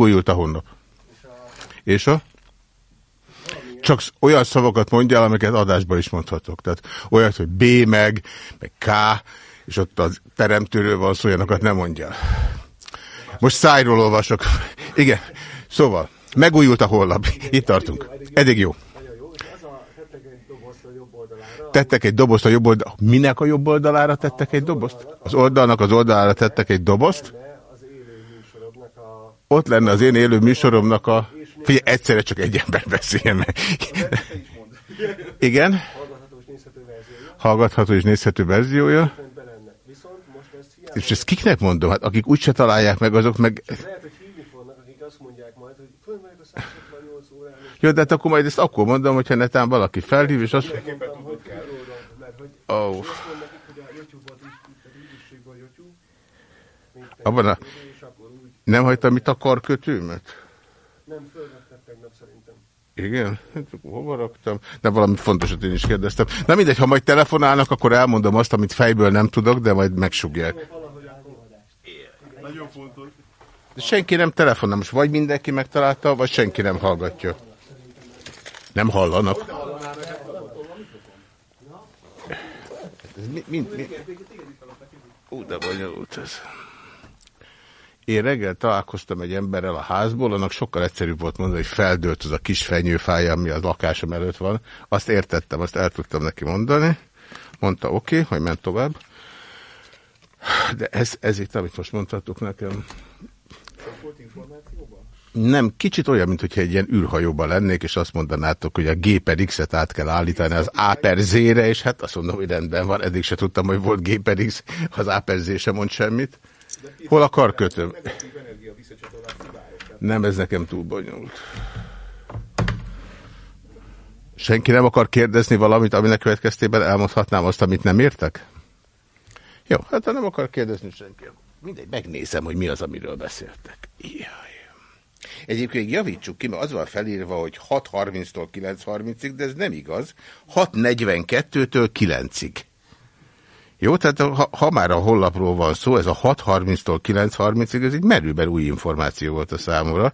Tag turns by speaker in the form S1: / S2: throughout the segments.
S1: Megújult a honlap. És a? Csak olyan szavakat mondjál, amiket adásban is mondhatok. Tehát olyat, hogy B meg, meg K, és ott a teremtőről van szó, olyanokat nem mondjál. Most szájról olvasok. Igen, szóval, megújult a honlap. Itt tartunk. Eddig jó. Tettek egy dobozt a jobb oldalára. Minek a jobb oldalára tettek egy dobozt? Az oldalnak az oldalára tettek egy dobozt? Ott lenne az én élő műsoromnak a... Figyelj, egyszerre csak egy ember beszéljen meg. Igen? Hallgatható és nézhető verziója. És ezt kiknek mondom? Hát akik úgyse találják meg, azok meg... Jó, de hát akkor majd ezt akkor mondom, hogyha netán valaki felhív, és azt... Oh. Abban a... Nem hagytam itt a karkötőmet? Nem, fölvettem tegnap szerintem. Igen? Hát, hova raktam? De valami fontosat én is kérdeztem. Na mindegy, ha majd telefonálnak, akkor elmondom azt, amit fejből nem tudok, de majd megsugják. Nagyon fontos. De senki nem telefonál. Most vagy mindenki megtalálta, vagy senki nem hallgatja. Nem hallanak. Ez mi, mi, mi? Ú, de bonyolult ez. Én reggel találkoztam egy emberrel a házból, annak sokkal egyszerűbb volt mondani, hogy feldőlt az a kis fenyőfája, ami az lakásom előtt van. Azt értettem, azt el tudtam neki mondani. Mondta, oké, okay, hogy ment tovább. De ez, ez itt, amit most mondhatok nekem. Nem, kicsit olyan, mint hogyha egy ilyen űrhajóban lennék, és azt mondanátok, hogy a G per X-et át kell állítani az A per Z-re, és hát azt mondom, hogy rendben van, eddig se tudtam, hogy volt G per X, az A per Z sem mond semmit. Hol a karkötőm? Nem, ez nekem túl bonyolult. Senki nem akar kérdezni valamit, aminek következtében elmondhatnám azt, amit nem értek? Jó, hát nem akar kérdezni senki, mindegy, megnézem, hogy mi az, amiről beszéltek. Jaj. Egyébként javítsuk ki, mert az van felírva, hogy 6.30-tól 9.30-ig, de ez nem igaz. 6.42-től 9-ig. Jó, tehát ha, ha már a hollapról van szó, ez a 6.30-tól 9.30-ig, ez egy merőben új információ volt a számomra.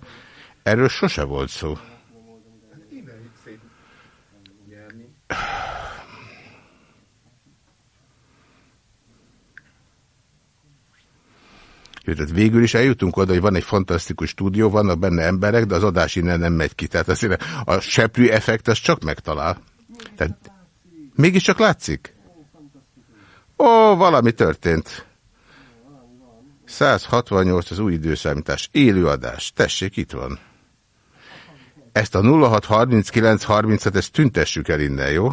S1: Erről sose volt szó. Jó, tehát végül is eljutunk oda, hogy van egy fantasztikus stúdió, vannak benne emberek, de az adás innen nem megy ki. Tehát azért a seprű effekt az csak megtalál. Tehát mégiscsak látszik? Ó, valami történt. 168 az új időszámítás. Élőadás. Tessék, itt van. Ezt a 063930-et, ezt tüntessük el innen, jó?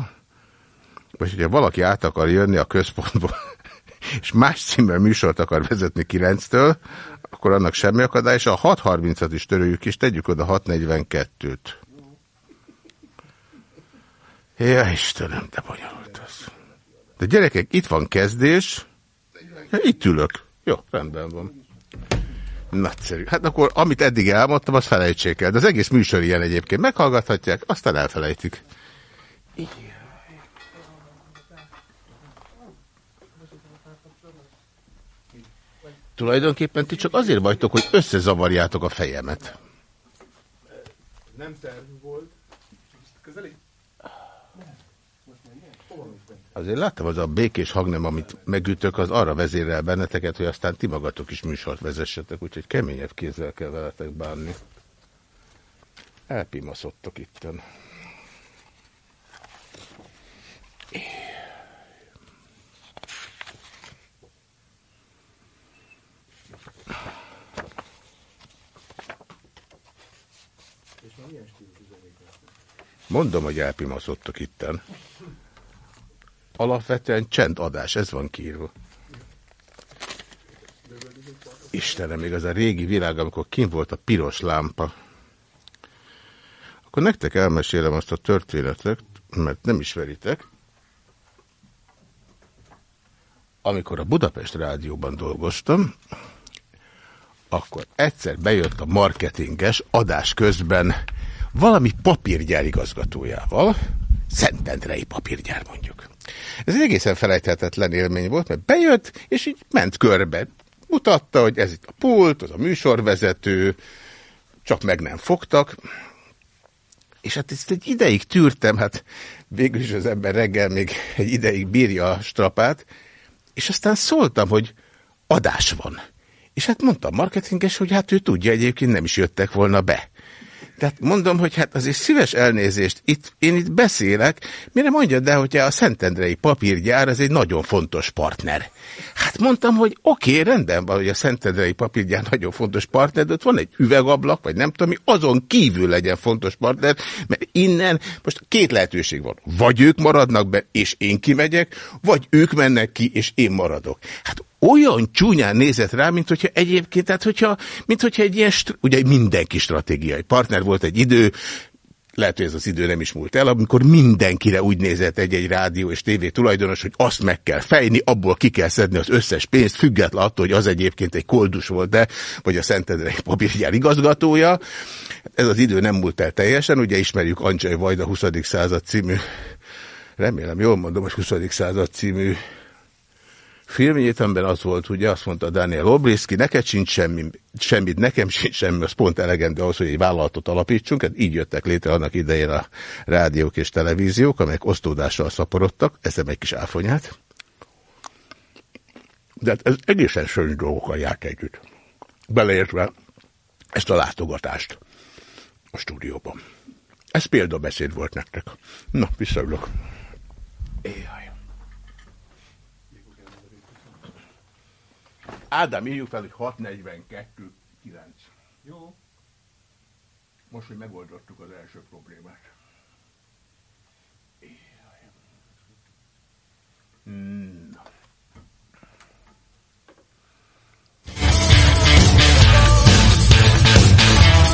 S1: Vagy hogyha valaki át akar jönni a központból, és más címmel műsort akar vezetni 9-től, akkor annak semmi akadály, és a 630-at is töröljük, és tegyük oda 642-t. Ja, Istenem, de bonyolult. De gyerekek, itt van kezdés. Itt ülök. Jó, rendben van. Nagyszerű. Hát akkor, amit eddig elmondtam, azt felejtsék el. De az egész műsor ilyen egyébként. Meghallgathatják, aztán elfelejtik. Igen. Tulajdonképpen ti csak azért vagytok, hogy összezavarjátok a fejemet. Nem terv volt. Azért láttam, az a békés hangnem, amit megütök, az arra vezérel benneteket, hogy aztán ti magatok is műsort vezessetek, úgyhogy keményebb kézzel kell veletek bánni. Elpimaszottok itten. Mondom, hogy elpimaszottok itten. Alapvetően csendadás, ez van kiírva. Istenem, még az a régi világ, amikor kint volt a piros lámpa. Akkor nektek elmesélem azt a történetet, mert nem ismeritek. Amikor a Budapest rádióban dolgoztam, akkor egyszer bejött a marketinges adás közben valami papírgyár igazgatójával, Szentendrei papírgyár mondjuk. Ez egy egészen felejthetetlen élmény volt, mert bejött, és így ment körbe. Mutatta, hogy ez itt a pult, az a műsorvezető, csak meg nem fogtak. És hát ezt egy ideig tűrtem, hát végül is az ember reggel még egy ideig bírja a strapát, és aztán szóltam, hogy adás van. És hát mondta a marketinges, hogy hát ő tudja, egyébként nem is jöttek volna be. Tehát mondom, hogy hát azért szíves elnézést, itt, én itt beszélek, mire mondja, de hogyha a Szentendrei papírgyár az egy nagyon fontos partner. Hát mondtam, hogy oké, okay, rendben van, hogy a Szentendrei papírgyár nagyon fontos partner, de ott van egy üvegablak, vagy nem tudom mi, azon kívül legyen fontos partner, mert innen most két lehetőség van. Vagy ők maradnak be, és én kimegyek, vagy ők mennek ki, és én maradok. Hát olyan csúnyán nézett rá, mint hogyha egyébként, tehát hogyha, mint hogyha egy ilyen, ugye mindenki stratégiai partner volt egy idő, lehet, hogy ez az idő nem is múlt el, amikor mindenkire úgy nézett egy-egy rádió és tévé tulajdonos, hogy azt meg kell fejni, abból ki kell szedni az összes pénzt, független attól, hogy az egyébként egy koldus volt, de vagy a Szentendrei papírgyár igazgatója. Ez az idő nem múlt el teljesen, ugye ismerjük Andrzej Vajda 20. század című, remélem jól mondom, hogy 20. század című filmjét, amiben az volt, ugye azt mondta Daniel Obriszki, neked sincs semmi, semmit, nekem sincs semmi, az pont elegendő ahhoz, hogy egy vállalatot alapítsunk, hát így jöttek létre annak idején a rádiók és televíziók, amelyek osztódással szaporodtak, ezzel egy kis áfonyát. De hát ez egészen szörnyű dolgokkal járt együtt. Beleértve ezt a látogatást a stúdióban. Ez példabeszéd volt nektek. Na, visszaülök. Éjjaj. Ádám, írjuk fel, hogy 642 9. Jó. Most, hogy megoldottuk az első problémát. Hmm.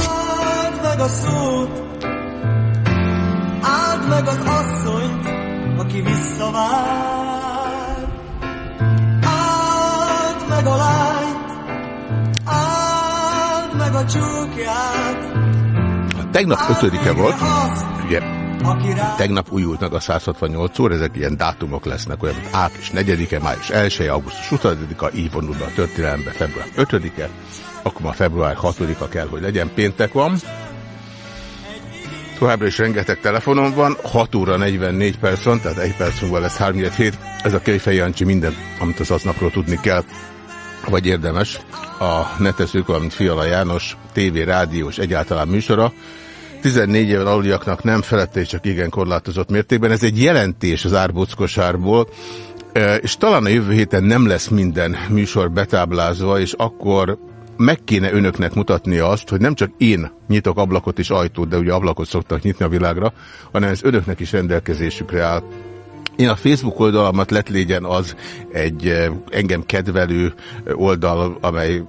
S1: Áld meg a szót, áld meg az asszonyt, aki visszavár. Meg a lányt, áld meg a csúkját. Tegnap ötödike volt, ugye Tegnap újult meg a 168 óra, ezek ilyen dátumok lesznek, olyan, mint április 4-e, május 1 -e, augusztus 20-a, így vonul be a történelembe február 5-e, akkor ma február 6-a kell, hogy legyen, péntek van. Továbbra is rengeteg telefonom van, 6 óra 44 perc van, tehát egy perc múlva lesz 3 hét. Ez a Kejfej Jancsi minden, amit az aznapról tudni kell vagy érdemes, a netezők, valamint Fiala János TV, rádió és egyáltalán műsora. 14 éven aluliaknak nem felette, csak igen korlátozott mértékben. Ez egy jelentés az árbockosárból, e, és talán a jövő héten nem lesz minden műsor betáblázva, és akkor meg kéne önöknek mutatni azt, hogy nem csak én nyitok ablakot és ajtót, de ugye ablakot szoktak nyitni a világra, hanem ez önöknek is rendelkezésükre áll. Én a Facebook oldalamat lett légyen az egy eh, engem kedvelő eh, oldal, amely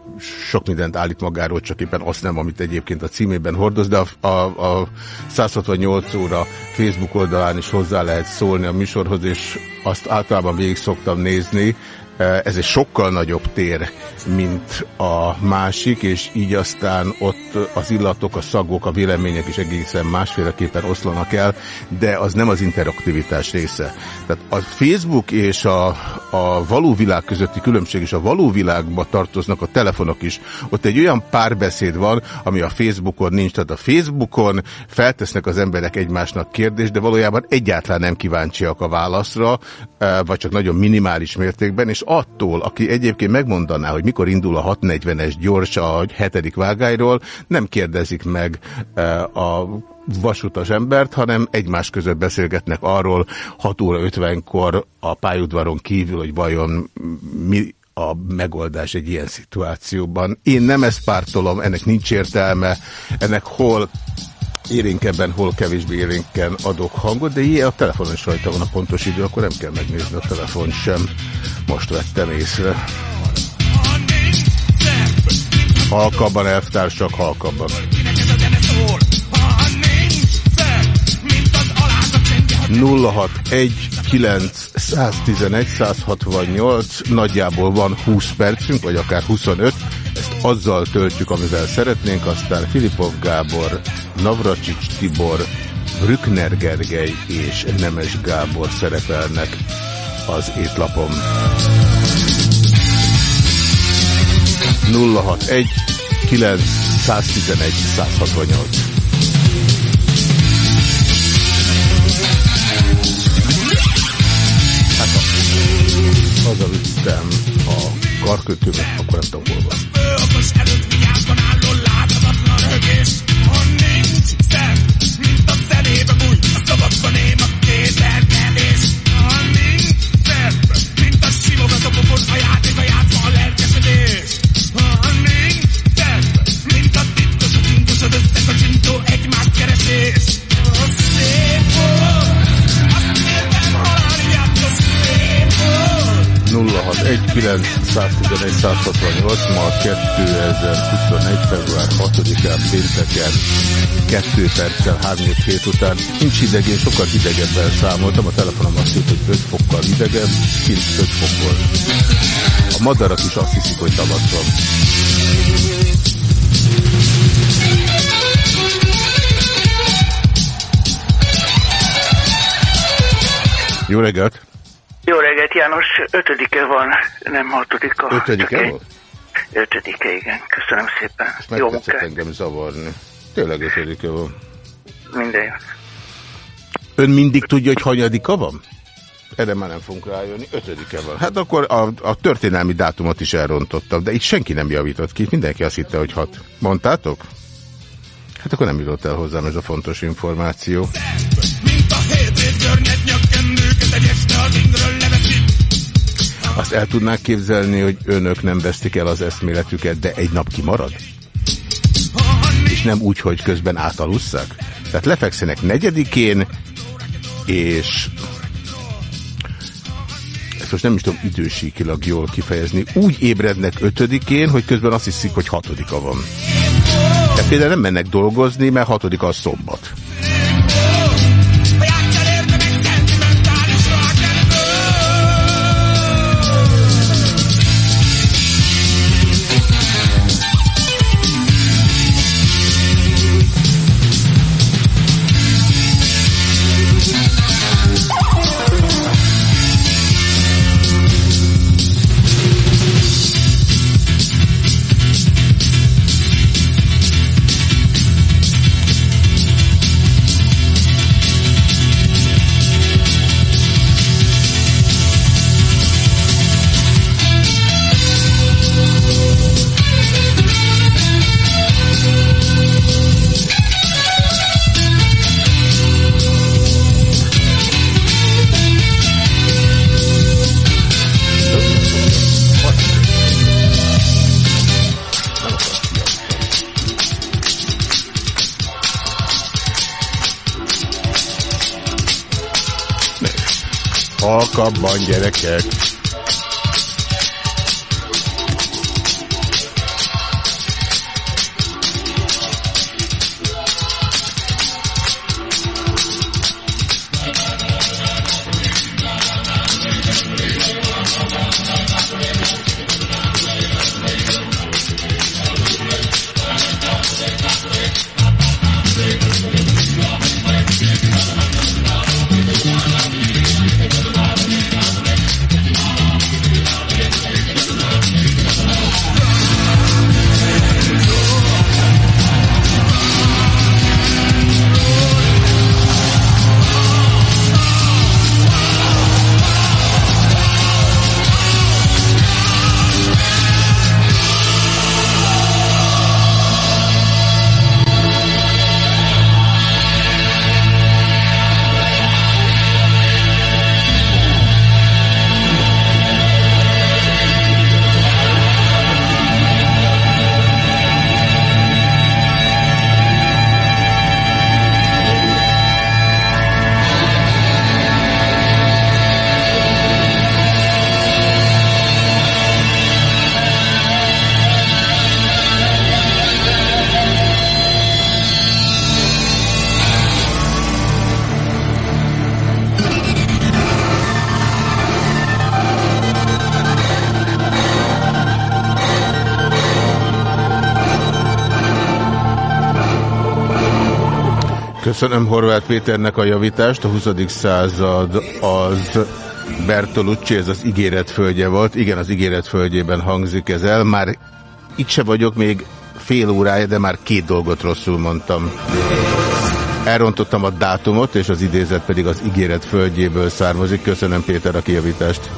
S1: sok mindent állít magáról, csak éppen azt nem, amit egyébként a címében hordoz, de a, a, a 168 óra Facebook oldalán is hozzá lehet szólni a műsorhoz, és azt általában végig szoktam nézni, ez egy sokkal nagyobb tér, mint a másik, és így aztán ott az illatok, a szagok, a vélemények is egészen másféleképpen oszlanak el, de az nem az interaktivitás része. Tehát a Facebook és a, a való világ közötti különbség, és a való világba tartoznak a telefonok is. Ott egy olyan párbeszéd van, ami a Facebookon nincs. Tehát a Facebookon feltesznek az emberek egymásnak kérdést, de valójában egyáltalán nem kíváncsiak a válaszra, eh, vagy csak nagyon minimális mértékben, és attól, aki egyébként megmondaná, hogy mikor indul a 640-es gyors a hetedik vágályról, nem kérdezik meg e, a vasutas embert, hanem egymás között beszélgetnek arról 6 óra 50-kor a pályudvaron kívül, hogy vajon mi a megoldás egy ilyen szituációban. Én nem ezt pártolom, ennek nincs értelme, ennek hol érénkebben, hol kevésbé érénken adok hangot, de ilyen a telefonon is rajta van a pontos idő, akkor nem kell megnézni a telefon sem. Most vettem észre. Halkabban, elvtársak, halkabban. 061 911 168 nagyjából van 20 percünk, vagy akár 25 ezt azzal töltjük, amivel szeretnénk, aztán Filipov Gábor, Navracsics Tibor, Brückner Gergely és Nemes Gábor szerepelnek. az étlapom. 061 9 111 168 Hát ha hazavittem a karkötőmet, akkor nem tudom hol van. Ma 2021. február 6-án pénteken 2 perccel 3 hét után. Nincs idegén, sokkal hidegebben számoltam, a telefonom azt jött, hogy 5 fokkal hidegebb, kint 5 fok volt. A madarak is azt hiszik, hogy tavasz. Jó reggelt!
S2: Jó reggelt, János. Ötödike van, nem hatodika.
S1: Ötödike volt?
S2: Ötödike, igen. Köszönöm szépen.
S1: Ezt Jó munkát. engem zavarni. Tényleg ötödike van.
S2: Minden
S1: Ön mindig tudja, hogy hanyadika van? Erre már nem fogunk rájönni. Ötödike van. Hát akkor a, a történelmi dátumot is elrontottam, de itt senki nem javított ki. Mindenki azt hitte, hogy hat. Mondtátok? Hát akkor nem jutott el hozzám ez a fontos információ. Mint a azt el tudnák képzelni, hogy önök nem vesztik el az eszméletüket, de egy nap kimarad? És nem úgy, hogy közben átalusszak? Tehát lefekszenek negyedikén, és ezt most nem is tudom idősíkilag jól kifejezni, úgy ébrednek ötödikén, hogy közben azt hiszik, hogy hatodika van. Tehát például nem mennek dolgozni, mert hatodika a szombat. Halkabban, gyerekek. Köszönöm Horváth Péternek a javítást. A 20. század az
S3: Bertolucci, ez az ígéret földje volt. Igen, az ígéret földjében hangzik ez el. Már itt se vagyok még fél órája, de már két dolgot rosszul mondtam. Elrontottam a dátumot, és az idézet pedig az ígéret földjéből származik. Köszönöm Péter a kijavítást.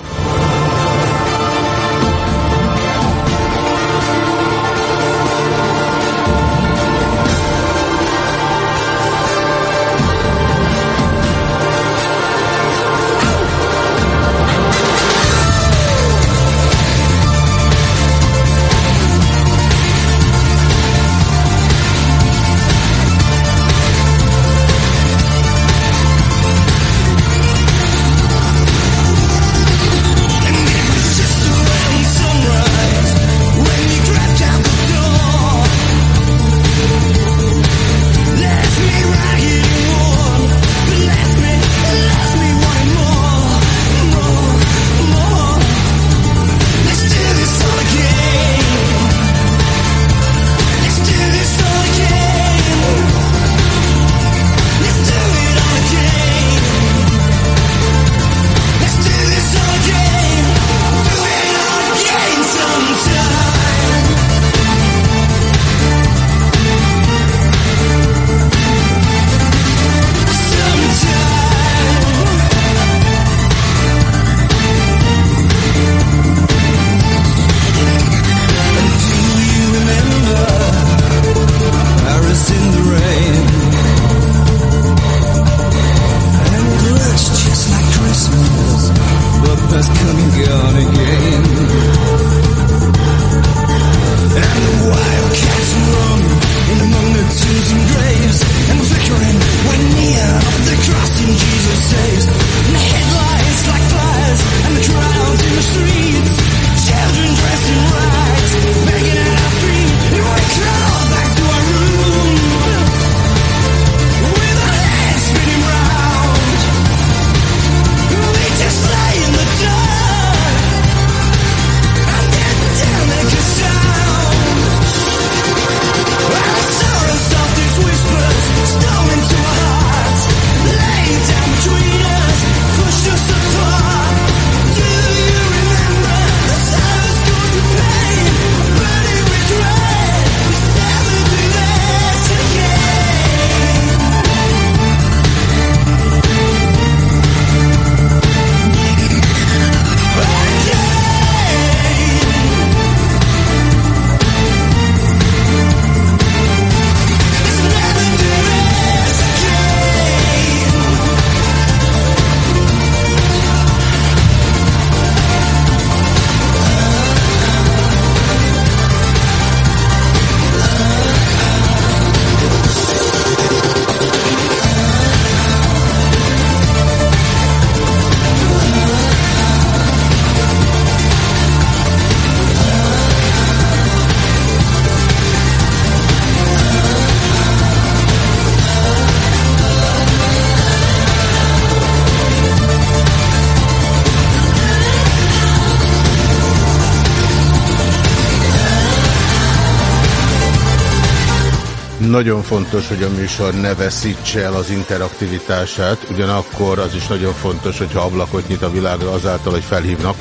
S3: Fontos, hogy a műsor ne veszítse el az interaktivitását, ugyanakkor az is nagyon fontos, hogyha ablakot nyit a világra azáltal, hogy felhívnak.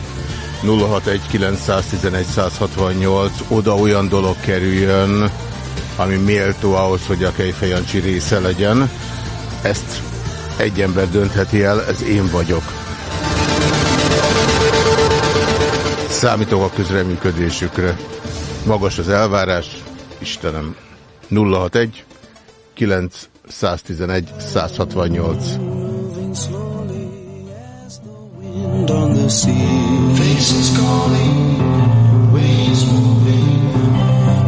S3: 061-911-168 oda olyan dolog kerüljön, ami méltó ahhoz, hogy a Kejfejancsi része legyen. Ezt egy ember döntheti el, ez én vagyok. Számítok a közreműködésükre. Magas az elvárás, Istenem. 061 911 168 on the sea. Faces calling Waves moving.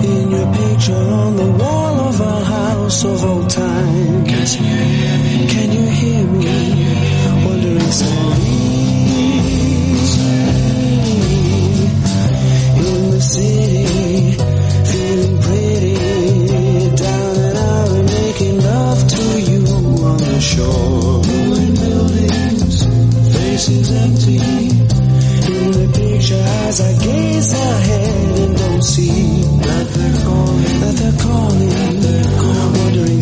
S3: In your picture on the wall of our house of old time. Can you hear me? Can you hear me? Wondering sadly In the city shore. Ruined buildings, faces empty. In the picture as I gaze ahead and don't see that they're calling, that they're calling, that they're calling. wondering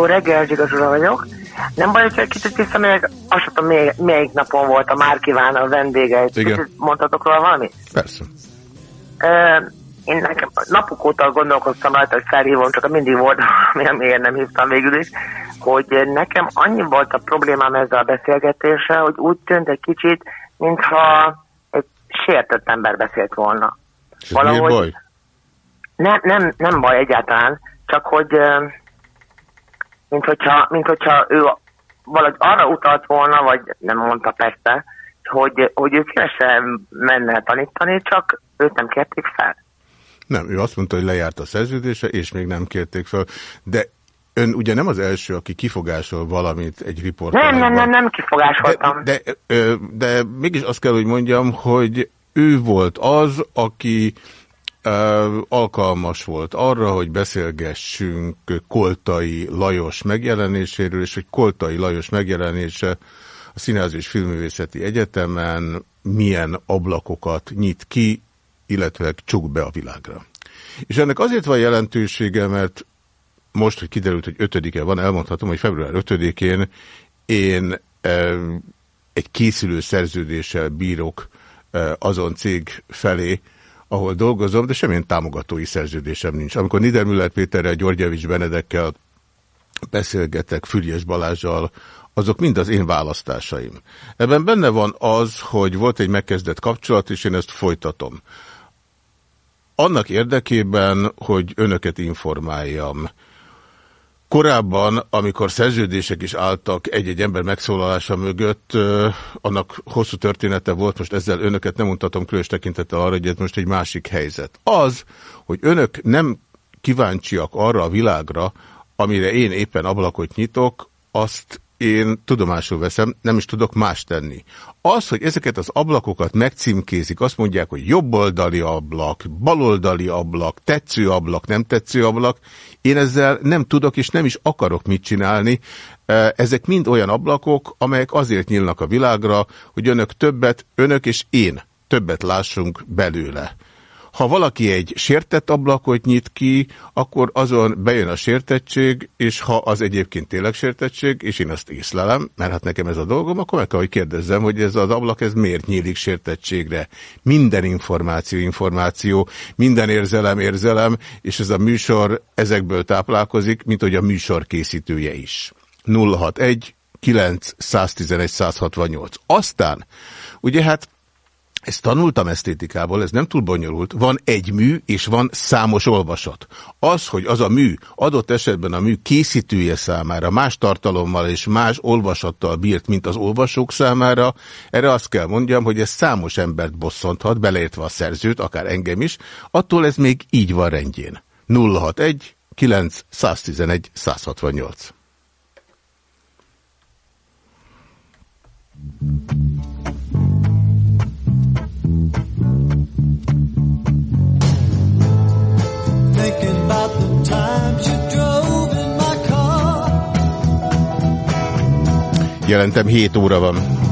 S1: Jó
S2: reggel, Zsigazsula vagyok. Nem baj, hogyha egy kicsit visszamegyek, azt tudom, még, melyik napon volt a Már Kíván a vendége.
S1: Igen.
S2: mondhatok róla valami?
S1: Persze.
S2: Ö, én nekem napok óta gondolkoztam rajta, hogy felhívom, csak mindig volt, ami amiért nem hívtam végül is, hogy nekem annyi volt a problémám ezzel a beszélgetéssel, hogy úgy tűnt egy kicsit, mintha egy sértett ember beszélt volna.
S1: És miért baj?
S2: Nem, nem, nem baj egyáltalán, csak hogy mint hogyha, mint hogyha ő valahogy arra utalt volna, vagy nem mondta persze, hogy, hogy ő szívesen menne tanítani, csak őt nem kérték fel.
S1: Nem, ő azt mondta, hogy lejárt a szerződése, és még nem kérték fel. De ön ugye nem az első, aki kifogásol valamit egy riportban.
S2: Nem, nem, nem, nem kifogásoltam.
S1: De, de, de mégis azt kell, hogy mondjam, hogy ő volt az, aki alkalmas volt arra, hogy beszélgessünk Koltai Lajos megjelenéséről, és hogy Koltai Lajos megjelenése a Színház és Filmművészeti Egyetemen milyen ablakokat nyit ki, illetve csuk be a világra. És ennek azért van jelentősége, mert most, hogy kiderült, hogy ötödike van, elmondhatom, hogy február 5-én én egy készülő szerződéssel bírok azon cég felé, ahol dolgozom, de semmilyen támogatói szerződésem nincs. Amikor Niedermüller Péterrel, Györgyevics Benedekkel beszélgetek, Füriás Balázsjal, azok mind az én választásaim. Ebben benne van az, hogy volt egy megkezdett kapcsolat, és én ezt folytatom. Annak érdekében, hogy önöket informáljam. Korábban, amikor szerződések is álltak egy-egy ember megszólalása mögött, annak hosszú története volt, most ezzel önöket nem mutatom különös tekintettel arra, hogy ez most egy másik helyzet. Az, hogy önök nem kíváncsiak arra a világra, amire én éppen ablakot nyitok, azt én tudomásul veszem, nem is tudok más tenni. Az, hogy ezeket az ablakokat megcímkézik, azt mondják, hogy jobboldali ablak, baloldali ablak, tetsző ablak, nem tetsző ablak, én ezzel nem tudok és nem is akarok mit csinálni. Ezek mind olyan ablakok, amelyek azért nyílnak a világra, hogy önök többet, önök és én többet lássunk belőle. Ha valaki egy sértett ablakot nyit ki, akkor azon bejön a sértettség, és ha az egyébként tényleg sértettség, és én azt észlelem, mert hát nekem ez a dolgom, akkor meg kell, hogy kérdezzem, hogy ez az ablak ez miért nyílik sértettségre. Minden információ, információ, minden érzelem, érzelem, és ez a műsor ezekből táplálkozik, mint hogy a műsor készítője is. 061 9 111 168. Aztán, ugye hát ezt tanultam esztétikából, ez nem túl bonyolult. Van egy mű, és van számos olvasat. Az, hogy az a mű, adott esetben a mű készítője számára más tartalommal és más olvasattal bírt, mint az olvasók számára, erre azt kell mondjam, hogy ez számos embert bosszanthat, beleértve a szerzőt, akár engem is, attól ez még így van rendjén. 061 9 111 168 Jelentem 7 óra van.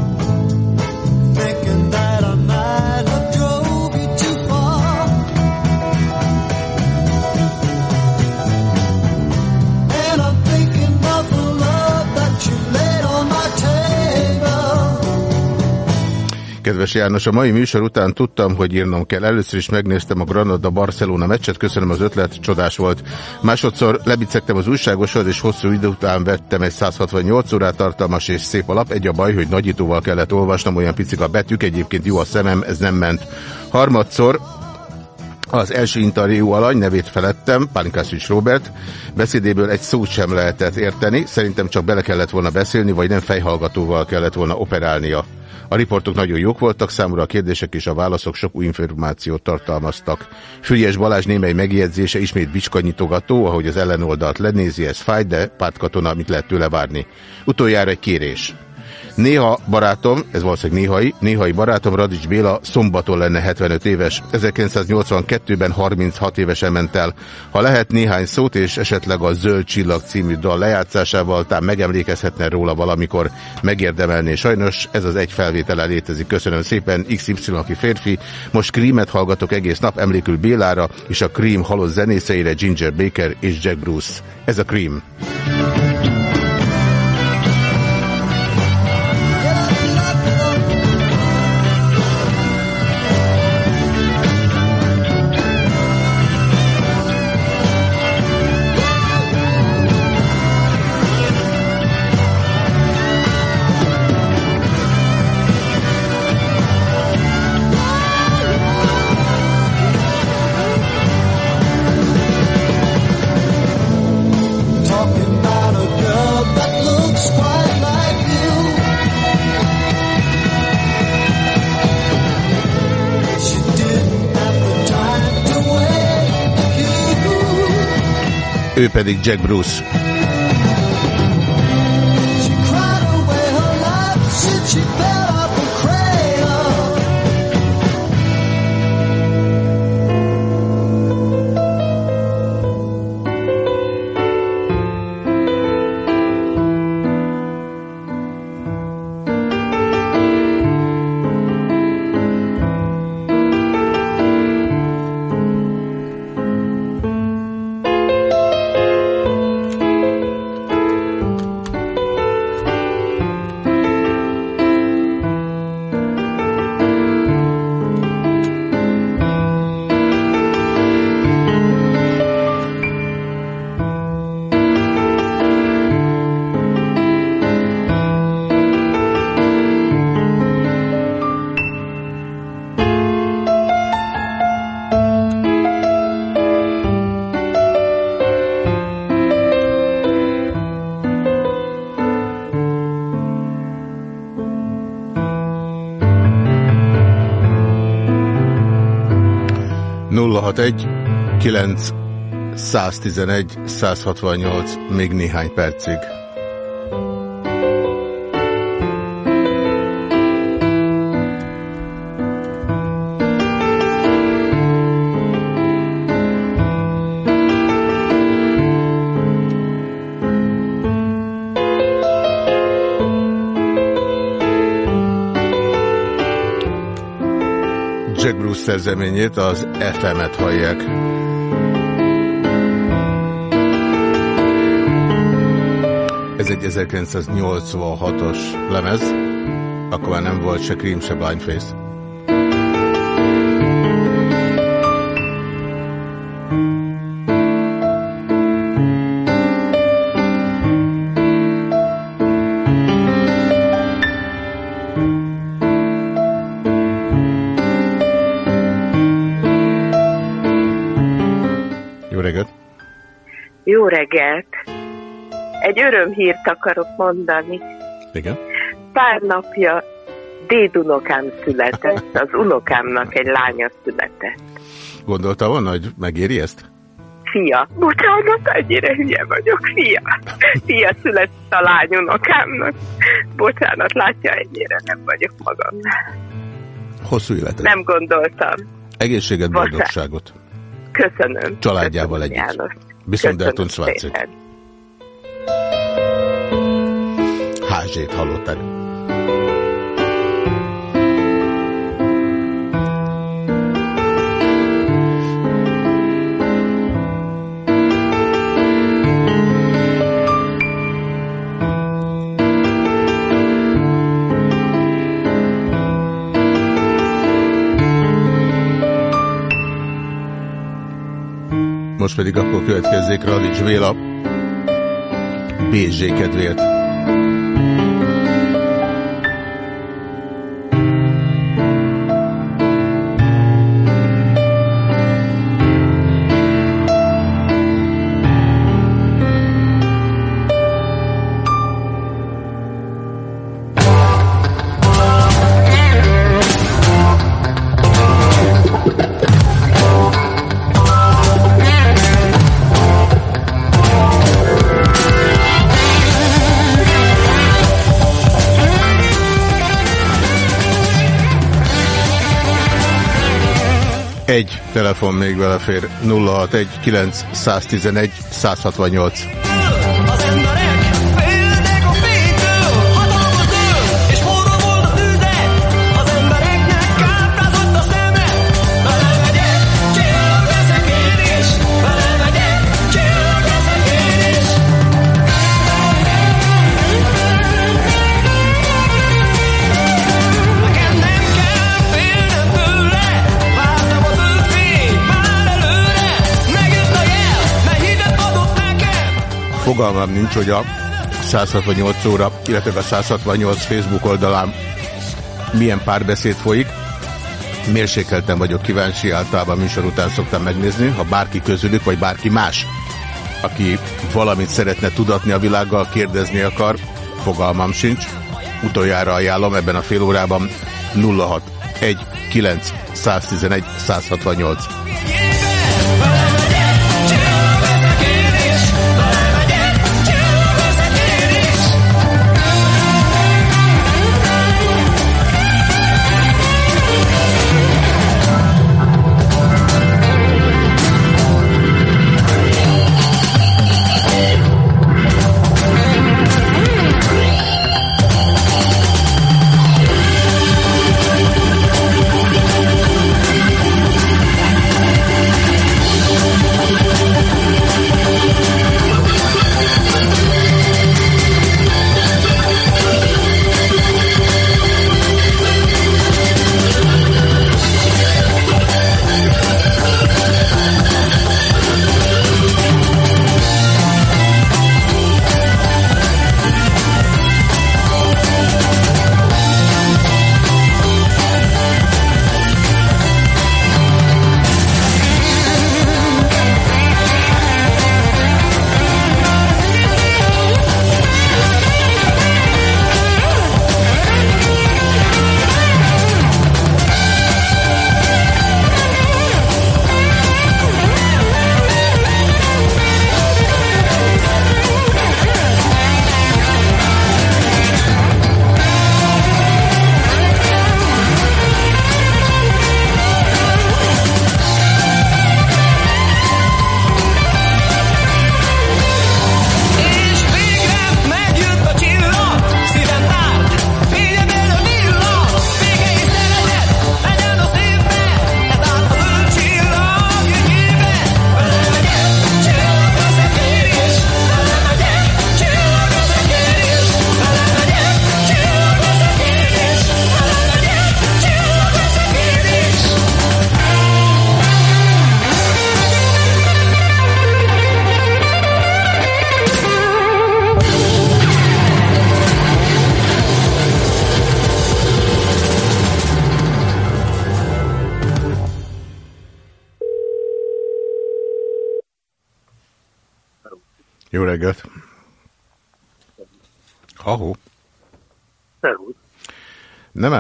S1: Kedves János, a mai műsor után tudtam, hogy írnom kell. Először is megnéztem a Granada-Barcelona meccset, köszönöm az ötlet, csodás volt. Másodszor lebicegtem az újságoshoz, és hosszú idő után vettem egy 168 órát tartalmas és szép alap. Egy a baj, hogy nagyítóval kellett olvasnom, olyan picik a betűk, egyébként jó a szemem, ez nem ment. Harmadszor az első interjú alany nevét felettem, Pálinkászics Robert, beszédéből egy szót sem lehetett érteni, szerintem csak bele kellett volna beszélni, vagy nem fejhallgatóval kellett volna operálnia. A riportok nagyon jók voltak, számomra a kérdések és a válaszok sok új információt tartalmaztak. Füriás Balázs némely megjegyzése ismét bicskanyitogató, ahogy az ellenoldalt lenézi, ez fáj, de pártkatona, mit lehet tőle várni. Utoljára egy kérés. Néha barátom, ez valószínűleg néhai, néhai barátom Radics Béla szombaton lenne 75 éves. 1982-ben 36 évesen ment el. Ha lehet néhány szót és esetleg a Zöld Csillag című dal lejátszásával, talán megemlékezhetne róla valamikor, megérdemelné. Sajnos ez az egy felvétele létezik. Köszönöm szépen, XY, aki férfi. Most Creamet hallgatok egész nap, emlékül Bélára, és a Cream halott zenészeire Ginger Baker és Jack Bruce. Ez a Cream. Ő pedig Jack Bruce. 061 9 111 168 még néhány percig. Szerzeményét, az FM-et hallják. Ez egy 1986-os lemez, akkor már nem volt se Cream, se Blindface.
S4: Reggelt! Egy örömhírt akarok mondani.
S1: Igen?
S4: Pár napja dédunokám született, az unokámnak egy lánya született.
S1: Gondolta volna, hogy megéri ezt?
S4: Fia. Bocsánat, ennyire hülye vagyok. Fia. Fia született a lány unokámnak. Bocsánat, látja, ennyire nem vagyok magam.
S1: Hosszú életet.
S4: Nem gondoltam.
S1: Egészséget, boldogságot.
S4: Köszönöm.
S1: Családjával
S4: Köszönöm,
S1: együtt. János. Viszontlátásra! Házsét hallották. Most pedig akkor következzék Radics Véla BZ kedvéért. Telefon még belefér 061 911 168. Fogalmam nincs, hogy a 168 óra, illetve a 168 Facebook oldalán milyen párbeszéd folyik. Mérsékelten vagyok kíváncsi, általában műsor után szoktam megnézni, ha bárki közülük, vagy bárki más, aki valamit szeretne tudatni a világgal, kérdezni akar, fogalmam sincs. Utoljára ajánlom ebben a fél órában 06 1 9 111 168.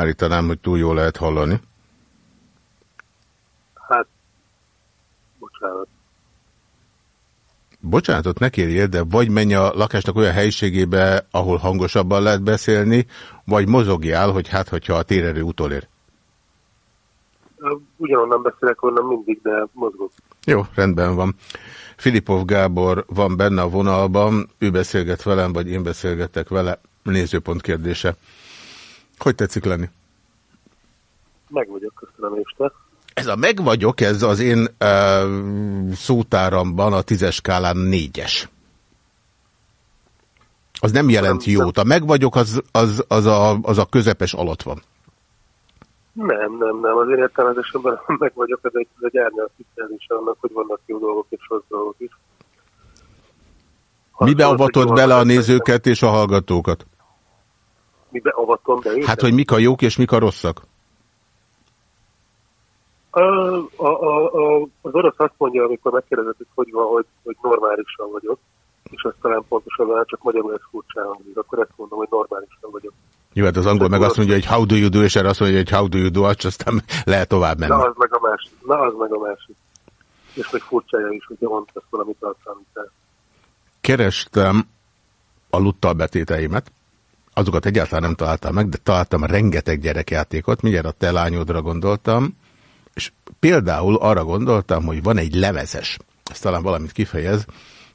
S1: állítanám, hogy túl jól lehet hallani.
S5: Hát, bocsánat.
S1: Bocsánatot ne kérjél, de vagy menj a lakásnak olyan helyiségébe, ahol hangosabban lehet beszélni, vagy mozogjál, hogy hát, hogyha a térerő utolér.
S5: Ugyanonnan beszélek onnan mindig, de mozgok.
S1: Jó, rendben van. Filipov Gábor van benne a vonalban, ő beszélget velem, vagy én beszélgetek vele, nézőpont kérdése. Hogy tetszik lenni?
S5: Meg vagyok, köszönöm, és te?
S1: Ez a meg vagyok, ez az én uh, szótáramban a tízes skálán négyes. Az nem jelent nem, jót. A meg vagyok, az, az, az, a, az a közepes alatt van.
S5: Nem, nem, nem. Az én értelmezésemben meg vagyok, ez egy, egy árnyalt annak, hogy vannak jó dolgok és rossz dolgok is.
S1: Mibe avatott bele a nézőket és a hallgatókat?
S5: Mibe avatom be?
S1: Hát, hogy mik a jók és mik a rosszak?
S5: A, a, a, az orosz azt mondja, amikor megkérdezett, hogy hogy van, hogy, hogy normálisan vagyok, és azt talán pontosan, csak magyarul ez furcsán hangzik, akkor ezt mondom, hogy normálisan vagyok.
S1: Jó, hát az angol meg azt mondja, hogy how do you do, és erre azt mondja, hogy how do you do, azt aztán lehet tovább menni.
S5: Na, az meg a másik. Na, az meg a másik. És még furcsája is, hogy mondtasz valamit tartalmítál.
S1: Kerestem a luttal betéteimet, azokat egyáltalán nem találtam meg, de találtam rengeteg gyerekjátékot, mindjárt a te lányodra gondoltam, És például arra gondoltam, hogy van egy lemezes, ez talán valamit kifejez,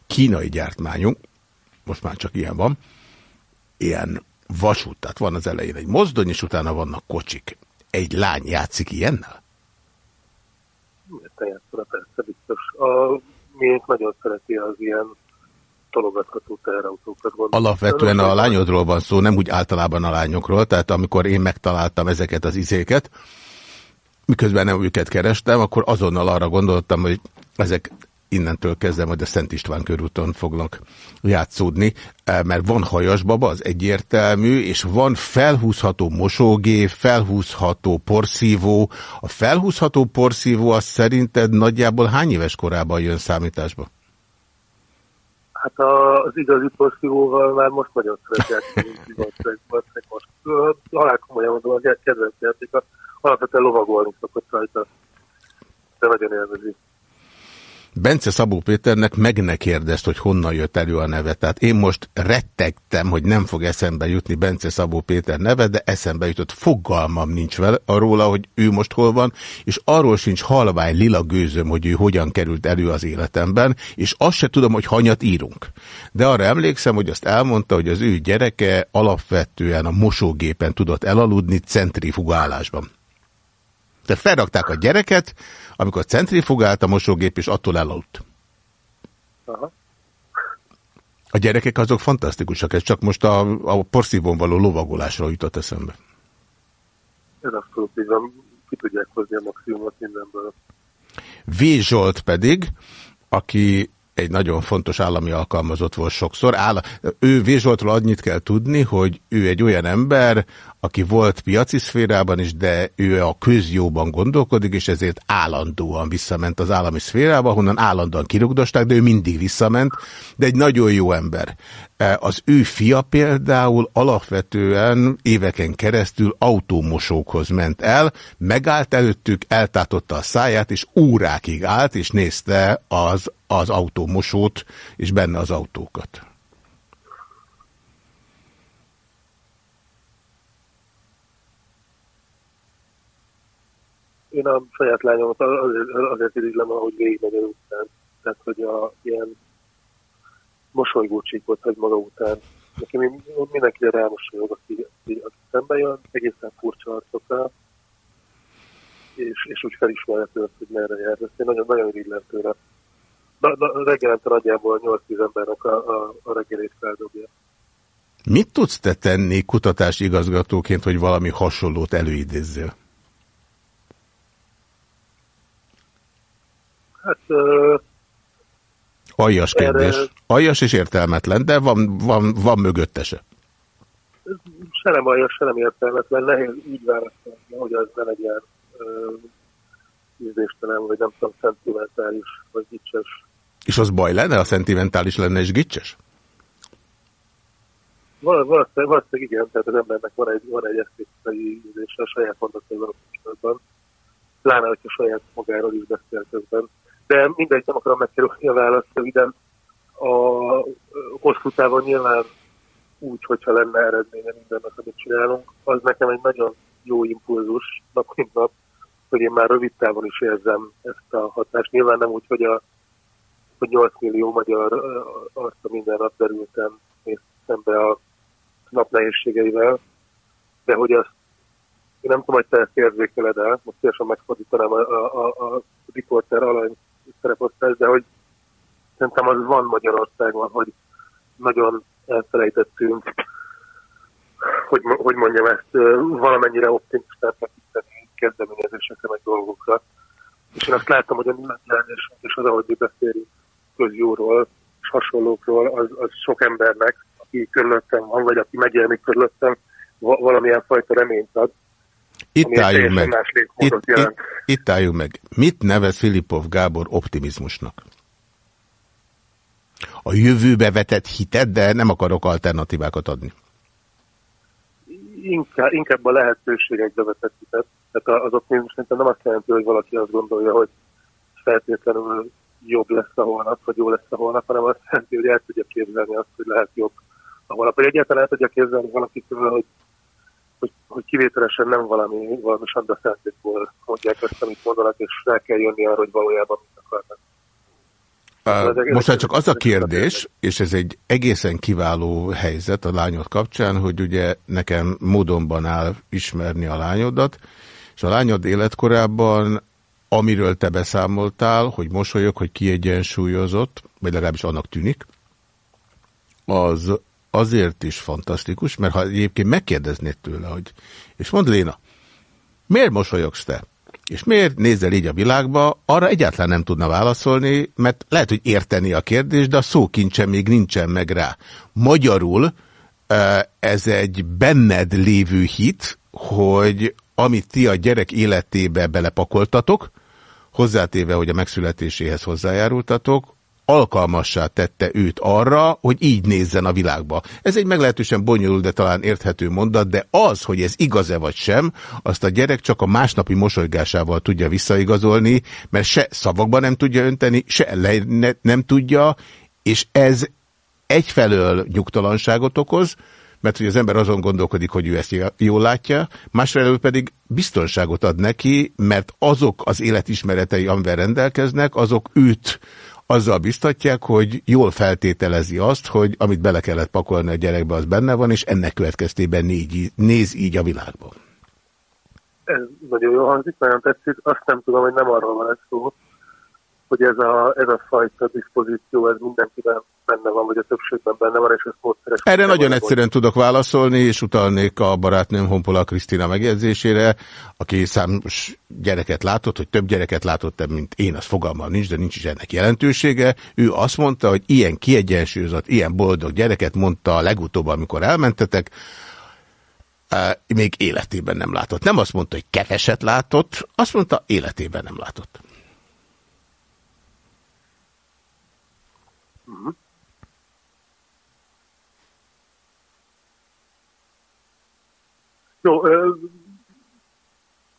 S1: kínai gyártmányunk, most már csak ilyen van, ilyen vasút, tehát van az elején egy mozdony, és utána vannak kocsik. Egy lány játszik ilyennel?
S5: Te játszol, persze biztos. A miénk nagyon szereti az ilyen tologatható teherautókat.
S1: Alapvetően a lányodról van szó, nem úgy általában a lányokról, tehát amikor én megtaláltam ezeket az izéket, miközben nem őket kerestem, akkor azonnal arra gondoltam, hogy ezek innentől kezdve majd a Szent István körúton fognak játszódni, eh, mert van hajasbaba, az egyértelmű, és van felhúzható mosógép, felhúzható porszívó. A felhúzható porszívó az szerinted nagyjából hány éves korában jön számításba?
S5: Hát az igazi porszívóval már most nagyon szeretják, most. Halál komolyan mondom, a kedvenc játék, alapvetően lovagolni szokott rajta, de nagyon élvezik.
S1: Bence Szabó Péternek meg ne kérdezt, hogy honnan jött elő a neve. Tehát én most rettegtem, hogy nem fog eszembe jutni Bence Szabó Péter neve, de eszembe jutott. Fogalmam nincs vele arról, hogy ő most hol van, és arról sincs halvány lila gőzöm, hogy ő hogyan került elő az életemben, és azt se tudom, hogy hanyat írunk. De arra emlékszem, hogy azt elmondta, hogy az ő gyereke alapvetően a mosógépen tudott elaludni centrifugálásban. Tehát felrakták a gyereket, amikor centrifugált a mosógép, és attól elaludt. Aha. A gyerekek azok fantasztikusak, ez csak most a, a porszívon való lovagolásra jutott eszembe.
S5: Ez abszolút így van, ki tudják hozni a maximumot mindenből.
S1: V. Zsolt pedig, aki egy nagyon fontos állami alkalmazott volt sokszor. Áll, ő Vézsoltról annyit kell tudni, hogy ő egy olyan ember, aki volt piaci szférában is, de ő a közjóban gondolkodik, és ezért állandóan visszament az állami szférába, honnan állandóan kirugdosták, de ő mindig visszament, de egy nagyon jó ember. E, az ő fia például alapvetően éveken keresztül autómosókhoz ment el, megállt előttük, eltátotta a száját, és órákig állt, és nézte az, az autómosót, és benne az autókat.
S5: Én a saját lányomat azért, azért irigylem, ahogy végigmegy után. Tehát, hogy a ilyen mosolygó csíkot hagy maga után. Neki mindenki rámosolyog, aki, aki, aki szembe jön, egészen furcsa arcokkal, és, és úgy felismerhet őt, hogy merre jár. Ezt én nagyon, nagyon irigylem tőle. Na, na, reggelente nagyjából 8-10 embernek a, a, a reggelét feldobja.
S1: Mit tudsz te tenni kutatási igazgatóként, hogy valami hasonlót előidézzél?
S5: Hát... Uh,
S1: Aljas kérdés. Erre... Aljas és értelmetlen, de van, van, van mögötte se.
S5: Nem aljas, se nem értelmetlen. Nehéz úgy válaszolni, hogy az ne legyen ízléstelen, vagy nem tudom, szentimentális, vagy gicses.
S1: És az baj lenne, a szentimentális lenne és gicses?
S5: Valószínűleg, valószínűleg igen, tehát az embernek van egy, van egy esztétikai ízlése a saját mondataival kapcsolatban. Pláne, hogyha saját magáról is beszél közben de mindegy, nem akarom megkerülni a választ röviden. A hosszú távon nyilván úgy, hogyha lenne eredménye mindennek, amit csinálunk, az nekem egy nagyon jó impulzus nap mint nap, hogy én már rövid távon is érzem ezt a hatást. Nyilván nem úgy, hogy, a, hogy 8 millió magyar arca minden nap derültem szembe a nap nehézségeivel, de hogy azt én nem tudom, hogy te ezt érzékeled el, most szívesen megfordítanám a, a, a, a riporter alany szereposztás, de hogy szerintem az van Magyarországon, hogy nagyon elfelejtettünk, hogy, hogy mondjam ezt, valamennyire optimistán tekinteni kezdeményezésekre, meg dolgokra. És én azt láttam, hogy a mi és az, ahogy mi beszélünk közjóról és hasonlókról, az, az sok embernek, aki körülöttem van, vagy aki megjelenik körülöttem, valamilyen fajta reményt ad.
S1: Itt álljunk meg. Itt, itt, itt álljunk meg. Mit nevez Filipov Gábor optimizmusnak? A jövőbe vetett hitet, de nem akarok alternatívákat adni.
S5: Inkább, inkább a lehetőségekbe vetett hitet. Tehát az optimizmus nem azt jelenti, hogy valaki azt gondolja, hogy feltétlenül jobb lesz a holnap, vagy jó lesz a holnap, hanem azt jelenti, hogy el tudja képzelni azt, hogy lehet jobb a holnap. Vagy egyáltalán el tudja képzelni valakitől, hogy hogy, hogy kivételesen nem valami, valami sanda szándékból mondják ezt, amit mondanak, és rá kell jönni arra, hogy valójában mit akarnak.
S1: Most már csak az a kérdés, és ez egy egészen kiváló helyzet a lányod kapcsán, hogy ugye nekem módonban áll ismerni a lányodat, és a lányod életkorában, amiről te beszámoltál, hogy mosolyog, hogy kiegyensúlyozott, vagy legalábbis annak tűnik, az azért is fantasztikus, mert ha egyébként megkérdeznéd tőle, hogy, és mondd Léna, miért mosolyogsz te? És miért nézel így a világba? Arra egyáltalán nem tudna válaszolni, mert lehet, hogy érteni a kérdést, de a szókincsen még nincsen meg rá. Magyarul ez egy benned lévő hit, hogy amit ti a gyerek életébe belepakoltatok, hozzátéve, hogy a megszületéséhez hozzájárultatok, alkalmassá tette őt arra, hogy így nézzen a világba. Ez egy meglehetősen bonyolult, de talán érthető mondat, de az, hogy ez igaz-e vagy sem, azt a gyerek csak a másnapi mosolygásával tudja visszaigazolni, mert se szavakban nem tudja önteni, se ne, nem tudja, és ez egyfelől nyugtalanságot okoz, mert hogy az ember azon gondolkodik, hogy ő ezt jól látja, másfelől pedig biztonságot ad neki, mert azok az életismeretei, amivel rendelkeznek, azok őt azzal biztatják, hogy jól feltételezi azt, hogy amit bele kellett pakolni a gyerekbe, az benne van, és ennek következtében négy, néz így a világban.
S5: Ez nagyon jó hangzik, nagyon tetszik. Azt nem tudom, hogy nem arról van ez szó, hogy ez a, ez a fajta diszpozíció, ez mindenkiben benne van, vagy a többségben benne van, és ez módszeres.
S1: Erre nagyon egyszerűen tudok válaszolni, és utalnék a barátnőm Honpola Krisztina megjegyzésére, aki számos gyereket látott, hogy több gyereket látott, mint én, az fogalmam nincs, de nincs is ennek jelentősége. Ő azt mondta, hogy ilyen kiegyensúlyozott, ilyen boldog gyereket mondta legutóbb, amikor elmentetek, még életében nem látott. Nem azt mondta, hogy keveset látott, azt mondta, életében nem látott. Uh -huh.
S5: Jó,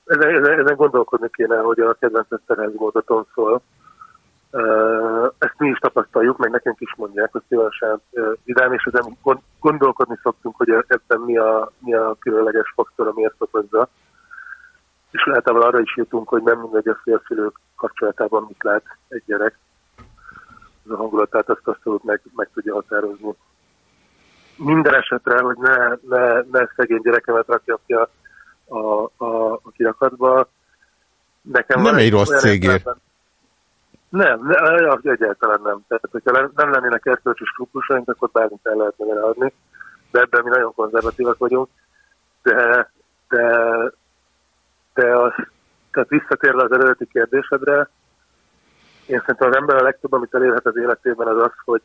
S5: ezen, gondolkodni kéne, hogy a kedvenc Eszterházi módaton szól. Ezt mi is tapasztaljuk, meg nekünk is mondják, hogy szívesen vidám, és ezen gondolkodni szoktunk, hogy ebben mi a, mi a különleges faktor, amiért okozza. És általában arra is jutunk, hogy nem mindegy a félszülők kapcsolatában mit lát egy gyerek. Ez a hangulatát azt abszolút meg, meg tudja határozni minden esetre, hogy ne, ne, ne szegény gyerekemet rakjam ki a, a, a, a kirakatba. Nekem
S1: nem egy rossz cégér.
S5: Nem, ne, egyáltalán nem. Tehát, hogyha nem lennének erkölcsi skrupusaink, akkor bármit el lehetne vele adni. De ebben mi nagyon konzervatívak vagyunk. De, de, de az, tehát visszatérve az eredeti kérdésedre, én szerintem az ember a legtöbb, amit elérhet az életében, az az, hogy,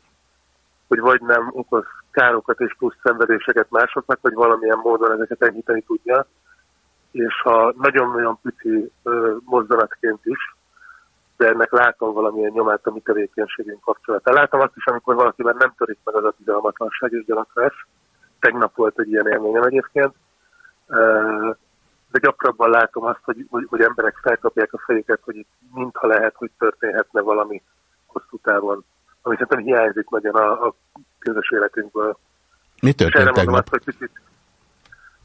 S5: hogy vagy nem okoz károkat és plusz szenvedéseket másoknak, vagy valamilyen módon ezeket enyhíteni tudja. És ha nagyon-nagyon pici ö, mozzanatként is, de ennek látom valamilyen nyomát a mi tevékenységünk kapcsolatán. Látom azt is, amikor valakiben nem törik meg az a bizalmatlanság és gyanakvás. Tegnap volt egy ilyen élményem egyébként. De gyakrabban látom azt, hogy, hogy, hogy emberek felkapják a fejüket, hogy itt mintha lehet, hogy történhetne valami hosszú távon ami szerintem hiányzik nagyon a, a közös életünkből.
S1: Mi történt tegnap? Azt,
S5: hogy picit,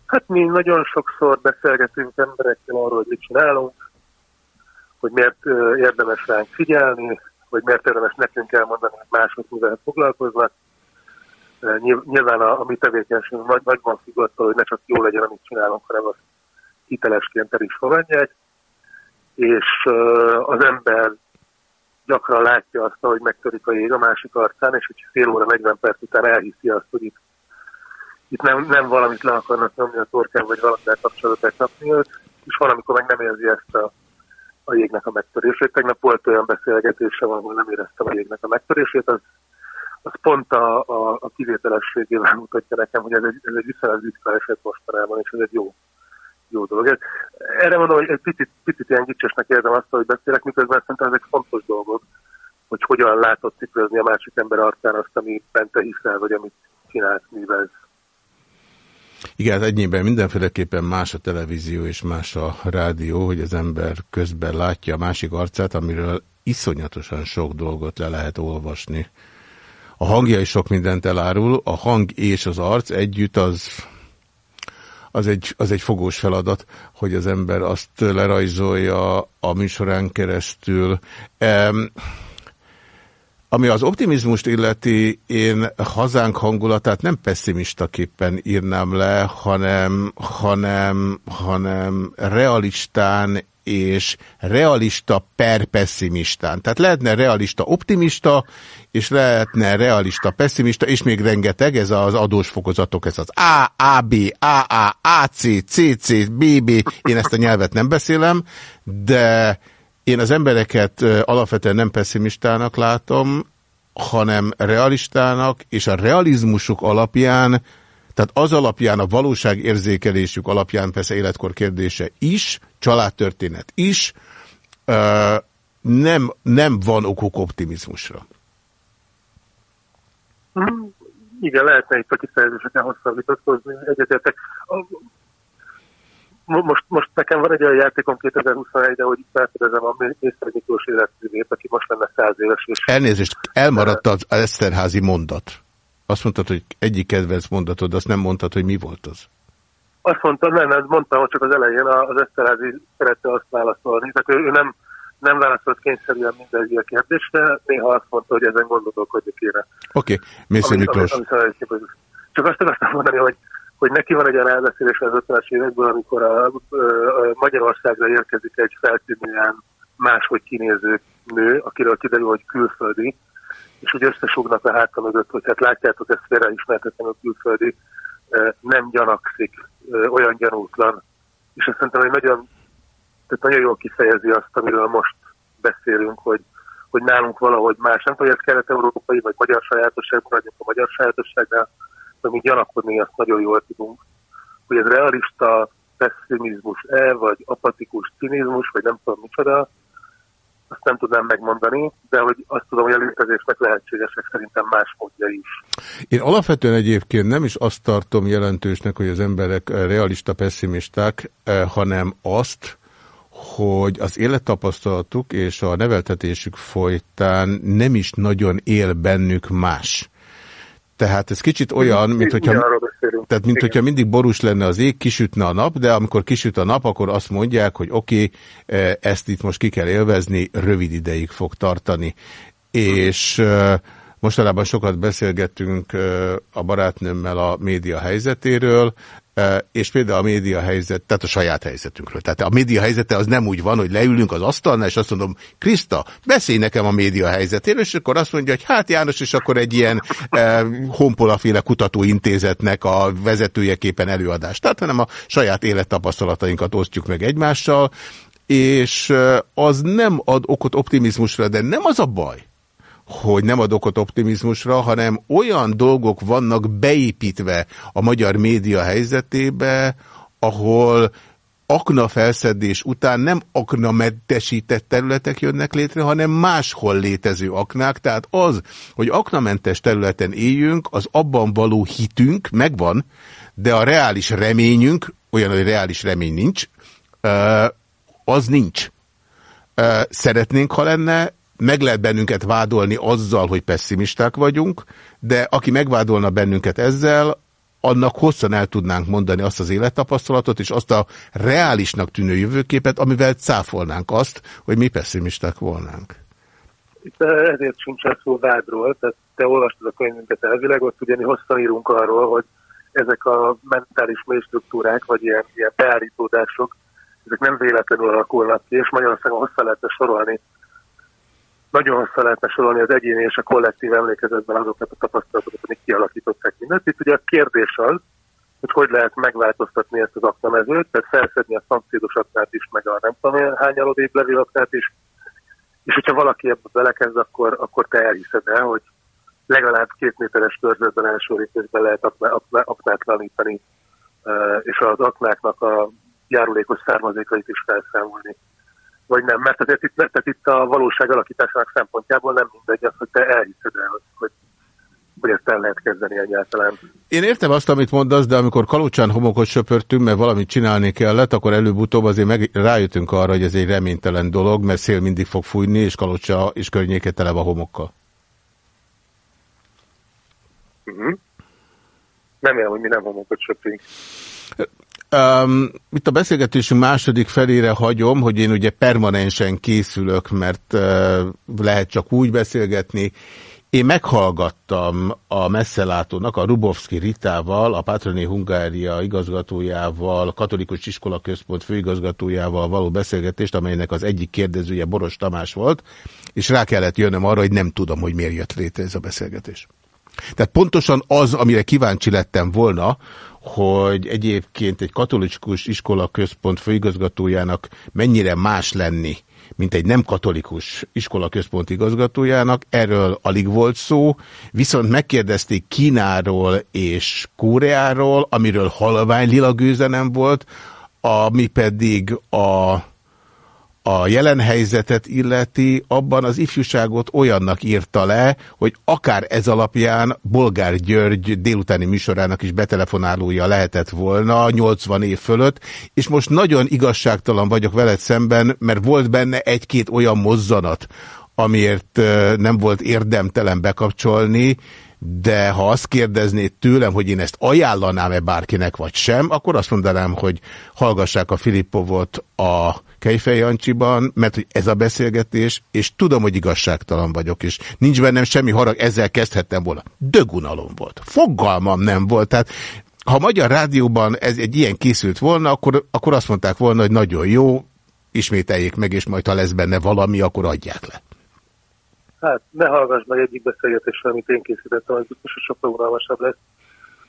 S5: hát mi nagyon sokszor beszélgetünk emberekkel arról, hogy mit csinálunk, hogy miért érdemes ránk figyelni, hogy miért érdemes nekünk elmondani, hogy mások mivel foglalkoznak. Nyilván a, a mi tevékenységünk nagy, nagyban függ attól, hogy ne csak jó legyen, amit csinálunk, hanem azt hitelesként el is fogadják. És az ember gyakran látja azt, hogy megtörik a jég a másik arcán, és hogy fél óra, 40 perc után elhiszi azt, hogy itt, itt nem, nem valamit le akarnak nyomni a torkán, vagy valamivel kapcsolatban kapni őt, és valamikor meg nem érzi ezt a, a jégnek a megtörését. Tegnap volt olyan beszélgetésem, ahol nem éreztem a jégnek a megtörését, az, az pont a, a, a kivételességével mutatja nekem, hogy ez egy, ez egy viszonylag ritka eset mostanában, és ez egy jó, jó dolog. Erre mondom, hogy egy picit, picit ilyen gicsesnek érzem azt, hogy beszélek, miközben szerintem ezek fontos dolgok, hogy hogyan látod tükrözni a másik ember arcán azt, ami bente hiszel, vagy amit csinálsz, mivel
S1: igen, hát ennyiben mindenféleképpen más a televízió és más a rádió, hogy az ember közben látja a másik arcát, amiről iszonyatosan sok dolgot le lehet olvasni. A hangja is sok mindent elárul, a hang és az arc együtt az az egy, az egy fogós feladat, hogy az ember azt lerajzolja a műsorán keresztül. Um, ami az optimizmust illeti, én hazánk hangulatát nem pessimistaképpen írnám le, hanem, hanem, hanem realistán és realista per pessimistán. Tehát lehetne realista optimista, és lehetne realista pessimista, és még rengeteg, ez az adós fokozatok, ez az A, AB, AA, AC, CC, BB, én ezt a nyelvet nem beszélem, de én az embereket alapvetően nem pessimistának látom, hanem realistának, és a realizmusuk alapján, tehát az alapján, a valóságérzékelésük alapján persze életkor kérdése is, családtörténet is, nem, nem van okuk optimizmusra.
S5: Igen, lehetne itt a kifejezéseken hosszabb vitatkozni. Egyetértek most, most nekem van egy olyan játékom 2021-de, hogy felfedezem a Mr. Miklós életművét, aki most lenne száz éves. És
S1: Elnézést, elmaradt az Eszterházi mondat. Azt mondtad, hogy egyik kedvenc mondatod, azt nem mondtad, hogy mi volt az?
S5: Azt mondtam, nem, nem mondtam, hogy csak az elején az Eszterházi szerette azt válaszolni. Tehát ő, ő nem, nem válaszolt kényszerűen minden ilyen kérdésre, néha azt mondta, hogy ezen gondolkodjuk kéne.
S1: Oké, okay. Mr. Miklós. Ami, ami,
S5: csak azt akartam mondani, hogy hogy neki van egy olyan elbeszélés az 50-es évekből, amikor a, a Magyarországra érkezik egy feltűnően máshogy kinéző nő, akiről kiderül, hogy külföldi, és hogy összesugnak a háta mögött, hogy hát látjátok, ezt félre ismertetem a külföldi, nem gyanakszik, olyan gyanútlan. És azt szerintem, hogy nagyon, tehát nagyon jól kifejezi azt, amiről most beszélünk, hogy, hogy nálunk valahogy más. Nem tudom, hogy ez kelet-európai vagy magyar sajátosság, maradjunk a magyar sajátosságnál, mi gyanakodni azt nagyon jól tudunk, hogy ez realista pessimizmus-e, vagy apatikus cinizmus, vagy nem tudom micsoda, azt nem tudnám megmondani, de hogy azt tudom, hogy a létezésnek lehetségesek szerintem más módja is.
S1: Én alapvetően egyébként nem is azt tartom jelentősnek, hogy az emberek realista pessimisták, eh, hanem azt, hogy az élettapasztalatuk és a neveltetésük folytán nem is nagyon él bennük más. Tehát ez kicsit olyan, mint hogyha, tehát mint hogyha mindig borús lenne az ég, kisütne a nap, de amikor kisüt a nap, akkor azt mondják, hogy oké, okay, eh, ezt itt most ki kell élvezni, rövid ideig fog tartani. És eh, mostanában sokat beszélgettünk eh, a barátnőmmel a média helyzetéről, és például a média helyzet, tehát a saját helyzetünkről. Tehát a média helyzete az nem úgy van, hogy leülünk az asztalnál, és azt mondom, Kriszta, beszélj nekem a média helyzetéről, és akkor azt mondja, hogy hát János, és akkor egy ilyen eh, honpolaféle kutatóintézetnek a vezetőjeképpen előadást. Tehát hanem a saját élettapasztalatainkat osztjuk meg egymással, és az nem ad okot optimizmusra, de nem az a baj, hogy nem ad okot optimizmusra, hanem olyan dolgok vannak beépítve a magyar média helyzetébe, ahol akna felszedés után nem aknamentesített területek jönnek létre, hanem máshol létező aknák. Tehát az, hogy aknamentes területen éljünk, az abban való hitünk megvan, de a reális reményünk, olyan, hogy reális remény nincs, az nincs. Szeretnénk, ha lenne, meg lehet bennünket vádolni azzal, hogy pessimisták vagyunk, de aki megvádolna bennünket ezzel, annak hosszan el tudnánk mondani azt az élettapasztalatot, és azt a reálisnak tűnő jövőképet, amivel cáfolnánk azt, hogy mi pessimisták volnánk.
S5: Itt ezért sincsen szó vádról, tehát te olvastad a könyvünket elvileg, ott ugyani hosszan írunk arról, hogy ezek a mentális mély struktúrák, vagy ilyen, ilyen beállítódások, ezek nem véletlenül alakulnak ki, és Magyarországon hosszan lehetne sorolni nagyon hosszá lehetne sorolni az egyéni és a kollektív emlékezetben azokat a tapasztalatokat, amik kialakították mindent. Itt ugye a kérdés az, hogy hogy lehet megváltoztatni ezt az aknamezőt, tehát felszedni a szomszédos aknát is, meg a nem tudom hány alodébb aknát is, és hogyha valaki ebbe belekezd, akkor, akkor te elhiszed el, hogy legalább két méteres körzetben első lépésben lehet aknátlanítani, és az aknáknak a járulékos származékait is felszámolni vagy nem. Mert azért itt, mert itt a valóság alakításának szempontjából nem mindegy az, hogy te elhiszed el, hogy, hogy ezt el lehet kezdeni egyáltalán.
S1: Én értem azt, amit mondasz, de amikor Kalucsán homokot söpörtünk, mert valamit csinálni kellett, akkor előbb-utóbb azért meg rájöttünk arra, hogy ez egy reménytelen dolog, mert szél mindig fog fújni, és Kalocsa és környéke tele a homokkal.
S5: Uh mhm. -huh. Nem ilyen, hogy mi nem homokot söpünk.
S1: Um, itt a beszélgetésünk második felére hagyom, hogy én ugye permanensen készülök, mert uh, lehet csak úgy beszélgetni. Én meghallgattam a messzelátónak, a Rubovski Ritával, a Patroni Hungária igazgatójával, Katolikus Iskola Központ főigazgatójával való beszélgetést, amelynek az egyik kérdezője Boros Tamás volt, és rá kellett jönnöm arra, hogy nem tudom, hogy miért jött létre ez a beszélgetés. Tehát pontosan az, amire kíváncsi lettem volna, hogy egyébként egy katolikus iskola központ főigazgatójának mennyire más lenni, mint egy nem katolikus iskola központ igazgatójának, erről alig volt szó, viszont megkérdezték Kínáról és Kóreáról, amiről halvány lila gőze nem volt, ami pedig a a jelen helyzetet illeti, abban az ifjúságot olyannak írta le, hogy akár ez alapján Bolgár György délutáni műsorának is betelefonálója lehetett volna 80 év fölött, és most nagyon igazságtalan vagyok veled szemben, mert volt benne egy-két olyan mozzanat, amiért nem volt érdemtelen bekapcsolni, de ha azt kérdeznéd tőlem, hogy én ezt ajánlanám-e bárkinek vagy sem, akkor azt mondanám, hogy hallgassák a Filippovot a Kejfej Jancsiban, mert hogy ez a beszélgetés, és tudom, hogy igazságtalan vagyok, és nincs bennem semmi harag, ezzel kezdhettem volna. Dögunalom volt. Fogalmam nem volt. Tehát ha a Magyar Rádióban ez egy ilyen készült volna, akkor, akkor azt mondták volna, hogy nagyon jó, ismételjék meg, és majd ha lesz benne valami, akkor adják le.
S5: Hát, ne hallgass meg egyik beszélgetésre, amit én készítettem, az biztos, hogy sokkal unalmasabb lesz.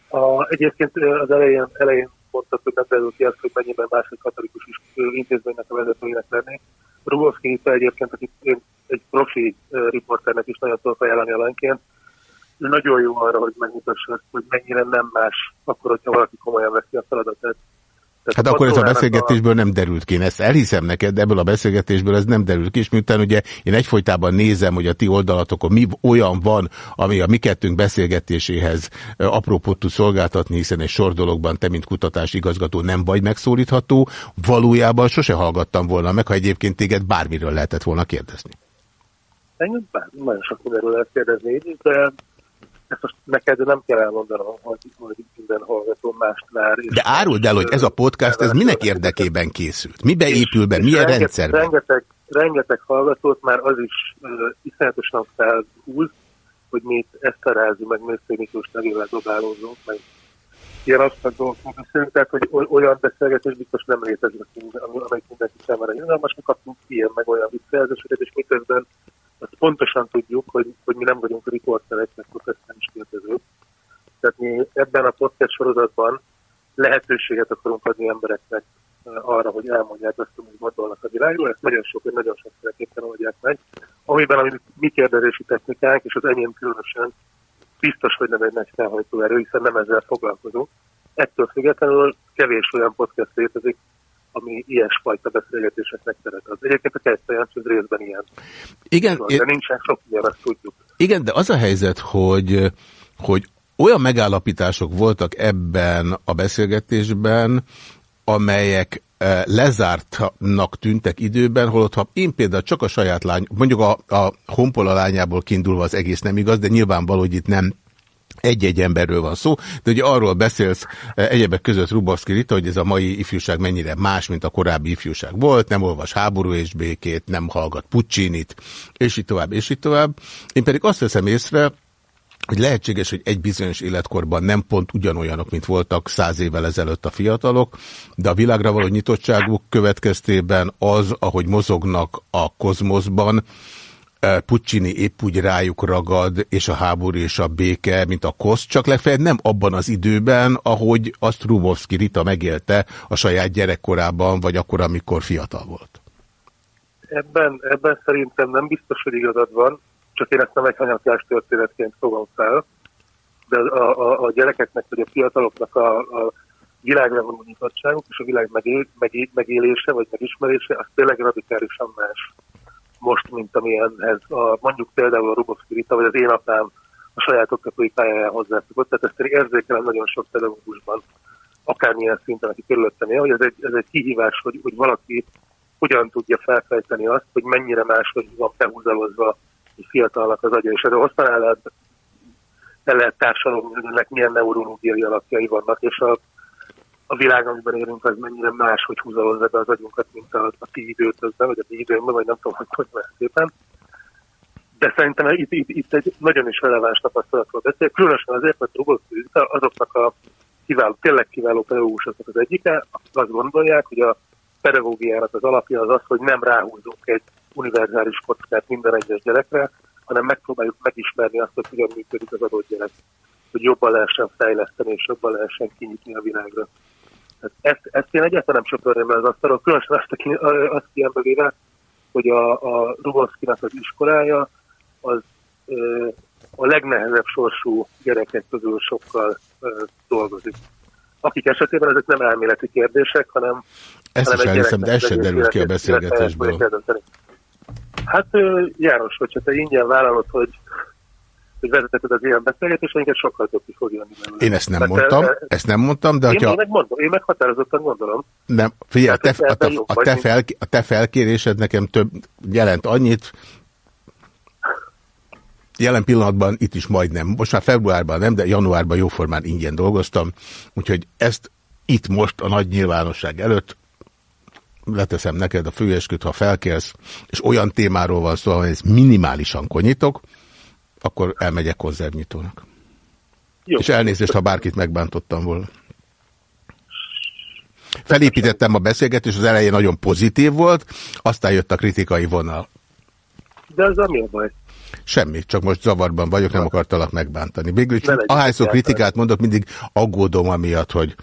S5: A, egyébként az elején, elején mondtad, hogy nem derül ki azt, hogy mennyiben másik katolikus intézménynek a vezetőjének lenni. Rugowski egyébként, akit én egy profi riporternek is nagyon tudok ajánlani alanyként, nagyon jó arra, hogy megmutassa hogy mennyire nem más, akkor, hogyha valaki komolyan veszi a feladatát.
S1: Hát akkor ez a beszélgetésből nem derült ki. Én ezt elhiszem neked, de ebből a beszélgetésből ez nem derült ki, és miután ugye én egyfolytában nézem, hogy a ti oldalatokon mi olyan van, ami a mi kettőnk beszélgetéséhez aprópot tud szolgáltatni, hiszen egy sor dologban te, mint kutatási igazgató nem vagy megszólítható, valójában sose hallgattam volna meg, ha egyébként téged bármiről lehetett volna kérdezni.
S5: Engem bár, nagyon sok mindenről lehet kérdezni, de ezt most neked nem kell elmondanom, hogy, hogy minden hallgató mást vár.
S1: De áruld el, hogy ez a podcast, ez minek érdekében készült? Mibe épül be? Milyen rengeteg, rendszerben?
S5: Rengeteg, rengeteg hallgatót már az is uh, iszonyatosan felhúz, hogy mi itt Eszterázi, meg Mősző Miklós nevével dobálózunk, meg ilyen absztrakt dolgokról beszélünk, tehát hogy olyan beszélgetés biztos nem létezik, amelyik mindenki számára jönalmas, mi kaptunk ilyen meg olyan visszajelzéseket, és miközben azt pontosan tudjuk, hogy, hogy mi nem vagyunk riporterek, meg professzionális kérdezők. Tehát mi ebben a podcast sorozatban lehetőséget akarunk adni embereknek eh, arra, hogy elmondják azt, amit gondolnak a világról. Ezt nagyon sok, nagyon sok szeretéppen oldják meg. Amiben a mi kérdezési technikánk, és az enyém különösen biztos, hogy nem egy nagy felhajtóerő, hiszen nem ezzel foglalkozunk. Ettől függetlenül kevés olyan podcast létezik, ami ilyesfajta beszélgetéseknek szeret. Az egyébként a kezdte az részben ilyen.
S1: Igen,
S5: de nincsen sok ilyen, azt tudjuk.
S1: Igen, de az a helyzet, hogy, hogy olyan megállapítások voltak ebben a beszélgetésben, amelyek eh, lezártnak tűntek időben, holott ha én például csak a saját lány, mondjuk a, a honpola lányából kiindulva az egész nem igaz, de nyilvánvaló, hogy itt nem egy-egy emberről van szó, de ugye arról beszélsz e, egyebek között Rubovszki Rita, hogy ez a mai ifjúság mennyire más, mint a korábbi ifjúság volt, nem olvas háború és békét, nem hallgat Puccinit, és így tovább, és így tovább. Én pedig azt veszem észre, hogy lehetséges, hogy egy bizonyos életkorban nem pont ugyanolyanok, mint voltak száz évvel ezelőtt a fiatalok, de a világra való nyitottságuk következtében az, ahogy mozognak a kozmoszban, Puccini épp úgy rájuk ragad, és a háború és a béke, mint a kosz, csak legfeljebb nem abban az időben, ahogy azt Rubovszki Rita megélte a saját gyerekkorában, vagy akkor, amikor fiatal volt.
S5: Ebben, ebben szerintem nem biztos, hogy igazad van, csak én ezt nem egy hanyatlás történetként fogom fel, de a, a, a gyerekeknek, vagy a fiataloknak a, a világra való nyitottságuk és a világ megél, megél, megélése, vagy megismerése, az tényleg radikálisan más most, mint amilyenhez a, mondjuk például a Rubovszki Rita, vagy az én apám a saját oktatói pályáján hozzászokott. Tehát ezt érzékelem nagyon sok pedagógusban, akármilyen szinten, aki körülöttem él, hogy ez egy, ez egy kihívás, hogy, hogy valaki hogyan tudja felfejteni azt, hogy mennyire máshogy van behúzalozva egy fiatalnak az agya, és erről aztán el lehet, el lehet társadalomnak milyen neurológiai alapjai vannak, és a a világ, amiben élünk, az mennyire más, hogy húzalozza be az agyunkat, mint a, a ti időtökben, vagy a mi időnkben, vagy nem tudom, hogy hogy szépen. De szerintem itt, itt, itt egy nagyon is releváns tapasztalatról beszél, különösen azért, mert Rugolszki azoknak a kiváló, tényleg kiváló pedagógusoknak az egyike, akik azt gondolják, hogy a pedagógiának az alapja az az, hogy nem ráhúzunk egy univerzális kockát minden egyes gyerekre, hanem megpróbáljuk megismerni azt, hogy hogyan működik az adott gyerek, hogy jobban lehessen fejleszteni, és jobban lehessen kinyitni a világra. Ezt, ezt én egyáltalán nem söpörném az asztalon, különösen azt, aki, azt véve, hogy a, a Rugoszkinak az iskolája az ö, a legnehezebb sorsú gyerekek közül sokkal ö, dolgozik. Akik esetében ezek nem elméleti kérdések, hanem
S1: ezt hanem is elhiszem, de ez se derült ki a beszélgetésből.
S5: Hát János, hogyha te ingyen vállalod, hogy hogy vezeted az ilyen beszélgetéseinket, sokkal több is fog jönni
S1: belőle. Én ezt nem Tehát mondtam, e, ezt nem mondtam, de
S5: én,
S1: hogyha...
S5: Én meg, mondom, én meg határozottan gondolom.
S1: Nem, figyelj, te, a, te, a, te fel, a te felkérésed nekem több jelent annyit, jelen pillanatban itt is majdnem, most már februárban nem, de januárban jóformán ingyen dolgoztam, úgyhogy ezt itt most a nagy nyilvánosság előtt leteszem neked a főesküt, ha felkérsz, és olyan témáról van szó, hogy ezt minimálisan konyítok, akkor elmegyek konzervnyitónak. Jó. És elnézést, ha bárkit megbántottam volna. Felépítettem a beszélgetést, az elején nagyon pozitív volt, aztán jött a kritikai vonal.
S5: De ez nem jó baj.
S1: Semmi, csak most zavarban vagyok, nem akartalak megbántani. Végül, ahányszor kritikát mondok, mindig aggódom amiatt, hogy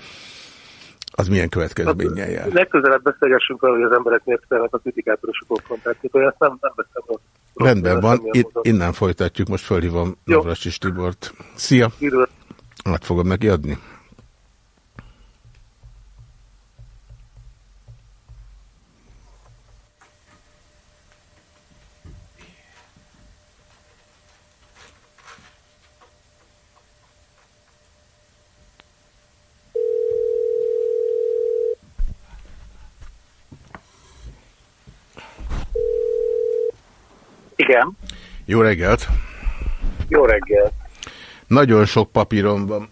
S1: az milyen következménnyel jár.
S5: Legközelebb beszélgessünk arról, hogy az emberek miért szeretnek a kritikátorosok kontaktot, hogy ezt nem, nem rossz.
S1: Rendben van, In, innen folytatjuk, most fölhívom Navracsis Tibort. Szia! Hát fogom neki adni.
S5: Igen.
S1: Jó reggelt!
S5: Jó reggelt!
S1: Nagyon sok papírom van.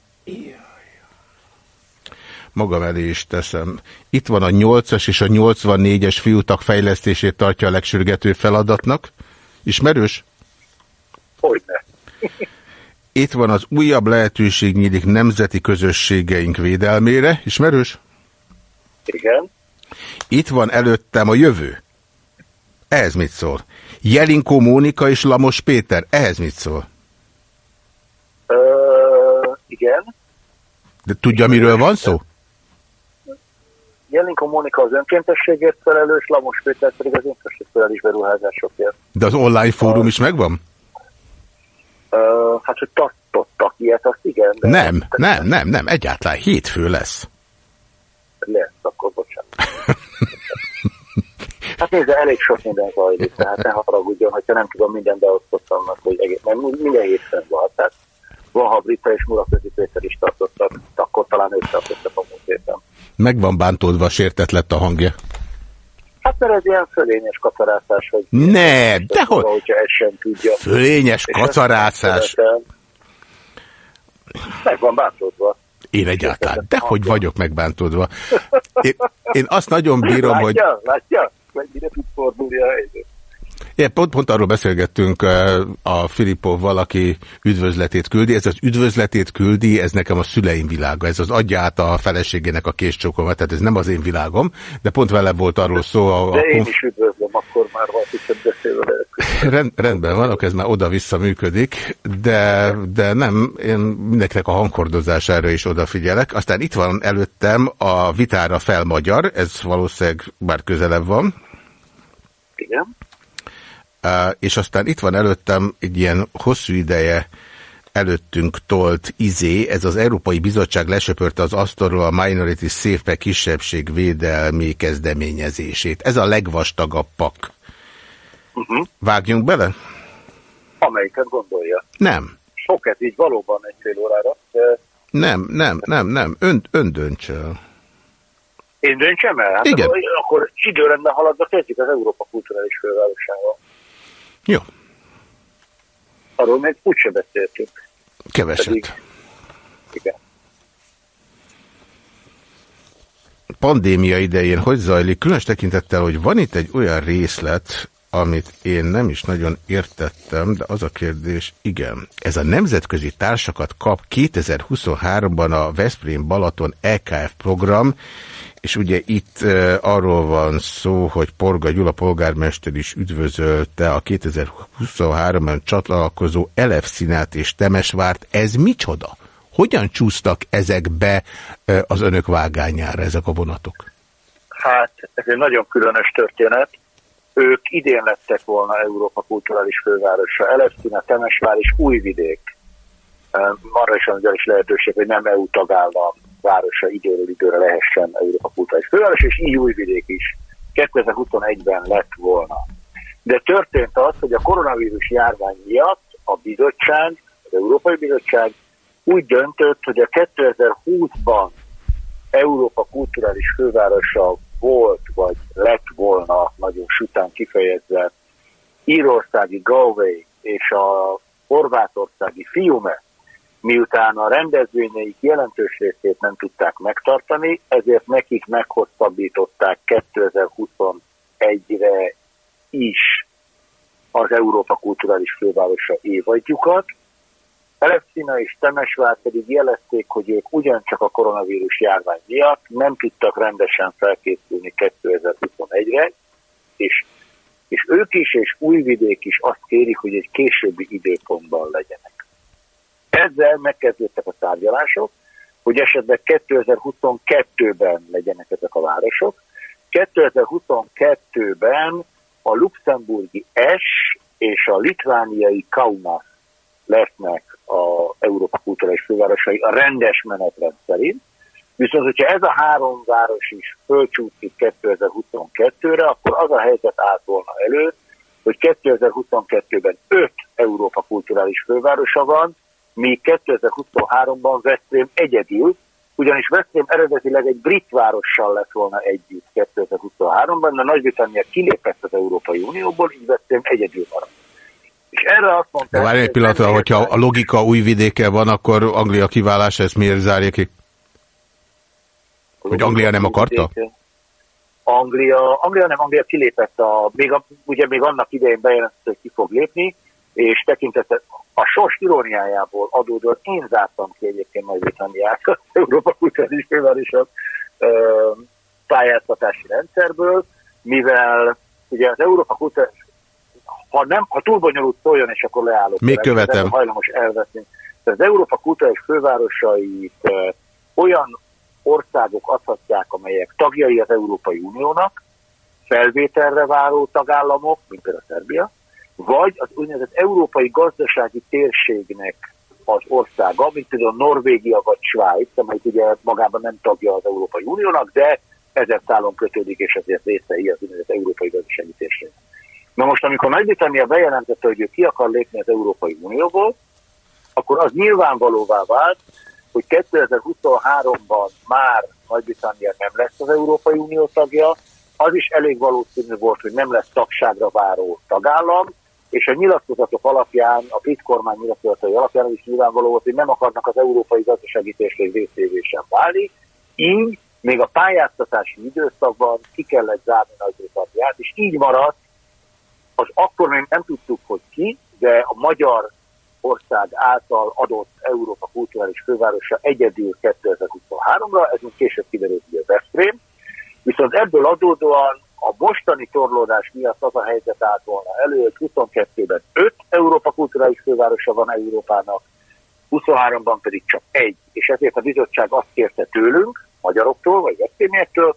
S1: Magam elé is teszem. Itt van a 8-as és a 84-es fiútak fejlesztését tartja a legsürgető feladatnak. Ismerős?
S5: Hogyne.
S1: Itt van az újabb lehetőség nyílik nemzeti közösségeink védelmére. Ismerős?
S5: Igen.
S1: Itt van előttem a jövő. Ehhez mit szól? Jelinkó Mónika és Lamos Péter. Ehhez mit szól?
S5: Ö, igen.
S1: De tudja, miről van szó?
S5: Jelinkó Mónika az önkéntességért felelős, Lamos Péter pedig az infrastruktúrális beruházásokért.
S1: De az online fórum is megvan?
S5: Ö, hát, hogy tartottak ilyet, azt igen.
S1: De nem, nem, nem, nem, egyáltalán hétfő lesz.
S5: Lesz, akkor bocsánat. Hát nézze, elég sok minden zajlik, tehát ne haragudjon, hogyha nem tudom, minden beosztottam, hogy egész, mert minden hétfőn van, tehát van, ha Brita és Muraközi Péter is tartottak, akkor talán tartottak a múlt héten.
S1: Meg van bántódva, sértett lett a hangja.
S5: Hát mert ez ilyen fölényes kacarászás, hogy...
S1: Ne, de hogy?
S5: Hogyha ez sem tudja.
S1: Fölényes kacarászás.
S5: Meg van bántódva.
S1: Én egyáltalán. De hogy vagyok megbántódva. Én, én azt nagyon bírom,
S5: látja,
S1: hogy...
S5: Látja, látja? mennyire tud fordulni a helyzet.
S1: Igen, pont, pont arról beszélgettünk a Filipov valaki üdvözletét küldi. Ez az üdvözletét küldi, ez nekem a szüleim világa. Ez az adja át a feleségének a késcsókomat, tehát ez nem az én világom, de pont vele volt arról szó. A,
S5: a de én is üdvözlöm, akkor már valaki beszélve
S1: Rend, rendben van, ez már oda-vissza működik, de, de nem, én mindenkinek a hangkordozására is odafigyelek. Aztán itt van előttem a vitára felmagyar, ez valószínűleg bár közelebb van.
S5: Igen.
S1: Uh, és aztán itt van előttem egy ilyen hosszú ideje előttünk tolt izé, ez az Európai Bizottság lesöpörte az asztalról a Minority Safe kisebbség védelmi kezdeményezését. Ez a legvastagabb pak. Uh -huh. Vágjunk bele?
S5: Amelyiket gondolja.
S1: Nem.
S5: Sok ez így valóban egy fél órára. De...
S1: Nem, nem, nem, nem. Ön, ön dönts el.
S5: Én döntsem el? Hát
S1: Igen.
S5: Akkor, akkor időrendben haladva kezdjük az Európa kulturális fővárosával.
S1: Jó.
S5: Arról még úgyse beszéltünk.
S1: Keveset. Pedig,
S5: igen.
S1: pandémia idején hogy zajlik, különös tekintettel, hogy van itt egy olyan részlet, amit én nem is nagyon értettem, de az a kérdés, igen. Ez a nemzetközi társakat kap 2023-ban a Veszprém Balaton EKF program, és ugye itt arról van szó, hogy Porga Gyula polgármester is üdvözölte a 2023-ban csatlakozó Elefszínát és Temesvárt. Ez micsoda? Hogyan csúsztak ezek be az önök vágányára ezek a vonatok?
S6: Hát ez egy nagyon különös történet. Ők idén lettek volna Európa kulturális fővárosa. Elefszína, Temesvár és Újvidék. Arra is van is lehetőség, hogy nem EU tagállam városa időről időre lehessen Európa kulturális főváros, és így Újvidék is 2021-ben lett volna. De történt az, hogy a koronavírus járvány miatt a bizottság, az Európai Bizottság úgy döntött, hogy a 2020-ban Európa kulturális fővárosa volt, vagy lett volna, nagyon sután kifejezve, írországi Galway és a horvátországi Fiume miután a rendezvényeik jelentős részét nem tudták megtartani, ezért nekik meghosszabbították 2021-re is az Európa Kulturális Fővárosa évadjukat. Elefszina és Temesvár pedig jelezték, hogy ők ugyancsak a koronavírus járvány miatt nem tudtak rendesen felkészülni 2021-re, és, és ők is és Újvidék is azt kérik, hogy egy későbbi időpontban legyenek. Ezzel megkezdődtek a tárgyalások, hogy esetleg 2022-ben legyenek ezek a városok. 2022-ben a luxemburgi S és a litvániai Kaunas lesznek a Európa kulturális fővárosai a rendes menetrend szerint. Viszont, hogyha ez a három város is fölcsúszik 2022-re, akkor az a helyzet állt volna elő, hogy 2022-ben öt Európa kulturális fővárosa van, míg 2023-ban Veszprém egyedül, ugyanis Veszprém eredetileg egy brit várossal lett volna együtt 2023-ban, de Nagy-Britannia kilépett az Európai Unióból, így Veszprém egyedül maradt. És erre azt mondta...
S1: De várj egy pillanatra, hogyha a logika új vidéke van, akkor Anglia kiválása ezt miért zárja ki? Hogy Anglia nem akarta?
S6: Anglia, Anglia nem, Anglia kilépett, a, még a, ugye még annak idején bejelentett, hogy ki fog lépni, és tekintettel a sors iróniájából adódóan én zártam ki egyébként Nagy-Britanniát az Európa Kulturális Fővárosok pályáztatási rendszerből, mivel ugye az Európa Kulturális, ha, nem, ha túl bonyolult szóljon, és akkor leállok.
S1: Még követem.
S6: Hajlamos elveszni. Az Európa Kulturális Fővárosait ö, olyan országok adhatják, amelyek tagjai az Európai Uniónak, felvételre váró tagállamok, mint például a Szerbia, vagy az úgynevezett európai gazdasági térségnek az országa, mint például Norvégia vagy Svájc, amely ugye magában nem tagja az Európai Uniónak, de ezer szálon kötődik, és ezért részei az úgynevezett európai gazdasági térség. Na most, amikor Nagy-Britannia bejelentette, hogy ő ki akar lépni az Európai Unióból, akkor az nyilvánvalóvá vált, hogy 2023-ban már Nagy-Britannia nem lesz az Európai Unió tagja, az is elég valószínű volt, hogy nem lesz tagságra váró tagállam, és a nyilatkozatok alapján, a brit kormány nyilatkozatai alapján is nyilvánvaló volt, hogy nem akarnak az európai gazdasági térség részévé sem válni, így még a pályáztatási időszakban ki kellett zárni Nagy-Britanniát, és így maradt, az akkor még nem tudtuk, hogy ki, de a magyar ország által adott Európa kulturális fővárosa egyedül 2023-ra, ez még később kiderült, hogy a Veszprém, viszont ebből adódóan a mostani torlódás miatt az a helyzet állt volna elő, hogy 22-ben 5 Európa kulturális fővárosa van Európának, 23-ban pedig csak egy. És ezért a bizottság azt kérte tőlünk, magyaroktól vagy veszélyiektől,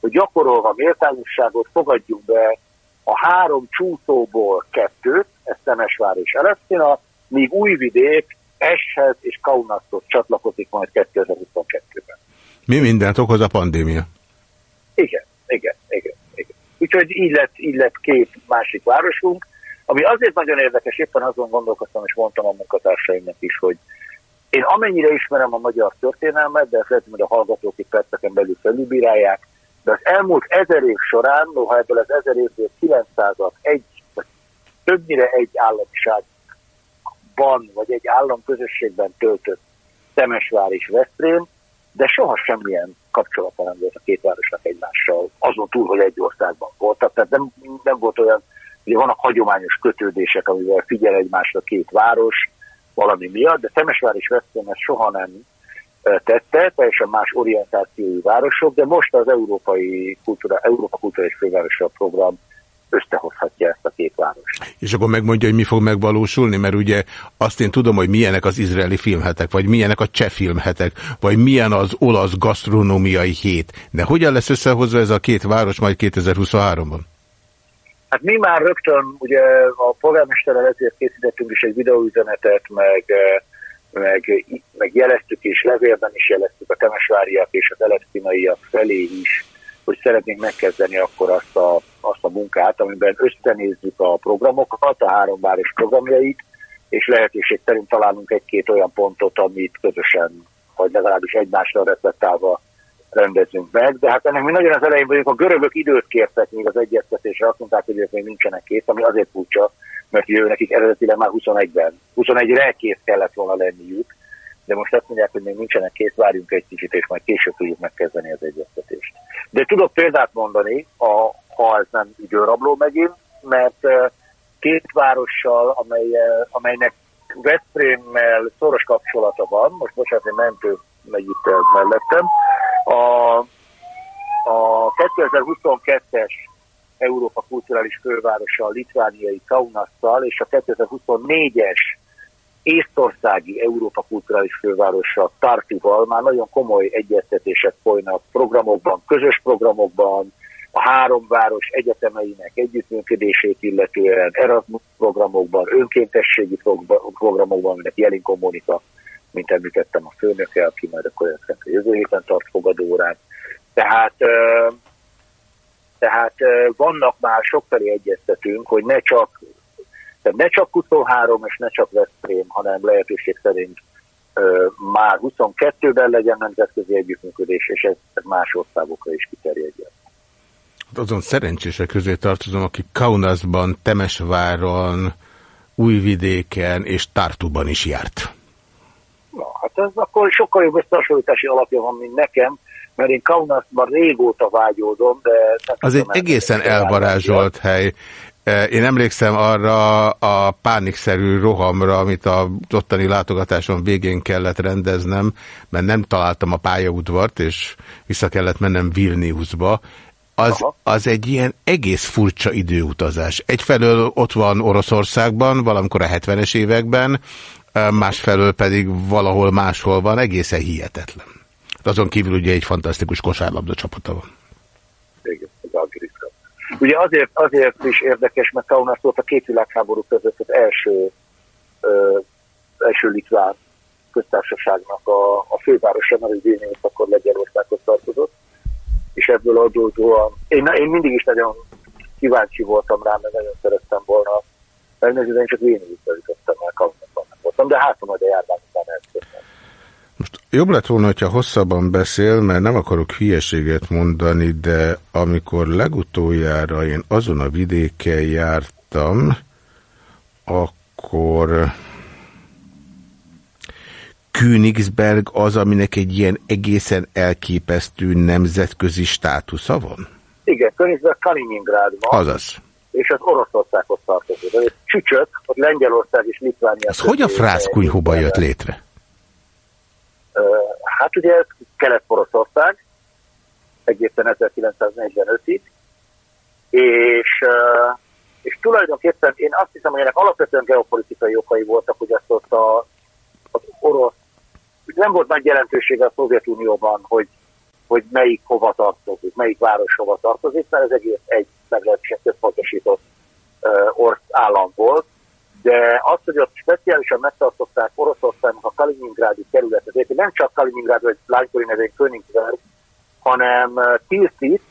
S6: hogy gyakorolva méltányosságot fogadjunk be a három csúszóból kettőt, ez Temesvár és Elesztina, míg Újvidék Eshez és Kaunashoz csatlakozik majd 2022-ben.
S1: Mi mindent okoz a pandémia?
S6: Igen, igen, igen. Úgyhogy így lett, így lett két másik városunk, ami azért nagyon érdekes, éppen azon gondolkoztam, és mondtam a munkatársaimnak is, hogy én amennyire ismerem a magyar történelmet, de ezt lehet, hogy a hallgatók itt perceken belül felülbírálják, de az elmúlt ezer év során, noha ebből az ezer évből 900-at egy, vagy többnyire egy államiságban, vagy egy államközösségben töltött Temesvár és Veszprém, de soha semmilyen kapcsolata nem volt a két városnak egymással, azon túl, hogy egy országban voltak. Tehát nem, nem volt olyan, ugye vannak hagyományos kötődések, amivel figyel egymásra két város valami miatt, de Temesvár és Veszprém ezt soha nem tette, teljesen más orientációi városok, de most az Európai Kultúra, Európa Kultúra és Fővárosa program összehozhatja ezt a két várost.
S1: És akkor megmondja, hogy mi fog megvalósulni, mert ugye azt én tudom, hogy milyenek az izraeli filmhetek, vagy milyenek a cseh filmhetek, vagy milyen az olasz gasztronómiai hét. De hogyan lesz összehozva ez a két város majd 2023-ban?
S6: Hát mi már rögtön, ugye a polgármesterrel ezért készítettünk is egy videóüzenetet, meg, meg, meg jeleztük és levélben is jeleztük a temesváriak és az elesztinaiak felé is, hogy szeretnénk megkezdeni akkor azt a, azt a munkát, amiben összenézzük a programokat, a három város programjait, és lehetőség szerint találunk egy-két olyan pontot, amit közösen, vagy legalábbis egymásra reflektálva rendezünk meg. De hát ennek mi nagyon az elején vagyunk, a görögök időt kértek még az egyeztetésre, azt mondták, hogy ők még nincsenek kész, ami azért furcsa, mert ő nekik eredetileg már 21-ben, 21-re kész kellett volna lenniük, de most azt mondják, hogy még nincsenek kész, várjunk egy kicsit, és majd később tudjuk megkezdeni az egyeztetést. De tudok példát mondani, a, ha ez nem időrabló megint, mert két várossal, amely, amelynek Veszprémmel szoros kapcsolata van, most bocsánat, hogy mentő megy itt mellettem, a, a 2022-es Európa kulturális fővárosa a litvániai Kaunasszal és a 2024-es észtországi Európa kulturális fővárosa Tartival már nagyon komoly egyeztetések folynak programokban, közös programokban, a három város egyetemeinek együttműködését illetően, Erasmus programokban, önkéntességi programokban, aminek Jelin Kommunika, mint említettem, a főnöke, aki majd a a jövő héten tart fogadórát. Tehát, tehát vannak már sokfelé egyeztetünk, hogy ne csak tehát ne csak 23 és ne csak Veszprém, hanem lehetőség szerint már 22-ben legyen nemzetközi együttműködés, és ez más országokra is kiterjedjen.
S1: Azon szerencsések közé tartozom, akik Kaunasban, Temesváron, Újvidéken és Tartuban is járt.
S6: Na, hát ez akkor sokkal jobb összehasonlítási alapja van, mint nekem, mert én Kaunasban régóta vágyódom, de...
S1: Az egy egészen elvarázsolt hely. E, én emlékszem arra a pánikszerű rohamra, amit a ottani látogatáson végén kellett rendeznem, mert nem találtam a pályaudvart, és vissza kellett mennem Vilniusba. Az, az egy ilyen egész furcsa időutazás. Egyfelől ott van Oroszországban, valamikor a 70-es években, másfelől pedig valahol máshol van, egészen hihetetlen. Azon kívül ugye egy fantasztikus kosárlabda csapata van.
S6: Igen, Ugye azért, azért is érdekes, mert Kaunas volt a két világháború között az első, ö, első litván köztársaságnak a, a fővárosa, mert az Vilnius akkor Lengyelországhoz tartozott, és ebből adódóan én, én mindig is nagyon kíváncsi voltam rá, mert nagyon szerettem volna megnézni, de én csak Vilniusra jutottam el, Kaunasban voltam, de hát majd a járvány után.
S1: Most jobb lett volna, hogyha hosszabban beszél, mert nem akarok hülyeséget mondani, de amikor legutoljára én azon a vidéken jártam, akkor Königsberg az, aminek egy ilyen egészen elképesztő nemzetközi státusza van?
S6: Igen, Königsberg Kaliningrádban.
S1: Azaz.
S6: És az Oroszországhoz tartozik. Ez csücsök, hogy Lengyelország és Litvánia.
S1: Ez hogy a frászkunyhóba jött létre?
S6: Hát ugye ez Kelet-Poroszország, egészen 1945-ig, és, és tulajdonképpen én azt hiszem, hogy ennek alapvetően geopolitikai okai voltak, hogy azt ott a, az orosz, nem volt nagy jelentősége a Szovjetunióban, hogy, hogy melyik hova tartozik, melyik város hova tartozik, mert ez egész egy meglehetősen központosított uh, állam volt, de az, hogy ott speciálisan megtartották Oroszországnak a Kaliningrádi területet, egyébként nem csak Kaliningrád vagy lánykori nevén Königsberg, hanem Tilsit,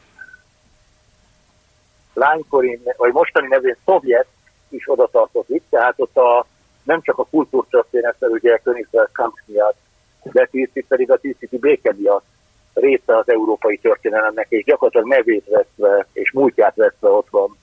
S6: lánykori, vagy mostani nevén Szovjet is oda tartozik, tehát ott a, nem csak a kultúrtörténettel, ugye Königsberg Kampf miatt, de Tilsit pedig a Tilsiti béke miatt része az európai történelemnek, és gyakorlatilag nevét veszve, és múltját veszve ott van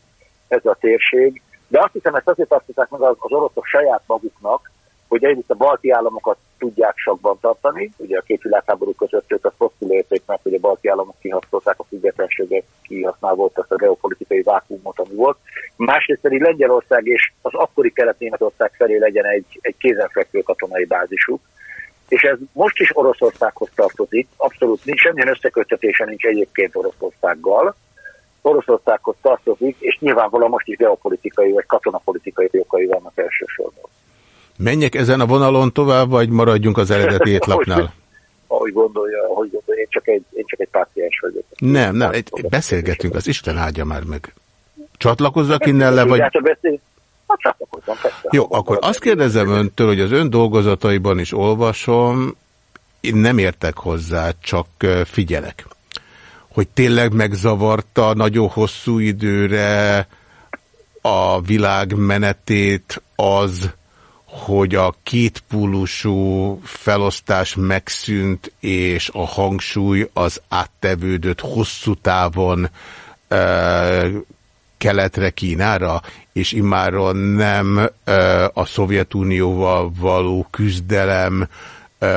S6: ez a térség. De azt hiszem, ezt azért tartották meg az, oroszok saját maguknak, hogy egyrészt a balti államokat tudják sakban tartani. Ugye a két világháború között ők azt rosszul érték meg, hogy a balti államok kihasználták a függetlenséget, kihasználva volt azt a geopolitikai vákumot, ami volt. Másrészt pedig Lengyelország és az akkori kelet-németország felé legyen egy, egy kézenfekvő katonai bázisuk. És ez most is Oroszországhoz tartozik, abszolút nincs semmilyen összeköttetése nincs egyébként Oroszországgal. Oroszországhoz tartozik, és nyilvánvalóan most is geopolitikai vagy katonapolitikai okai vannak elsősorban.
S1: Menjek ezen a vonalon tovább, vagy maradjunk az eredeti étlapnál?
S6: ahogy gondolja, ahogy gondolja, én csak egy, én csak egy páciens vagyok.
S1: Nem, nem, egy, beszélgetünk, az Isten áldja már meg. Csatlakozzak innen le, vagy...
S6: Hát
S1: Jó, akkor azt kérdezem öntől, hogy az ön dolgozataiban is olvasom, én nem értek hozzá, csak figyelek. Hogy tényleg megzavarta nagyon hosszú időre a világ menetét az, hogy a kétpólusú felosztás megszűnt, és a hangsúly az áttevődött hosszú távon keletre, Kínára, és immáron nem a Szovjetunióval való küzdelem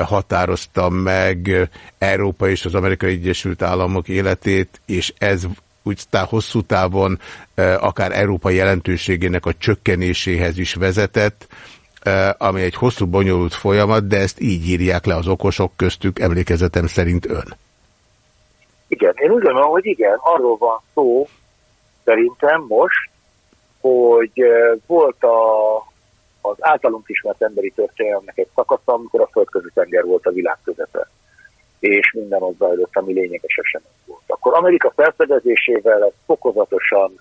S1: határozta meg Európa és az Amerikai Egyesült Államok életét, és ez úgy tán hosszú távon akár Európa jelentőségének a csökkenéséhez is vezetett, ami egy hosszú, bonyolult folyamat, de ezt így írják le az okosok köztük, emlékezetem szerint ön.
S6: Igen, én úgy gondolom, hogy igen, arról van szó szerintem most, hogy volt a, az általunk ismert emberi történelmnek egy szakasza, amikor a földközi tenger volt a világ közepe, és minden ott zajlott, ami lényeges esemény volt. Akkor Amerika felfedezésével fokozatosan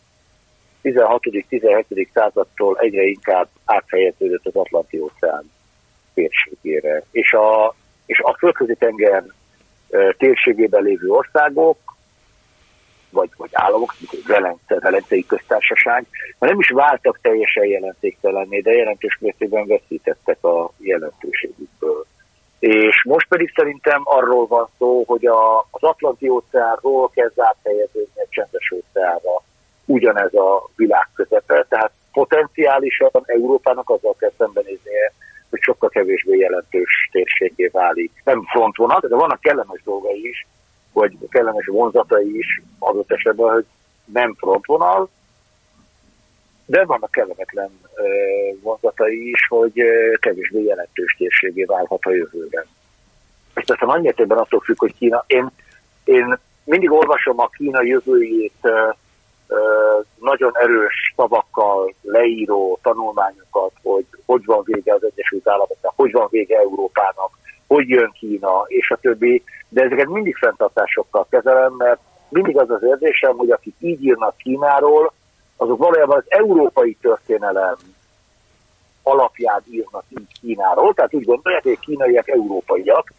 S6: 16.-17. századtól egyre inkább áthelyeződött az Atlanti óceán térségére. És a, és a földközi tenger térségében lévő országok, vagy, vagy államok, mint Velence, Velencei köztársaság, már nem is váltak teljesen jelentéktelenné, de jelentős mértékben veszítettek a jelentőségükből. És most pedig szerintem arról van szó, hogy a, az Atlanti óceánról kezd áthelyeződni a csendes óceánra ugyanez a világ közepe. Tehát potenciálisan Európának azzal kell szembenéznie, hogy sokkal kevésbé jelentős térségé válik. Nem frontvonal, de vannak kellemes dolgai is, vagy kellemes vonzatai is adott esetben, hogy nem frontvonal, de vannak kellemetlen vonzatai is, hogy kevésbé jelentős térségé válhat a jövőben. És aztán annyi többen attól függ, hogy Kína, én, én mindig olvasom a Kína jövőjét nagyon erős szavakkal leíró tanulmányokat, hogy hogy van vége az Egyesült Államoknak, hogy van vége Európának, hogy jön Kína, és a többi, de ezeket mindig fenntartásokkal kezelem, mert mindig az az érzésem, hogy akik így írnak Kínáról, azok valójában az európai történelem alapján írnak így Kínáról, tehát úgy gondolják, hogy kínaiak európaiak,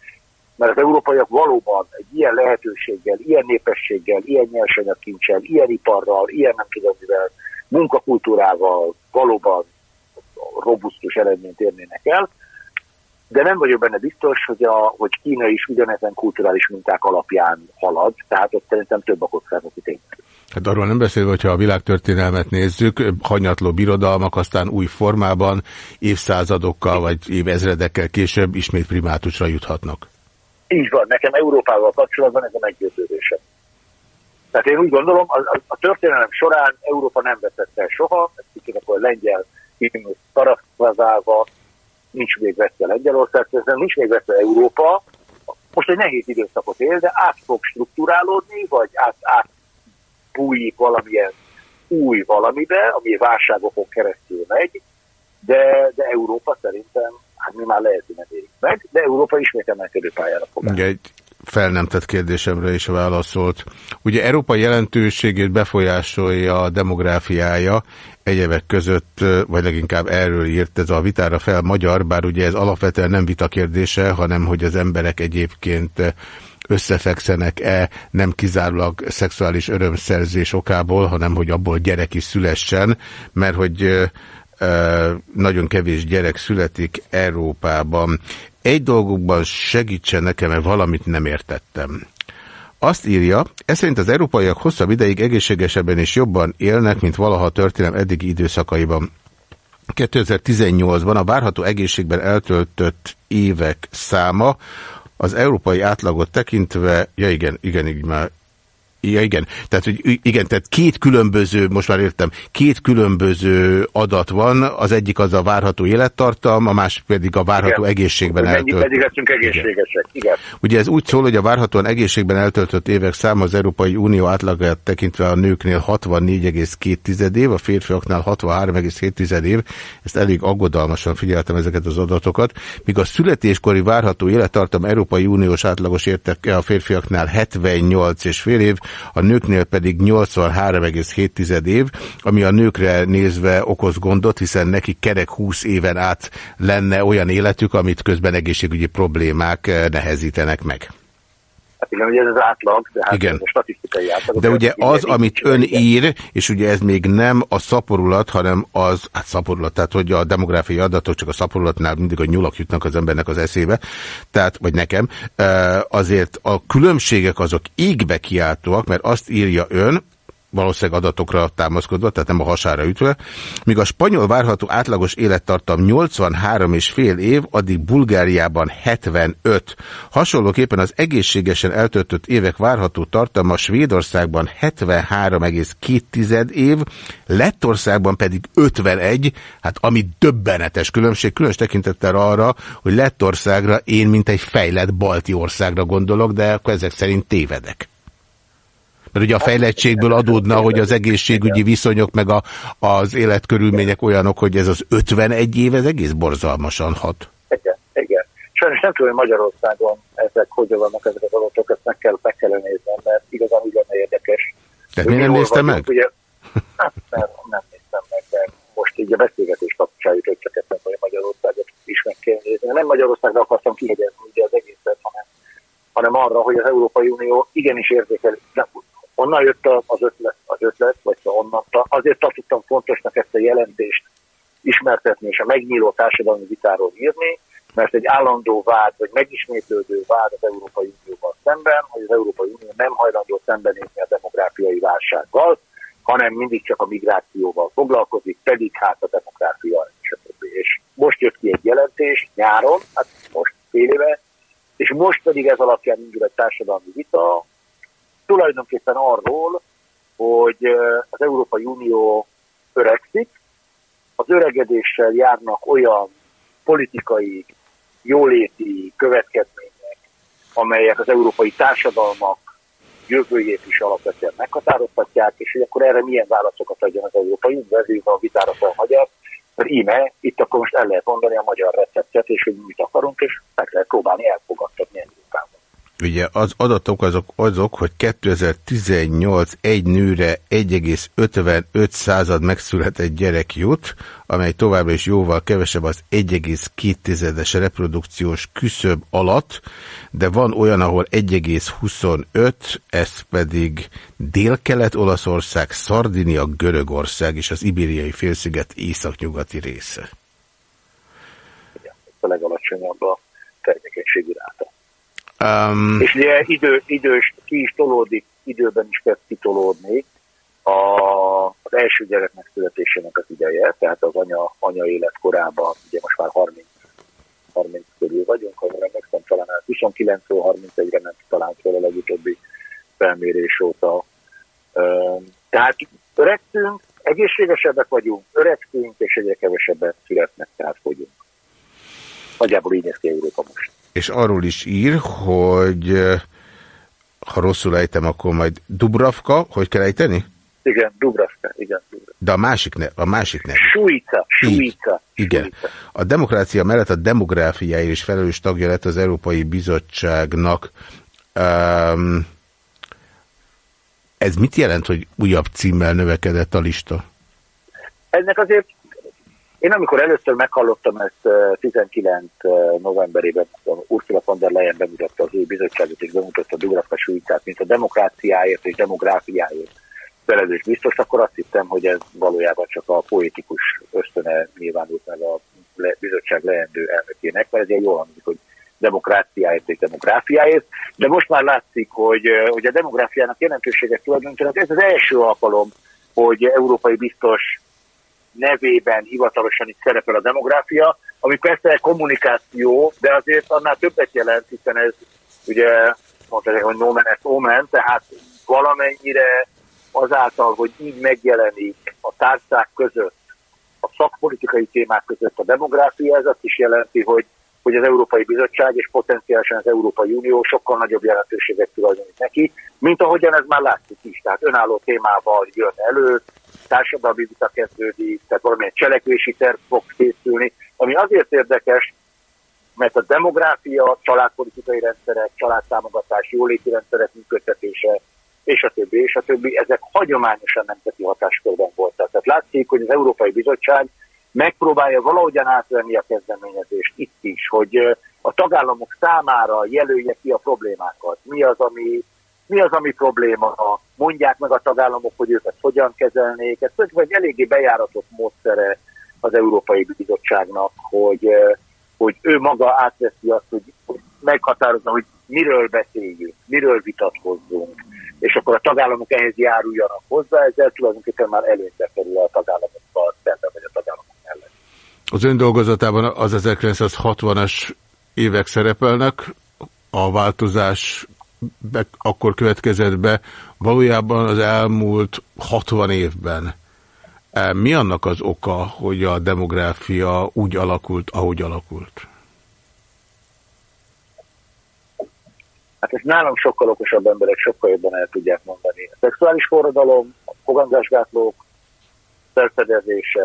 S6: mert az európaiak valóban egy ilyen lehetőséggel, ilyen népességgel, ilyen nyersanyagkincsel, ilyen iparral, ilyen nem tudom mivel, munkakultúrával valóban robusztus eredményt érnének el, de nem vagyok benne biztos, hogy, a, hogy Kína is ugyanezen kulturális minták alapján halad, tehát ott szerintem több a kockázati tényező.
S1: Hát arról nem beszélve, hogyha a világtörténelmet nézzük, hanyatló birodalmak aztán új formában, évszázadokkal vagy évezredekkel később ismét primátusra juthatnak.
S6: Így van, nekem Európával kapcsolatban ez a meggyőződésem. Tehát én úgy gondolom, a, a, a történelem során Európa nem veszett el soha, ez kicsit akkor lengyel himnusz parafrazálva, nincs még veszve Lengyelország, ez nincs még veszve Európa, most egy nehéz időszakot él, de át fog struktúrálódni, vagy át, át bújik valamilyen új valamibe, ami válságokon keresztül megy, de, de Európa szerintem hát mi már lehet, hogy nem érik meg, de Európa ismét emelkedő pályára fog.
S1: Egy fel nem tett kérdésemre is válaszolt. Ugye Európa jelentőségét befolyásolja a demográfiája, egyebek között, vagy leginkább erről írt ez a vitára fel magyar, bár ugye ez alapvetően nem vita kérdése, hanem hogy az emberek egyébként összefekszenek-e nem kizárólag szexuális örömszerzés okából, hanem hogy abból gyerek is szülessen, mert hogy nagyon kevés gyerek születik Európában. Egy dolgokban segítsen nekem, mert valamit nem értettem. Azt írja, ez az európaiak hosszabb ideig egészségesebben és jobban élnek, mint valaha a történelem eddigi időszakaiban. 2018-ban a várható egészségben eltöltött évek száma az európai átlagot tekintve, ja igen, igen, így már Ja, igen. Tehát, hogy igen, tehát két különböző, most már értem, két különböző adat van, az egyik az a várható élettartam, a másik pedig a várható igen. egészségben eltöltött.
S6: Mennyi pedig leszünk egészségesek, igen. igen.
S1: Ugye ez úgy szól, hogy a várhatóan egészségben eltöltött évek száma az Európai Unió átlagát tekintve a nőknél 64,2 év, a férfiaknál 63,7 év, ezt elég aggodalmasan figyeltem ezeket az adatokat, míg a születéskori várható élettartam Európai Uniós átlagos értek a férfiaknál 78 és fél év, a nőknél pedig 83,7 év, ami a nőkre nézve okoz gondot, hiszen neki kerek 20 éven át lenne olyan életük, amit közben egészségügyi problémák eh, nehezítenek meg.
S6: Hát igen, ugye ez az átlag, de hát
S1: igen.
S6: ez a statisztikai átlag.
S1: De ugye az, amit ön ír, és ugye ez még nem a szaporulat, hanem az, hát szaporulat, tehát hogy a demográfiai adatok csak a szaporulatnál mindig a nyulak jutnak az embernek az eszébe, tehát, vagy nekem, azért a különbségek azok égbe kiáltóak, mert azt írja ön, valószínűleg adatokra támaszkodva, tehát nem a hasára ütve, míg a spanyol várható átlagos élettartam 83 és fél év, addig Bulgáriában 75. Hasonlóképpen az egészségesen eltöltött évek várható tartalma Svédországban 73,2 év, Lettországban pedig 51, hát ami döbbenetes különbség, különös tekintettel arra, hogy Lettországra én mint egy fejlett balti országra gondolok, de akkor ezek szerint tévedek. Mert ugye a fejlettségből adódna, hogy az egészségügyi viszonyok meg a, az életkörülmények olyanok, hogy ez az 51 év, ez egész borzalmasan hat.
S6: Igen, igen. Sajnos nem tudom, hogy Magyarországon ezek hogy vannak ezek az adatok, ezt meg kell, meg kell nézni, mert igazán lenne érdekes.
S1: Tehát mi nem nézte meg?
S6: Ugye, hát nem, nem néztem meg, de most így a beszélgetés kapcsán jutott csak ezt hogy Magyarországot is meg kell nézni. Nem Magyarországra akartam kihegyezni ugye az egészet, hanem, hanem arra, hogy az Európai Unió igenis érzékel, Honnan jött az ötlet, az ötlet vagy onnan? Azért tartottam fontosnak ezt a jelentést ismertetni és a megnyíló társadalmi vitáról írni, mert egy állandó vád, vagy megismétlődő vád az Európai Unióval szemben, hogy az Európai Unió nem hajlandó szembenézni a demográfiai válsággal, hanem mindig csak a migrációval foglalkozik, pedig hát a demográfia, stb. És most jött ki egy jelentés nyáron, hát most fél éve, és most pedig ez alapján indul egy társadalmi vita, tulajdonképpen arról, hogy az Európai Unió öregszik, az öregedéssel járnak olyan politikai, jóléti következmények, amelyek az európai társadalmak jövőjét is alapvetően meghatározhatják, és hogy akkor erre milyen válaszokat adjon az Európai Unió, ezért a vitára fel magyar, mert íme, itt akkor most el lehet mondani a magyar receptet, és hogy mit akarunk, és meg lehet próbálni elfogadtatni Európában.
S1: Ugye az adatok azok azok, hogy 2018 egy nőre 1,55 század megszületett gyerek jut, amely továbbra is jóval kevesebb az 1,2-es reprodukciós küszöb alatt, de van olyan, ahol 1,25, ez pedig Dél-Kelet-Olaszország, Szardinia, Görögország és az Ibériai félsziget északnyugati része.
S6: Igen, a legalacsonyabb a termékenységi ráta. Um, és ugye idő, idős, ki is tolódik, időben is kezd kitolódni a, az első gyerek megszületésének az ideje, tehát az anya, anya életkorában, ugye most már 30, 30 körül vagyunk, ha emlékszem, talán 29 31-re nem talán fel a legutóbbi felmérés óta. Um, tehát öregtünk, egészségesebbek vagyunk, öregtünk, és egyre kevesebben születnek, tehát fogyunk. Nagyjából így néz ki Európa most
S1: és arról is ír, hogy ha rosszul ejtem, akkor majd Dubravka, hogy kell ejteni?
S6: Igen, Dubravka, igen. Dubravka.
S1: De a másik, ne, a másik nem.
S6: Suica, Suica.
S1: Igen. Suica. A demokrácia mellett a demográfiáért is felelős tagja lett az Európai Bizottságnak. Um, ez mit jelent, hogy újabb címmel növekedett a lista?
S6: Ennek azért én amikor először meghallottam ezt 19 novemberében, Ursula von der Leyen bemutatta az ő bizottságot, és bemutatta Dubravka Suicát, mint a demokráciáért és demográfiáért felelős biztos, akkor azt hittem, hogy ez valójában csak a poétikus ösztöne nyilvánult meg a bizottság leendő elnökének, mert ez jól hangzik, hogy demokráciáért és demográfiáért, de most már látszik, hogy, hogy a demográfiának jelentőséget tulajdonítanak. Ez az első alkalom, hogy európai biztos nevében hivatalosan itt szerepel a demográfia, ami persze kommunikáció, de azért annál többet jelent, hiszen ez ugye mondta, hogy no man at omen, tehát valamennyire azáltal, hogy így megjelenik a tárcák között, a szakpolitikai témák között a demográfia, ez azt is jelenti, hogy, hogy az Európai Bizottság és potenciálisan az Európai Unió sokkal nagyobb jelentőséget tulajdonít neki, mint ahogyan ez már látszik is. Tehát önálló témával jön elő, társadalmi vita kezdődik, tehát valamilyen cselekvési terv fog készülni, ami azért érdekes, mert a demográfia, családpolitikai rendszerek, családtámogatás, jóléti rendszerek működtetése, és a többi, és a többi, ezek hagyományosan nemzeti hatáskörben voltak. Tehát látszik, hogy az Európai Bizottság megpróbálja valahogyan átvenni a kezdeményezést itt is, hogy a tagállamok számára jelölje ki a problémákat. Mi az, ami, mi az, ami probléma, mondják meg a tagállamok, hogy őket hogyan kezelnék. Ez egy eléggé bejáratott módszere az Európai Bizottságnak, hogy, hogy ő maga átveszi azt, hogy meghatározza, hogy miről beszéljünk, miről vitatkozzunk, és akkor a tagállamok ehhez járuljanak hozzá, ezzel tulajdonképpen már előnybe kerül a tagállamokkal szemben, vagy a tagállamok.
S1: Az ön dolgozatában az 1960-as évek szerepelnek, a változás be, akkor következett be, valójában az elmúlt 60 évben. E, mi annak az oka, hogy a demográfia úgy alakult, ahogy alakult?
S6: Hát ezt nálam sokkal okosabb emberek sokkal jobban el tudják mondani. A szexuális forradalom, a fogangásgátlók, felfedezése,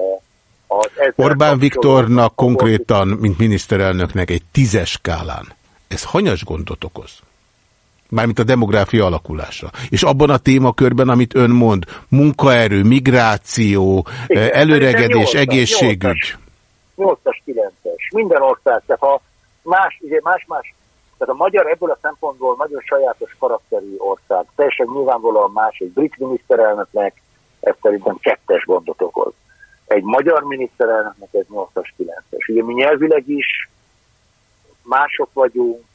S1: az Orbán Viktornak konkrétan, mint miniszterelnöknek egy tízes skálán. Ez hanyas gondot okoz? Mármint a demográfia alakulása. És abban a témakörben, amit ön mond, munkaerő, migráció, Igen, eh, előregedés, 8 egészségügy.
S6: 8-as, 9-es. Minden ország, tehát ha más, ugye más-más tehát a magyar ebből a szempontból nagyon sajátos karakterű ország. Teljesen nyilvánvalóan más egy brit miniszterelnöknek, ez szerintem kettes gondot okoz. Egy magyar miniszterelnöknek ez 8-as, 9-es. Ugye mi nyelvileg is mások vagyunk,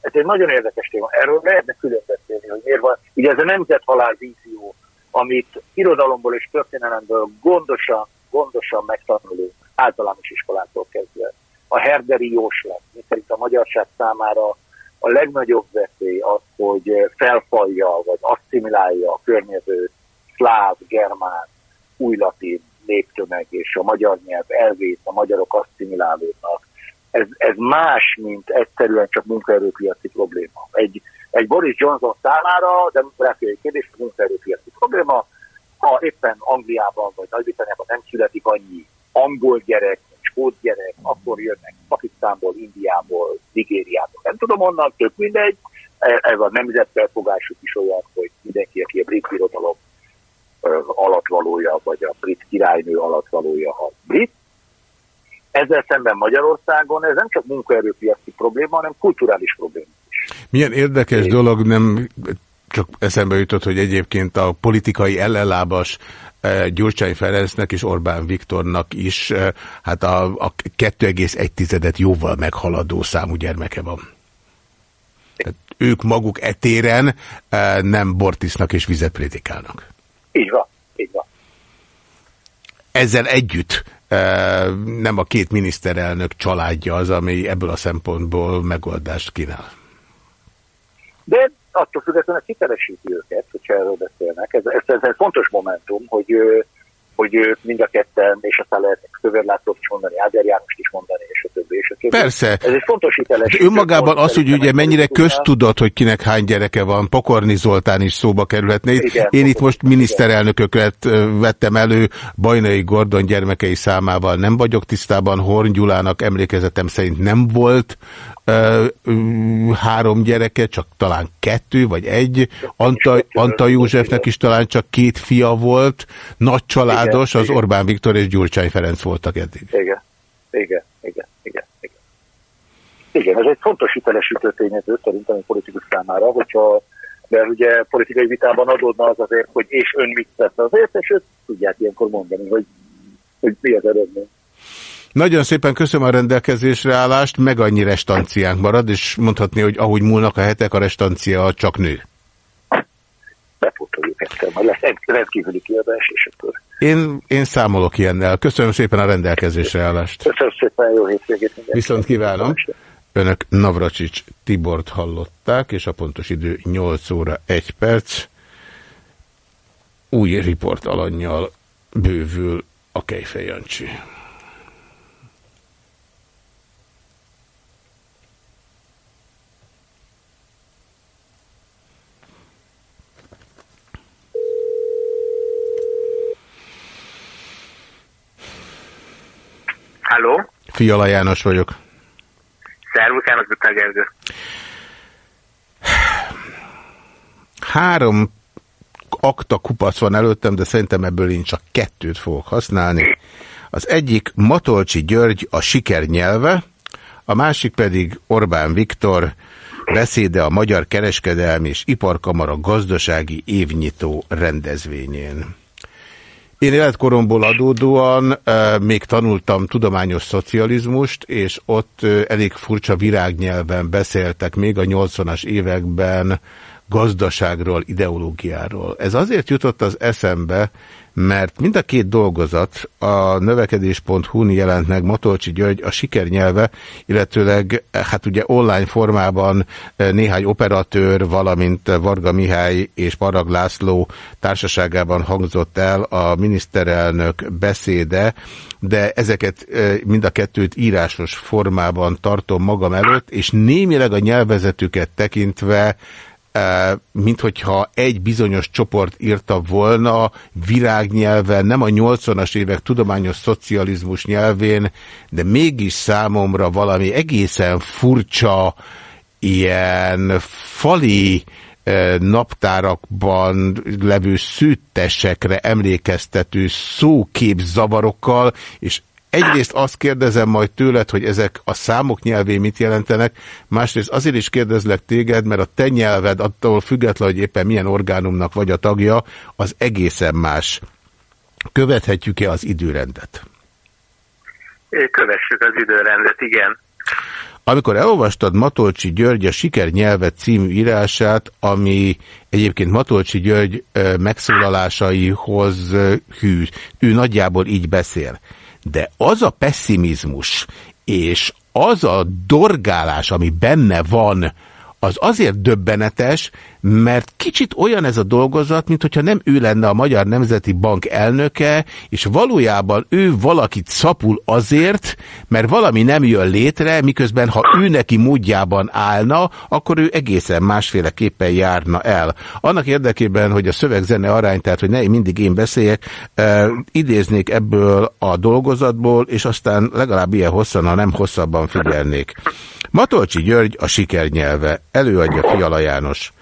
S6: ez egy nagyon érdekes téma. Erről lehetne külön beszélni, hogy miért van. Ugye ez a nemzethalál vízió, amit irodalomból és történelemből gondosan, gondosan megtanulunk általános iskolától kezdve a herderi jóslat, szerint a magyarság számára a legnagyobb veszély az, hogy felfalja vagy asszimilálja a környező szláv, germán, új latin néptömeg, és a magyar nyelv elvét, a magyarok asszimilálódnak. Ez, ez más, mint egyszerűen csak munkaerőpiaci probléma. Egy, egy Boris Johnson számára demográfiai kérdés munkaerőpiaci probléma, ha éppen Angliában vagy Nagy-Britanniában nem születik annyi angol gyerek, skót gyerek, akkor jönnek Pakisztánból, Indiából, Nigériából. Nem tudom onnan, tök mindegy. Ez a nemzetfelfogásuk is olyan, hogy mindenki, aki a brit birodalom alatvalója, vagy a brit királynő alatvalója a brit. Ezzel szemben Magyarországon ez nem csak munkaerőpiaci probléma, hanem kulturális probléma is.
S1: Milyen érdekes dolog, nem csak eszembe jutott, hogy egyébként a politikai ellenlábas Gyurcsány Ferencnek és Orbán Viktornak is hát a, a 2,1-et jóval meghaladó számú gyermeke van. Tehát ők maguk etéren nem bortisznak és vizet prédikálnak.
S6: Így van, így van.
S1: Ezzel együtt nem a két miniszterelnök családja az, ami ebből a szempontból megoldást kínál.
S6: De attól függetlenül hitelesíti őket, hogyha erről beszélnek. Ez, ez, ez, ez fontos momentum, hogy, hogy ők mind a ketten, és aztán lehet Kövér Lászlót is mondani, Áder Jánost is mondani, és a többi, és a többi.
S1: Persze.
S6: Ez egy fontos hitelesítő.
S1: Önmagában az, hogy ugye mennyire köztudott, hogy kinek hány gyereke van, Pokorni Zoltán is szóba kerülhetné. Igen, Én itt most miniszterelnököket vettem elő, Bajnai Gordon gyermekei számával nem vagyok tisztában, Horn Gyulának emlékezetem szerint nem volt három gyereke, csak talán kettő vagy egy. Anta, Anta Józsefnek is talán csak két fia volt. Nagy családos, az Orbán Viktor és Gyurcsány Ferenc voltak eddig.
S6: Igen, igen, igen, igen. Igen, igen ez egy fontos hitelesítő tényező szerintem a politikus számára, hogyha mert ugye politikai vitában adódna az azért, hogy és ön mit tesz azért, és ők tudják ilyenkor mondani, hogy, hogy mi az eredmény.
S1: Nagyon szépen köszönöm a rendelkezésre állást, meg annyi restanciánk marad, és mondhatni, hogy ahogy múlnak a hetek, a restancia csak nő.
S6: Bepótoljuk ezt, majd lesz rendkívüli kiadás, és akkor
S1: Én, én számolok ilyennel. Köszönöm szépen a rendelkezésre állást.
S6: Köszönöm szépen, jó hétvégét.
S1: Viszont kívánom. Önök Navracsics Tibort hallották, és a pontos idő 8 óra 1 perc. Új riport alanyjal bővül a Kejfej Jancsi.
S2: Halló?
S1: Fiala János vagyok.
S2: Szervusz, János Büttel Gergő.
S1: Három akta kupac van előttem, de szerintem ebből én csak kettőt fogok használni. Az egyik Matolcsi György a siker nyelve, a másik pedig Orbán Viktor beszéde a Magyar Kereskedelmi és Iparkamara gazdasági évnyitó rendezvényén. Én életkoromból adódóan még tanultam tudományos szocializmust, és ott elég furcsa virágnyelven beszéltek még a 80-as években gazdaságról, ideológiáról. Ez azért jutott az eszembe, mert mind a két dolgozat a növekedés.hu-n jelent meg Matolcsi György a sikernyelve, illetőleg hát ugye online formában eh, néhány operatőr, valamint Varga Mihály és Parag László társaságában hangzott el a miniszterelnök beszéde, de ezeket eh, mind a kettőt írásos formában tartom magam előtt, és némileg a nyelvezetüket tekintve mint hogyha egy bizonyos csoport írta volna virágnyelven, nem a 80-as évek tudományos szocializmus nyelvén, de mégis számomra valami egészen furcsa, ilyen fali naptárakban levő szűttesekre emlékeztető szóképzavarokkal, és egyrészt azt kérdezem majd tőled, hogy ezek a számok nyelvé mit jelentenek, másrészt azért is kérdezlek téged, mert a te nyelved attól független, hogy éppen milyen orgánumnak vagy a tagja, az egészen más. Követhetjük-e az időrendet?
S2: Kövessük az időrendet, igen.
S1: Amikor elolvastad Matolcsi György a Siker nyelvet című írását, ami egyébként Matolcsi György megszólalásaihoz hű, ő nagyjából így beszél de az a pessimizmus és az a dorgálás, ami benne van, az azért döbbenetes, mert kicsit olyan ez a dolgozat, mint hogyha nem ő lenne a Magyar Nemzeti Bank elnöke, és valójában ő valakit szapul azért, mert valami nem jön létre, miközben ha ő neki módjában állna, akkor ő egészen másféleképpen járna el. Annak érdekében, hogy a szövegzene arány, tehát hogy ne mindig én beszéljek, eh, idéznék ebből a dolgozatból, és aztán legalább ilyen hosszan, ha nem hosszabban figyelnék. Matolcsi György a sikernyelve, előadja Fiala János.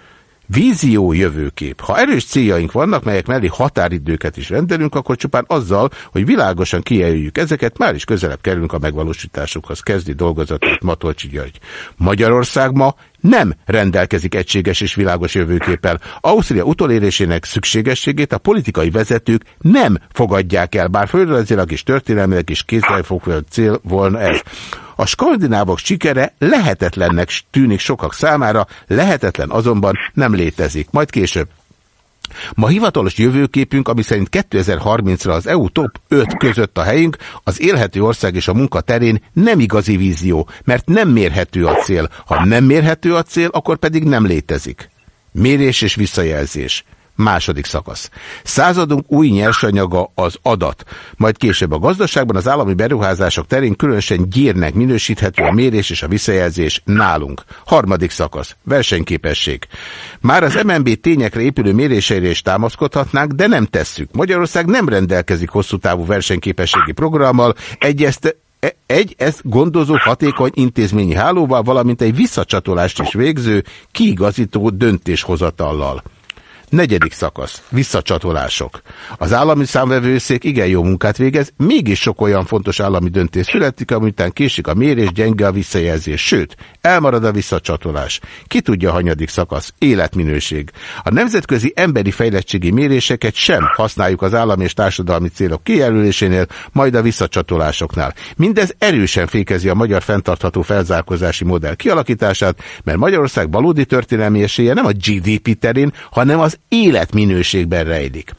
S1: Vízió jövőkép. Ha erős céljaink vannak, melyek mellé határidőket is rendelünk, akkor csupán azzal, hogy világosan kijelöljük ezeket, már is közelebb kerülünk a megvalósításukhoz. Kezdi dolgozatát Matolcsi György. Magyarország ma nem rendelkezik egységes és világos jövőképpel. Ausztria utolérésének szükségességét a politikai vezetők nem fogadják el, bár földrajzilag és történelmileg is kézzelfogva cél volna ez. A skandinávok sikere lehetetlennek tűnik sokak számára, lehetetlen azonban nem létezik. Majd később. Ma hivatalos jövőképünk, ami szerint 2030-ra az EU top 5 között a helyünk, az élhető ország és a munka terén nem igazi vízió, mert nem mérhető a cél. Ha nem mérhető a cél, akkor pedig nem létezik. Mérés és visszajelzés. Második szakasz. Századunk új nyersanyaga az adat. Majd később a gazdaságban az állami beruházások terén különösen gyérnek minősíthető a mérés és a visszajelzés nálunk. Harmadik szakasz. Versenyképesség. Már az MNB tényekre épülő méréseire is támaszkodhatnánk, de nem tesszük. Magyarország nem rendelkezik hosszú távú versenyképességi programmal, egyezt e- egy ezt gondozó hatékony intézményi hálóval, valamint egy visszacsatolást is végző, kiigazító döntéshozatallal. Negyedik szakasz. Visszacsatolások. Az állami számvevőszék igen jó munkát végez, mégis sok olyan fontos állami döntés születik, amitán késik a mérés, gyenge a visszajelzés. Sőt, elmarad a visszacsatolás. Ki tudja a hanyadik szakasz? Életminőség. A nemzetközi emberi fejlettségi méréseket sem használjuk az állami és társadalmi célok kijelölésénél, majd a visszacsatolásoknál. Mindez erősen fékezi a magyar fenntartható felzárkozási modell kialakítását, mert Magyarország valódi történelmi esélye nem a GDP terén, hanem az életminőségben rejlik.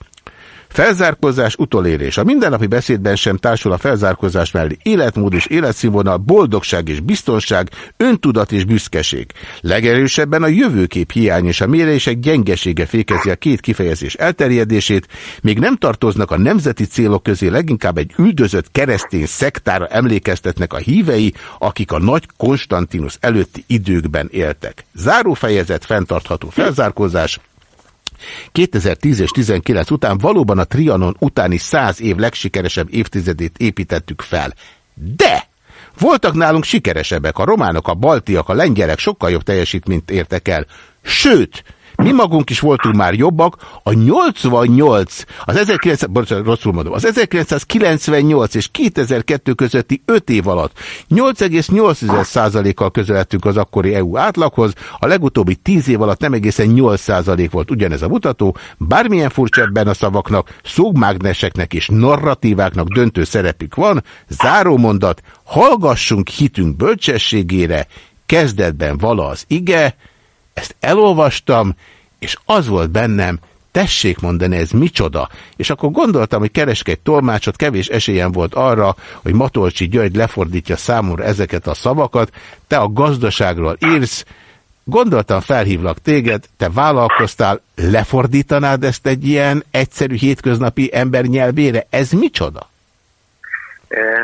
S1: Felzárkózás utolérés. A mindennapi beszédben sem társul a felzárkózás mellé életmód és életszínvonal, boldogság és biztonság, öntudat és büszkeség. Legerősebben a jövőkép hiány és a mérések gyengesége fékezi a két kifejezés elterjedését, még nem tartoznak a nemzeti célok közé leginkább egy üldözött keresztény szektára emlékeztetnek a hívei, akik a nagy Konstantinus előtti időkben éltek. Zárófejezet, fenntartható felzárkózás, 2010 és 19 után valóban a Trianon utáni 100 év legsikeresebb évtizedét építettük fel. De voltak nálunk sikeresebbek, a románok, a baltiak, a lengyelek sokkal jobb teljesítményt értek el. Sőt, mi magunk is voltunk már jobbak, a 88, az 1900, bocsánat, rosszul mondom, az 1998 és 2002 közötti 5 év alatt 8,8%-kal közeledtünk az akkori EU átlaghoz, a legutóbbi 10 év alatt nem egészen 8% volt ugyanez a mutató, bármilyen furcsa ebben a szavaknak, szógmágneseknek és narratíváknak döntő szerepük van, záró mondat, hallgassunk hitünk bölcsességére, kezdetben vala az ige, ezt elolvastam, és az volt bennem, tessék mondani, ez micsoda. És akkor gondoltam, hogy keresek egy tolmácsot, kevés esélyem volt arra, hogy Matolcsi György lefordítja számomra ezeket a szavakat. Te a gazdaságról írsz, gondoltam, felhívlak téged, te vállalkoztál, lefordítanád ezt egy ilyen egyszerű hétköznapi ember nyelvére? Ez micsoda?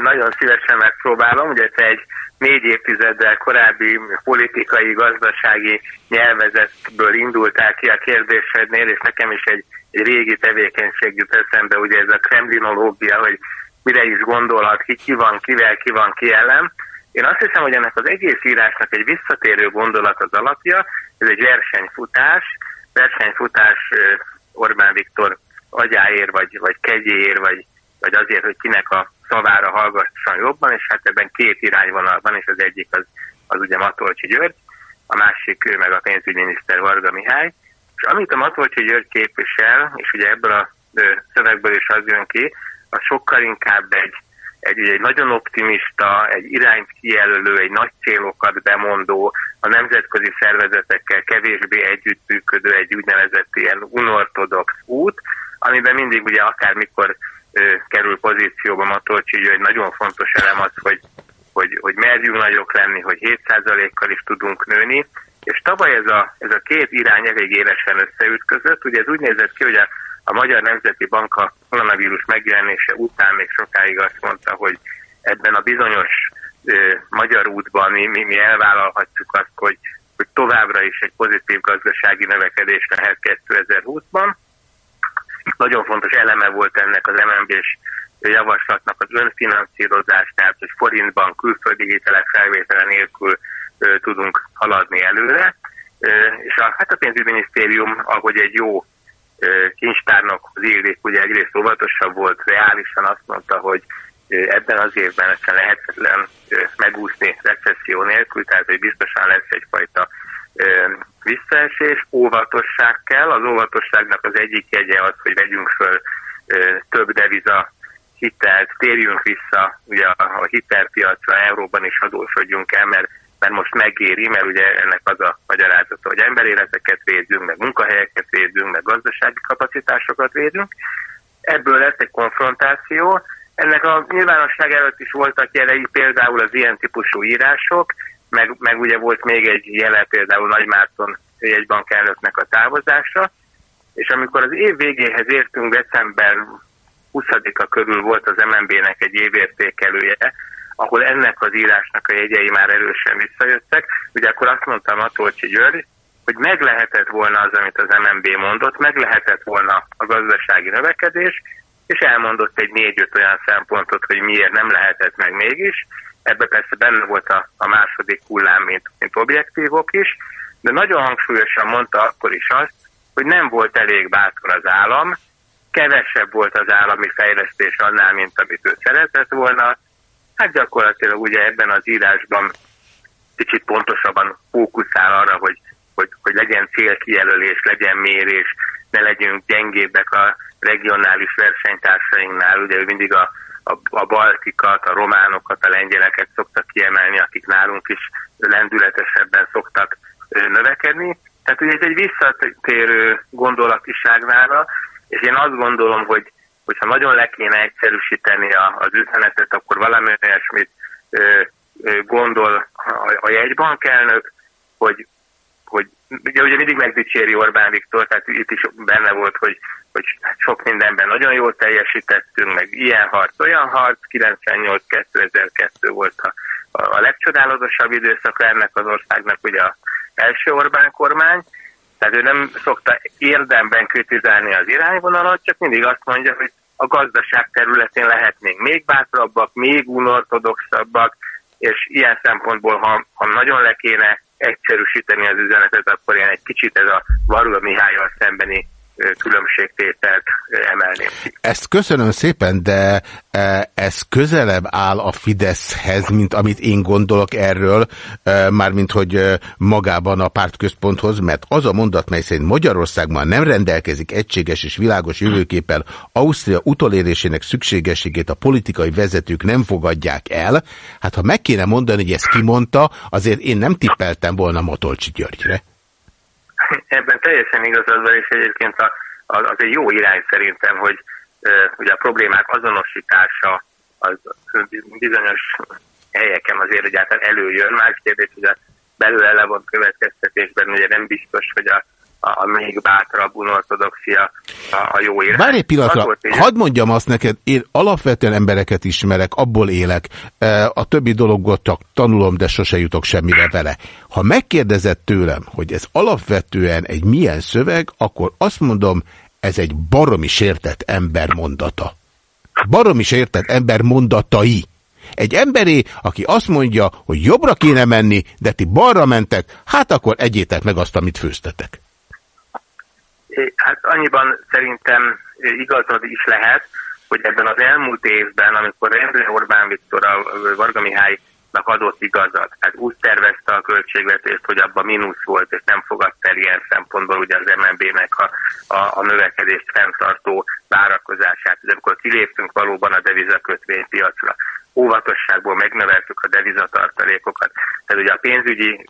S7: Nagyon szívesen megpróbálom, ugye te egy négy évtizeddel korábbi politikai, gazdasági nyelvezetből indultál ki a kérdésednél, és nekem is egy, egy régi tevékenység jut eszembe, ugye ez a kremlinológia, hogy mire is gondolhat, ki, ki van, kivel, ki van, ki ellen. Én azt hiszem, hogy ennek az egész írásnak egy visszatérő gondolat az alapja, ez egy versenyfutás, versenyfutás Orbán Viktor agyáért, vagy, vagy kegyéért, vagy, vagy azért, hogy kinek a szavára hallgasson jobban, és hát ebben két irányvonal van, és az egyik az, az ugye Matolcsi György, a másik ő meg a pénzügyminiszter Varga Mihály, és amit a Matolcsi György képvisel, és ugye ebből a szövegből is az jön ki, az sokkal inkább egy, egy, egy nagyon optimista, egy irányt kijelölő, egy nagy célokat bemondó, a nemzetközi szervezetekkel kevésbé együttműködő, egy úgynevezett ilyen unortodox út, amiben mindig ugye akármikor kerül pozícióba Matolcsi, hogy nagyon fontos elem az, hogy, hogy, hogy merjünk nagyok lenni, hogy 7%-kal is tudunk nőni, és tavaly ez a, ez a két irány elég élesen összeütközött. Ugye ez úgy nézett ki, hogy a, a Magyar Nemzeti Bank a koronavírus megjelenése után még sokáig azt mondta, hogy ebben a bizonyos ö, magyar útban mi, mi, mi elvállalhatjuk azt, hogy, hogy továbbra is egy pozitív gazdasági növekedés lehet 2020-ban. Nagyon fontos eleme volt ennek az MNB-s javaslatnak az önfinanszírozás, tehát hogy forintban külföldi hitelek felvétele nélkül ö, tudunk haladni előre. Ö, és a, hát a pénzügyminisztérium, ahogy egy jó ö, kincstárnak az illik, ugye egyrészt óvatosabb volt, reálisan azt mondta, hogy ebben az évben ezt lehetetlen megúszni recesszió nélkül, tehát hogy biztosan lesz egyfajta visszaesés, óvatosság kell. Az óvatosságnak az egyik jegye az, hogy vegyünk föl több deviza hitelt, térjünk vissza ugye a hitelpiacra, Euróban is adósodjunk el, mert, mert most megéri, mert ugye ennek az a magyarázata, hogy emberéleteket védünk, meg munkahelyeket védünk, meg gazdasági kapacitásokat védünk. Ebből lesz egy konfrontáció. Ennek a nyilvánosság előtt is voltak jelei, például az ilyen típusú írások, meg, meg ugye volt még egy jele például Nagy Márton jegybank elnöknek a távozása, és amikor az év végéhez értünk, december 20-a körül volt az MNB-nek egy évértékelője, ahol ennek az írásnak a jegyei már erősen visszajöttek, ugye akkor azt mondta Matolcsi György, hogy meg lehetett volna az, amit az MNB mondott, meg lehetett volna a gazdasági növekedés, és elmondott egy négy-öt olyan szempontot, hogy miért nem lehetett meg mégis, Ebbe persze benne volt a, a második hullám, mint, mint objektívok is, de nagyon hangsúlyosan mondta akkor is azt, hogy nem volt elég bátor az állam, kevesebb volt az állami fejlesztés annál, mint amit ő szeretett volna. Hát gyakorlatilag ugye ebben az írásban kicsit pontosabban fókuszál arra, hogy, hogy, hogy legyen célkijelölés, legyen mérés, ne legyünk gyengébbek a regionális versenytársainknál. Ugye ő mindig a a, a baltikat, a románokat, a lengyeleket szoktak kiemelni, akik nálunk is lendületesebben szoktak növekedni. Tehát ugye ez egy visszatérő gondolatiság nála, és én azt gondolom, hogy hogyha nagyon le kéne egyszerűsíteni a, az üzenetet, akkor valami olyasmit gondol a, a jegybankelnök, hogy, hogy ugye, ugye mindig megdicséri Orbán Viktor, tehát itt is benne volt, hogy, hogy sok mindenben nagyon jól teljesítettünk, meg ilyen harc, olyan harc, 98-2002 volt a, a legcsodálatosabb időszaka ennek az országnak, ugye a első Orbán kormány, tehát ő nem szokta érdemben kritizálni az irányvonalat, csak mindig azt mondja, hogy a gazdaság területén lehetnénk még bátrabbak, még unortodoxabbak, és ilyen szempontból, ha, ha nagyon le kéne egyszerűsíteni az üzenetet, akkor ilyen egy kicsit ez a Varga Mihályal szembeni különbségtételt emelném.
S1: Ezt köszönöm szépen, de ez közelebb áll a Fideszhez, mint amit én gondolok erről, mármint hogy magában a pártközponthoz, mert az a mondat, mely szerint Magyarországban nem rendelkezik egységes és világos jövőképpel Ausztria utolérésének szükségességét a politikai vezetők nem fogadják el, hát ha meg kéne mondani, hogy ezt kimondta, azért én nem tippeltem volna Matolcsi Györgyre.
S7: Ebben teljesen igazad van, és egyébként a, az, egy jó irány szerintem, hogy ugye a problémák azonosítása az bizonyos helyeken azért egyáltalán előjön. Más kérdés, hogy a belőle levont következtetésben ugye nem biztos, hogy a a, a még bátrabb unortodoxia a, a jó irány.
S1: Várj egy pillanatra, hadd mondjam azt neked, én alapvetően embereket ismerek, abból élek, e, a többi dologot tanulom, de sose jutok semmire vele. Ha megkérdezett tőlem, hogy ez alapvetően egy milyen szöveg, akkor azt mondom, ez egy baromi sértett ember mondata. Baromi sértett ember mondatai. Egy emberé, aki azt mondja, hogy jobbra kéne menni, de ti balra mentek, hát akkor egyétek meg azt, amit főztetek.
S7: Hát annyiban szerintem igazad is lehet, hogy ebben az elmúlt évben, amikor Endre Orbán Viktor a Varga Mihálynak adott igazat, hát úgy tervezte a költségvetést, hogy abban mínusz volt, és nem fogadta el ilyen szempontból ugye az MNB-nek a, a, a növekedést fenntartó várakozását. De amikor kiléptünk valóban a devizakötvénypiacra, óvatosságból megnöveltük a devizatartalékokat. Tehát ugye a pénzügyi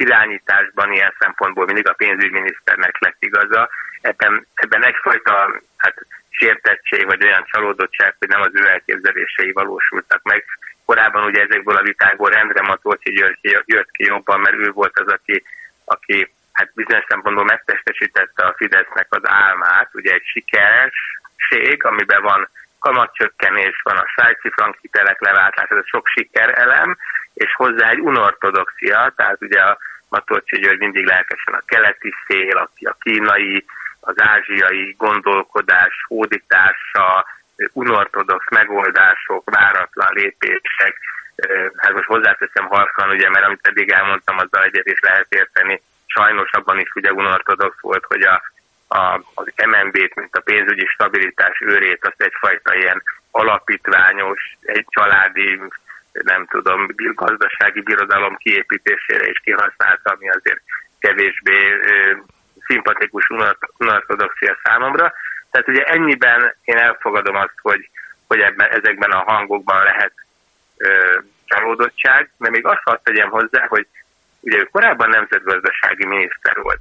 S7: irányításban ilyen szempontból mindig a pénzügyminiszternek lett igaza. Ebben, ebben egyfajta hát, sértettség vagy olyan csalódottság, hogy nem az ő elképzelései valósultak meg. Korábban ugye ezekből a vitákból Endre Matolcsi György jött ki jobban, mert ő volt az, aki, aki hát bizonyos szempontból megtestesítette a Fidesznek az álmát, ugye egy sikeresség, amiben van kamatcsökkenés, van a svájci frank hitelek leváltása, ez sok sikerelem, és hozzá egy unortodoxia, tehát ugye a Matolcsi György mindig lelkesen a keleti szél, a, a kínai, az ázsiai gondolkodás hódítása, unortodox megoldások, váratlan lépések, hát most hozzáteszem halkan, ugye, mert amit eddig elmondtam, azzal egyet is lehet érteni, sajnos abban is ugye unortodox volt, hogy a, a, az MNB-t, mint a pénzügyi stabilitás őrét, azt egyfajta ilyen alapítványos, egy családi nem tudom, gazdasági birodalom kiépítésére is kihasználta, ami azért kevésbé ö, szimpatikus unortodoxia számomra. Tehát ugye ennyiben én elfogadom azt, hogy, hogy ebben, ezekben a hangokban lehet ö, csalódottság, de még azt hadd tegyem hozzá, hogy ugye ő korábban nemzetgazdasági miniszter volt.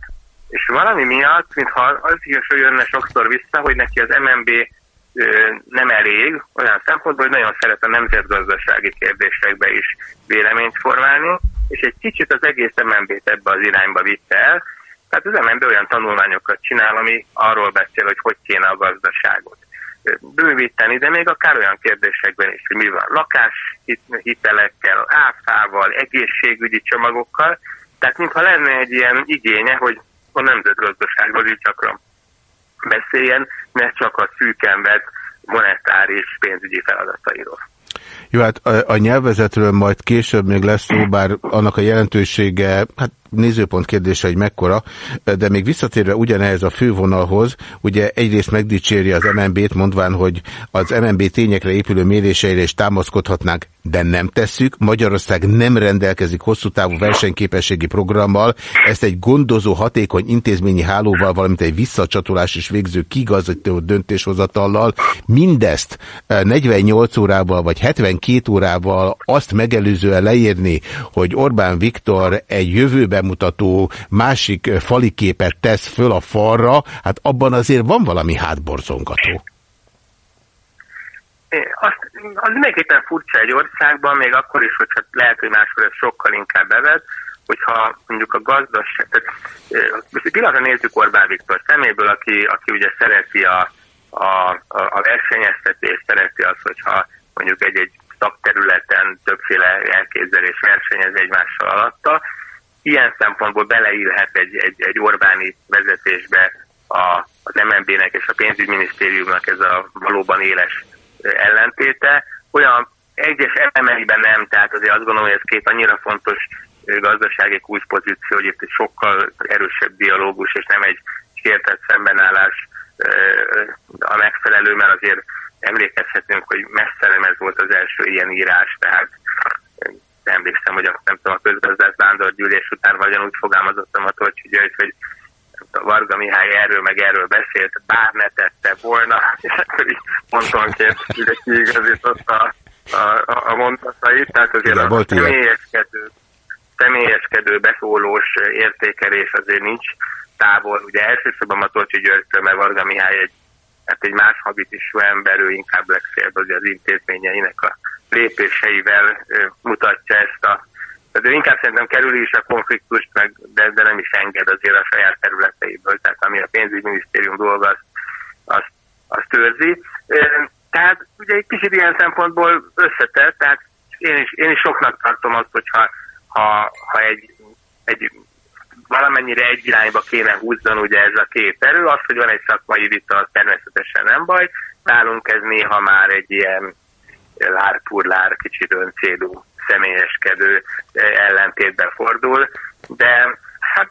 S7: És valami miatt, mintha az is jönne sokszor vissza, hogy neki az MNB nem elég, olyan szempontból, hogy nagyon szeret a nemzetgazdasági kérdésekbe is véleményt formálni, és egy kicsit az egész MNB-t ebbe az irányba vitte el. Tehát az MNB olyan tanulmányokat csinál, ami arról beszél, hogy hogy kéne a gazdaságot bővíteni, de még akár olyan kérdésekben is, hogy mi van lakáshitelekkel, áfával, egészségügyi csomagokkal, tehát mintha lenne egy ilyen igénye, hogy a nemzetgazdaságról is gyakran beszéljen, ne csak a szűken vett monetáris pénzügyi feladatairól.
S1: Jó, hát a, a nyelvezetről majd később még lesz szó, bár annak a jelentősége, hát nézőpont kérdése, hogy mekkora, de még visszatérve ugyanehhez a fővonalhoz, ugye egyrészt megdicséri az MNB-t, mondván, hogy az MNB tényekre épülő méréseire is támaszkodhatnánk, de nem tesszük. Magyarország nem rendelkezik hosszú távú versenyképességi programmal, ezt egy gondozó, hatékony intézményi hálóval, valamint egy visszacsatolás és végző kigazító döntéshozatallal, mindezt 48 eh, órával vagy 72 órával azt megelőzően leírni, hogy Orbán Viktor egy jövőben bemutató másik faliképet tesz föl a falra, hát abban azért van valami hátborzongató.
S7: azt, az mindenképpen furcsa egy országban, még akkor is, hogyha lehet, hogy máshol ez sokkal inkább bevett, hogyha mondjuk a gazdaság, tehát most egy pillanatra nézzük Orbán Viktor szeméből, aki, aki ugye szereti a, a, a versenyeztetést, szereti azt, hogyha mondjuk egy-egy szakterületen többféle elképzelés versenyez egymással alatta. Ilyen szempontból beleillhet egy, egy, egy Orbáni vezetésbe a, az MNB-nek és a pénzügyminisztériumnak ez a valóban éles ellentéte. Olyan egyes elemeiben nem, tehát azért azt gondolom, hogy ez két annyira fontos gazdasági kulcspozíció, hogy itt egy sokkal erősebb dialógus, és nem egy sértett szembenállás a megfelelő, mert azért emlékezhetünk, hogy messze nem ez volt az első ilyen írás, tehát emlékszem, hogy a, nem tudom, a közgazdász vándorgyűlés után vagyon úgy fogalmazottam a Tolcsi György, hogy a Varga Mihály erről meg erről beszélt, bár ne tette volna, és akkor így pontonként ide kiigazította a, a, a mondatait, tehát azért Igen, a személyeskedő, személyeskedő, beszólós értékelés azért nincs távol. Ugye elsősorban Matolcsi Györgytől, mert Varga Mihály egy, hát egy más habitisú ember, ő inkább legfeljebb az intézményeinek a lépéseivel mutatja ezt a tehát ő inkább szerintem kerül is a konfliktust, meg, de, de nem is enged azért a saját területeiből, tehát ami a pénzügyminisztérium dolga, azt, azt, azt őrzi. Tehát ugye egy kicsit ilyen szempontból összetett, tehát én is, én is soknak tartom azt, hogyha ha, ha egy, egy valamennyire egy irányba kéne húzzon ugye ez a két erő, az, hogy van egy szakmai vita, az természetesen nem baj, nálunk ez néha már egy ilyen lárpurlár, kicsit öncélú, személyeskedő ellentétbe fordul, de hát...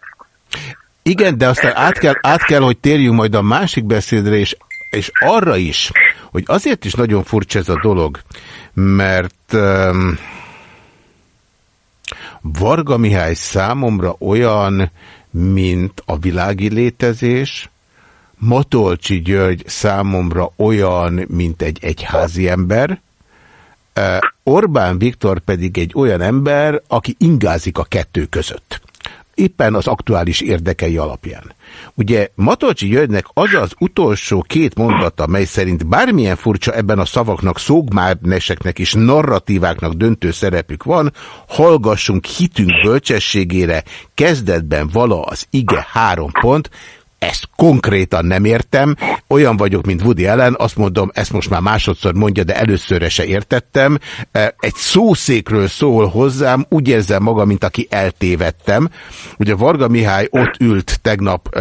S1: Igen, de aztán át kell, át kell, hogy térjünk majd a másik beszédre, és, és arra is, hogy azért is nagyon furcsa ez a dolog, mert... Um, Varga Mihály számomra olyan, mint a világi létezés, Matolcsi György számomra olyan, mint egy egyházi ember, Orbán Viktor pedig egy olyan ember, aki ingázik a kettő között éppen az aktuális érdekei alapján. Ugye Matolcsi Györgynek az az utolsó két mondata, mely szerint bármilyen furcsa ebben a szavaknak, szógmárneseknek és narratíváknak döntő szerepük van, hallgassunk hitünk bölcsességére, kezdetben vala az ige három pont, ezt konkrétan nem értem, olyan vagyok, mint Woody Allen, azt mondom, ezt most már másodszor mondja, de előszörre se értettem. Egy szószékről szól hozzám, úgy érzem magam, mint aki eltévedtem. Ugye Varga Mihály ott ült tegnap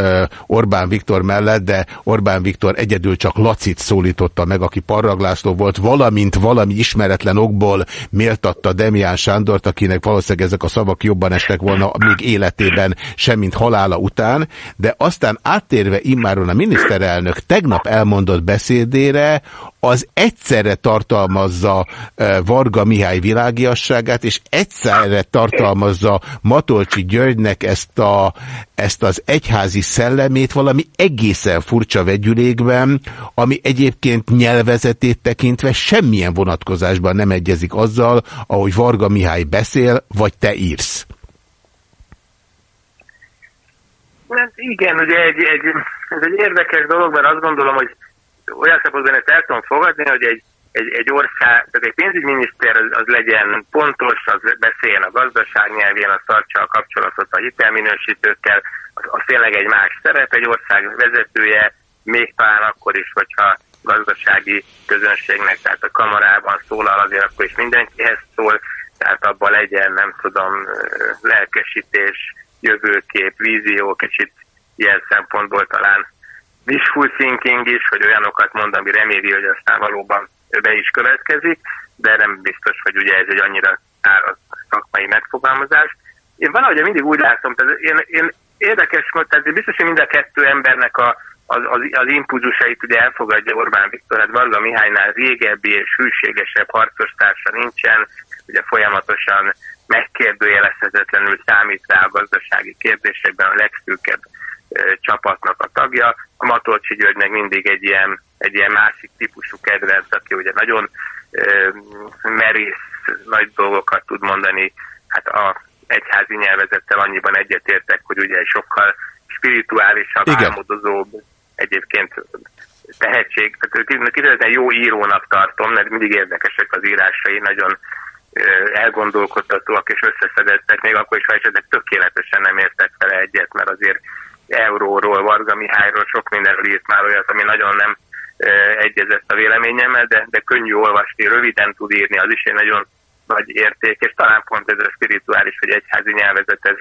S1: Orbán Viktor mellett, de Orbán Viktor egyedül csak Lacit szólította meg, aki parraglászló volt, valamint valami ismeretlen okból méltatta Demián Sándort, akinek valószínűleg ezek a szavak jobban estek volna még életében, semmint halála után, de aztán áttérve immáron a miniszterelnök tegnap elmondott beszédére, az egyszerre tartalmazza Varga Mihály világiasságát, és egyszerre tartalmazza Matolcsi Györgynek ezt, a, ezt az egyházi szellemét valami egészen furcsa vegyülékben, ami egyébként nyelvezetét tekintve semmilyen vonatkozásban nem egyezik azzal, ahogy Varga Mihály beszél, vagy te írsz.
S7: Hát igen, ugye egy, egy, ez egy érdekes dolog, mert azt gondolom, hogy olyan szempontból ezt el tudom fogadni, hogy egy, egy, egy ország, tehát egy pénzügyminiszter az, az legyen pontos, az beszéljen a gazdaság nyelvén, az tartsa a kapcsolatot a hitelminősítőkkel, az, az tényleg egy más szerep, egy ország vezetője, még talán akkor is, hogyha gazdasági közönségnek, tehát a kamarában szólal, azért akkor is mindenkihez szól, tehát abban legyen, nem tudom, lelkesítés, jövőkép, vízió, kicsit ilyen szempontból talán wishful thinking is, hogy olyanokat mond, ami reméli, hogy aztán valóban be is következik, de nem biztos, hogy ugye ez egy annyira száraz szakmai megfogalmazás. Én valahogy mindig úgy látom, tehát én, én érdekes, tehát biztos, hogy mind a kettő embernek a, az, az, az impulzusait ugye elfogadja Orbán Viktor, hát Varga Mihálynál régebbi és hűségesebb harcostársa nincsen, ugye folyamatosan megkérdőjelezhetetlenül számít rá a gazdasági kérdésekben a legszűkebb csapatnak a tagja. A Matolcsi Györgynek mindig egy ilyen, egy ilyen másik típusú kedvenc, aki ugye nagyon ö, merész, nagy dolgokat tud mondani. Hát a egyházi nyelvezettel annyiban egyetértek, hogy ugye egy sokkal spirituálisabb, Igen. álmodozóbb, egyébként tehetség, tehát kifejezetten jó írónak tartom, mert mindig érdekesek az írásai, nagyon elgondolkodtatóak és összeszedettek, még akkor is, ha esetleg tökéletesen nem értek vele egyet, mert azért Euróról, Varga Mihályról sok mindenről írt már olyat, ami nagyon nem egyezett a véleményemmel, de, de könnyű olvasni, röviden tud írni, az is egy nagyon nagy érték, és talán pont ez a spirituális vagy egyházi nyelvezet, ez,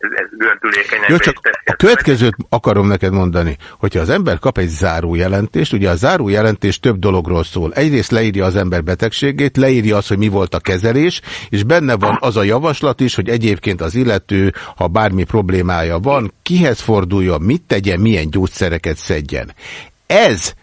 S7: ez, ez gördülékenyebb.
S1: Jó, csak a következőt akarom neked mondani, hogyha az ember kap egy zárójelentést, ugye a zárójelentés több dologról szól. Egyrészt leírja az ember betegségét, leírja azt, hogy mi volt a kezelés, és benne van az a javaslat is, hogy egyébként az illető, ha bármi problémája van, kihez forduljon, mit tegyen, milyen gyógyszereket szedjen. Ez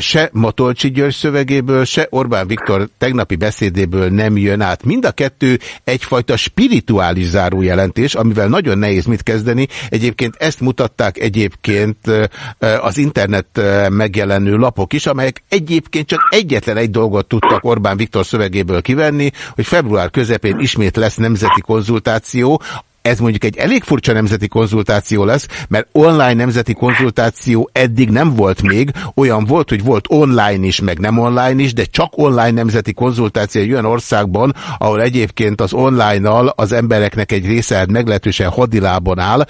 S1: se Matolcsi György szövegéből, se Orbán Viktor tegnapi beszédéből nem jön át. Mind a kettő egyfajta spirituális zárójelentés, amivel nagyon nehéz mit kezdeni. Egyébként ezt mutatták egyébként e, e, az internet megjelenő lapok is, amelyek egyébként csak egyetlen egy dolgot tudtak Orbán Viktor szövegéből kivenni, hogy február közepén ismét lesz nemzeti konzultáció, ez mondjuk egy elég furcsa nemzeti konzultáció lesz, mert online nemzeti konzultáció eddig nem volt még, olyan volt, hogy volt online is, meg nem online is, de csak online nemzeti konzultáció egy olyan országban, ahol egyébként az online-nal az embereknek egy része meglehetősen hadilában áll,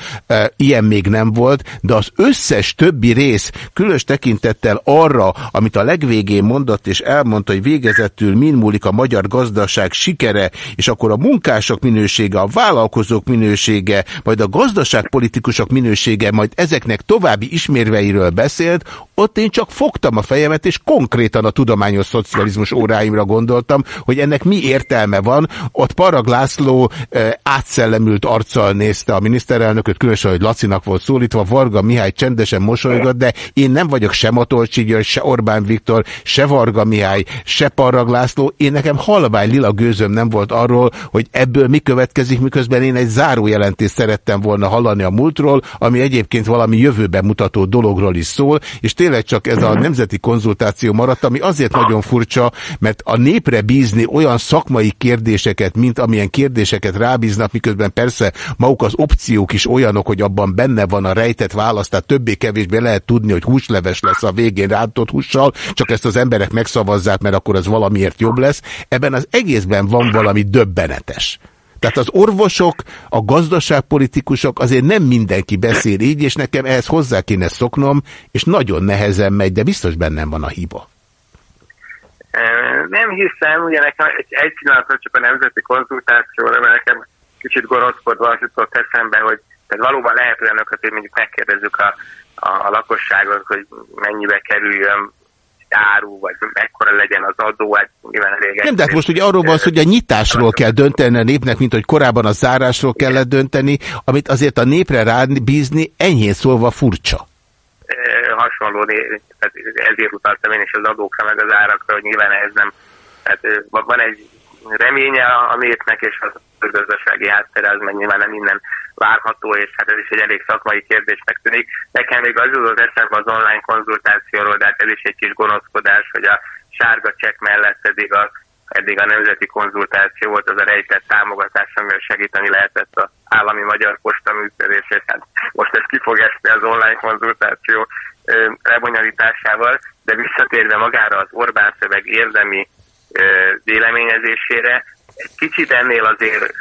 S1: ilyen még nem volt, de az összes többi rész, különös tekintettel arra, amit a legvégén mondott és elmondta, hogy végezetül min múlik a magyar gazdaság sikere, és akkor a munkások minősége, a vállalkozók minősége, minősége, majd a gazdaságpolitikusok minősége, majd ezeknek további ismérveiről beszélt, ott én csak fogtam a fejemet, és konkrétan a tudományos szocializmus óráimra gondoltam, hogy ennek mi értelme van. Ott Parag László e, átszellemült arccal nézte a miniszterelnököt, különösen, hogy Lacinak volt szólítva, Varga Mihály csendesen mosolygott, de én nem vagyok se Matolcsi György, se Orbán Viktor, se Varga Mihály, se Parag László. Én nekem halvány lila gőzöm nem volt arról, hogy ebből mi következik, miközben én egy zárójelentést szerettem volna hallani a múltról, ami egyébként valami jövőben mutató dologról is szól, és tényleg csak ez a nemzeti konzultáció maradt, ami azért nagyon furcsa, mert a népre bízni olyan szakmai kérdéseket, mint amilyen kérdéseket rábíznak, miközben persze maguk az opciók is olyanok, hogy abban benne van a rejtett választ, tehát többé-kevésbé lehet tudni, hogy húsleves lesz a végén rántott hússal, csak ezt az emberek megszavazzák, mert akkor az valamiért jobb lesz. Ebben az egészben van valami döbbenetes. Tehát az orvosok, a gazdaságpolitikusok, azért nem mindenki beszél így, és nekem ehhez hozzá kéne szoknom, és nagyon nehezen megy, de biztos bennem van a hiba.
S7: Nem hiszem, ugye nekem egy, pillanatra csak a nemzeti konzultációra, mert nekem kicsit gonoszkodva az jutott eszembe, hogy tehát valóban lehet olyanokat, hogy mondjuk megkérdezzük a, a, a lakosságot, hogy mennyibe kerüljön áru, vagy mekkora legyen az adó, hát nyilván elég.
S1: Nem, de hát most ugye arról van hogy a nyitásról kell dönteni a népnek, mint hogy korábban a zárásról kellett dönteni, amit azért a népre rábízni enyhén szólva furcsa.
S7: hasonló, tehát ezért utaltam én is az adókra, meg az árakra, hogy nyilván ez nem, tehát van egy reménye a népnek, és az gazdasági háttere az meg nyilván nem minden várható, és hát ez is egy elég szakmai kérdésnek tűnik. Nekem még az jutott eszembe az online konzultációról, de hát ez is egy kis gonoszkodás, hogy a sárga csekk mellett eddig a, eddig a nemzeti konzultáció volt az a rejtett támogatás, amivel segíteni lehetett az állami magyar posta működését. Hát most ez ki fog esni az online konzultáció lebonyolításával, de visszatérve magára az Orbán szöveg érdemi véleményezésére, kicsit ennél azért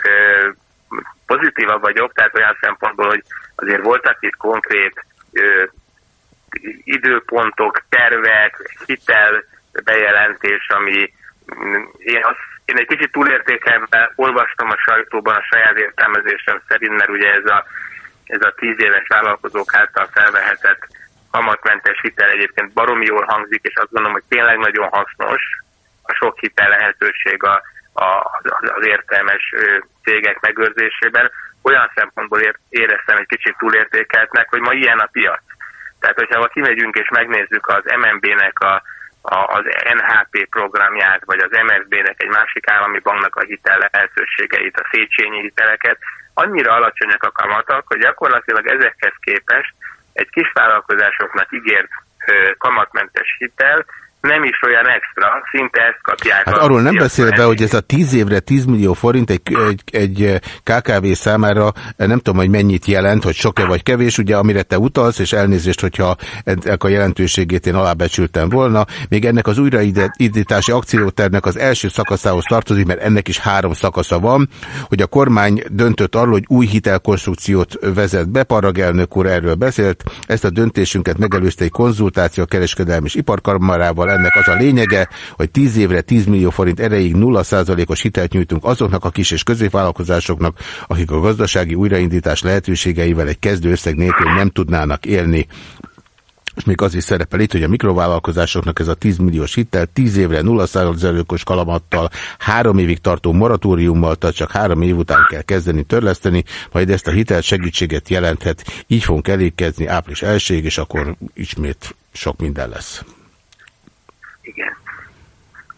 S7: pozitívabb vagyok, tehát olyan szempontból, hogy azért voltak itt konkrét időpontok, tervek, hitel bejelentés, ami mm, én, azt, én egy kicsit túlértékelve olvastam a sajtóban a saját értelmezésem szerint, mert ugye ez a, ez a tíz éves vállalkozók által felvehetett kamatmentes hitel egyébként baromi jól hangzik, és azt gondolom, hogy tényleg nagyon hasznos a sok hitel lehetőség a, az értelmes cégek megőrzésében. Olyan szempontból éreztem egy kicsit túlértékeltnek, hogy ma ilyen a piac. Tehát, hogyha kimegyünk és megnézzük az MNB-nek a, a, az NHP programját, vagy az MFB-nek egy másik állami banknak a hitel lehetőségeit, a Széchenyi hiteleket, annyira alacsonyak a kamatok, hogy gyakorlatilag ezekhez képest egy kisvállalkozásoknak ígért kamatmentes hitel nem is olyan extra, szinte ezt kapják.
S1: Hát arról nem beszélve, hogy ez a 10 évre 10 millió forint egy, egy, egy KKV számára nem tudom, hogy mennyit jelent, hogy sok-e vagy kevés, ugye amire te utalsz, és elnézést, hogyha ennek a jelentőségét én alábecsültem volna, még ennek az újraidítási akcióternek az első szakaszához tartozik, mert ennek is három szakasza van, hogy a kormány döntött arról, hogy új hitelkonstrukciót vezet be, Parag elnök úr erről beszélt, ezt a döntésünket megelőzte egy konzultáció a kereskedelmi és iparkamarával, ennek az a lényege, hogy 10 évre 10 millió forint erejéig 0%-os hitelt nyújtunk azoknak a kis és középvállalkozásoknak, akik a gazdasági újraindítás lehetőségeivel egy kezdő összeg nélkül nem tudnának élni. És még az is szerepel itt, hogy a mikrovállalkozásoknak ez a 10 milliós hitel 10 évre 0%-os kalamattal, három évig tartó moratóriummal, tehát csak három év után kell kezdeni törleszteni, majd ezt a hitel segítséget jelenthet. Így fogunk elékezni április elség, és akkor ismét sok minden lesz.
S7: Igen.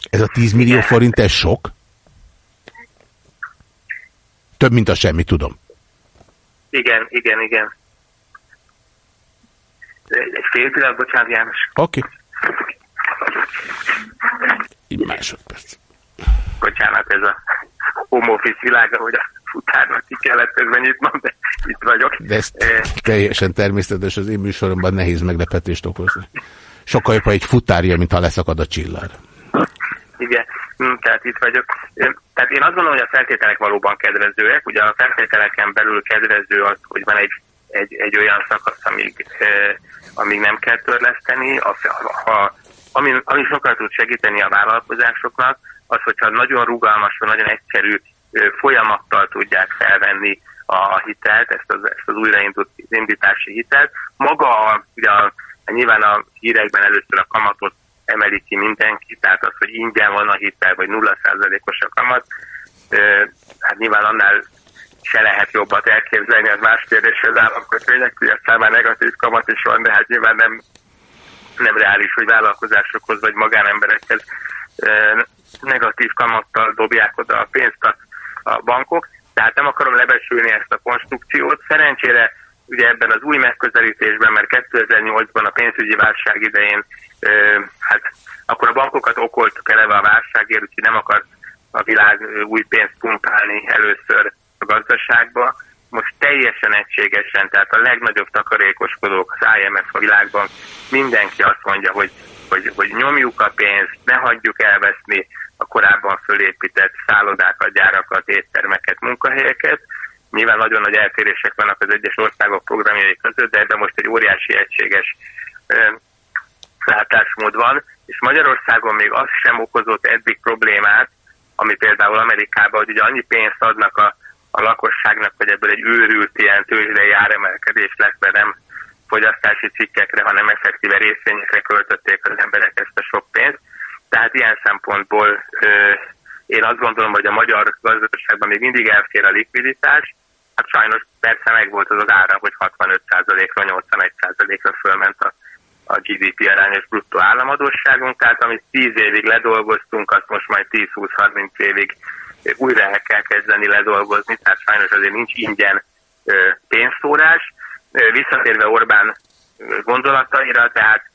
S1: Ez a 10 millió Igen. forint, ez sok? Több, mint a semmi, tudom.
S7: Igen, igen, igen. Egy fél pillanat, bocsánat, János.
S1: Oké. Okay. Másodperc.
S7: Bocsánat, ez a home office világa, hogy a futárnak ki kellett közben nyitnom, de itt vagyok.
S1: De ez teljesen természetes, az én műsoromban nehéz meglepetést okozni. Sokkal jobb, egy futárja, mint ha leszakad a csillár.
S7: Igen, hm, tehát itt vagyok. Tehát én azt gondolom, hogy a feltételek valóban kedvezőek. Ugye a feltételeken belül kedvező az, hogy van egy, egy, egy olyan szakasz, amíg, eh, amíg nem kell törleszteni. A, ha, ami, ami sokkal tud segíteni a vállalkozásoknak, az, hogyha nagyon rugalmas, nagyon egyszerű folyamattal tudják felvenni a hitelt, ezt az, ezt az újraindítási hitelt. Maga ugye a, nyilván a hírekben először a kamatot emeli ki mindenki, tehát az, hogy ingyen van a hitel, vagy 0%-os a kamat, hát nyilván annál se lehet jobbat elképzelni, az más kérdés, hogy az államkötvények piacán negatív kamat is van, de hát nyilván nem, nem reális, hogy vállalkozásokhoz vagy magánemberekhez negatív kamattal dobják oda a pénzt a, a bankok. Tehát nem akarom lebesülni ezt a konstrukciót. Szerencsére ugye ebben az új megközelítésben, mert 2008-ban a pénzügyi válság idején, hát akkor a bankokat okoltuk eleve a válságért, úgyhogy nem akart a világ új pénzt pumpálni először a gazdaságba. Most teljesen egységesen, tehát a legnagyobb takarékoskodók, az IMF a világban, mindenki azt mondja, hogy, hogy, hogy nyomjuk a pénzt, ne hagyjuk elveszni a korábban fölépített szállodákat, gyárakat, éttermeket, munkahelyeket, Nyilván nagyon nagy eltérések vannak az egyes országok programjai között, de ebben most egy óriási egységes látásmód van, és Magyarországon még az sem okozott eddig problémát, ami például Amerikában, hogy ugye annyi pénzt adnak a, a lakosságnak, hogy ebből egy őrült ilyen tőzsdei áremelkedés lesz, mert nem fogyasztási cikkekre, hanem effektíve részvényekre költötték az emberek ezt a sok pénzt. Tehát ilyen szempontból ö, én azt gondolom, hogy a magyar gazdaságban még mindig elfér a likviditás, hát sajnos persze meg volt az az ára, hogy 65%-ra, 81%-ra fölment a, a GDP arányos bruttó államadóságunk, tehát amit 10 évig ledolgoztunk, azt most majd 10-20-30 évig újra el kell kezdeni ledolgozni, tehát sajnos azért nincs ingyen pénzszórás. Visszatérve Orbán gondolataira, tehát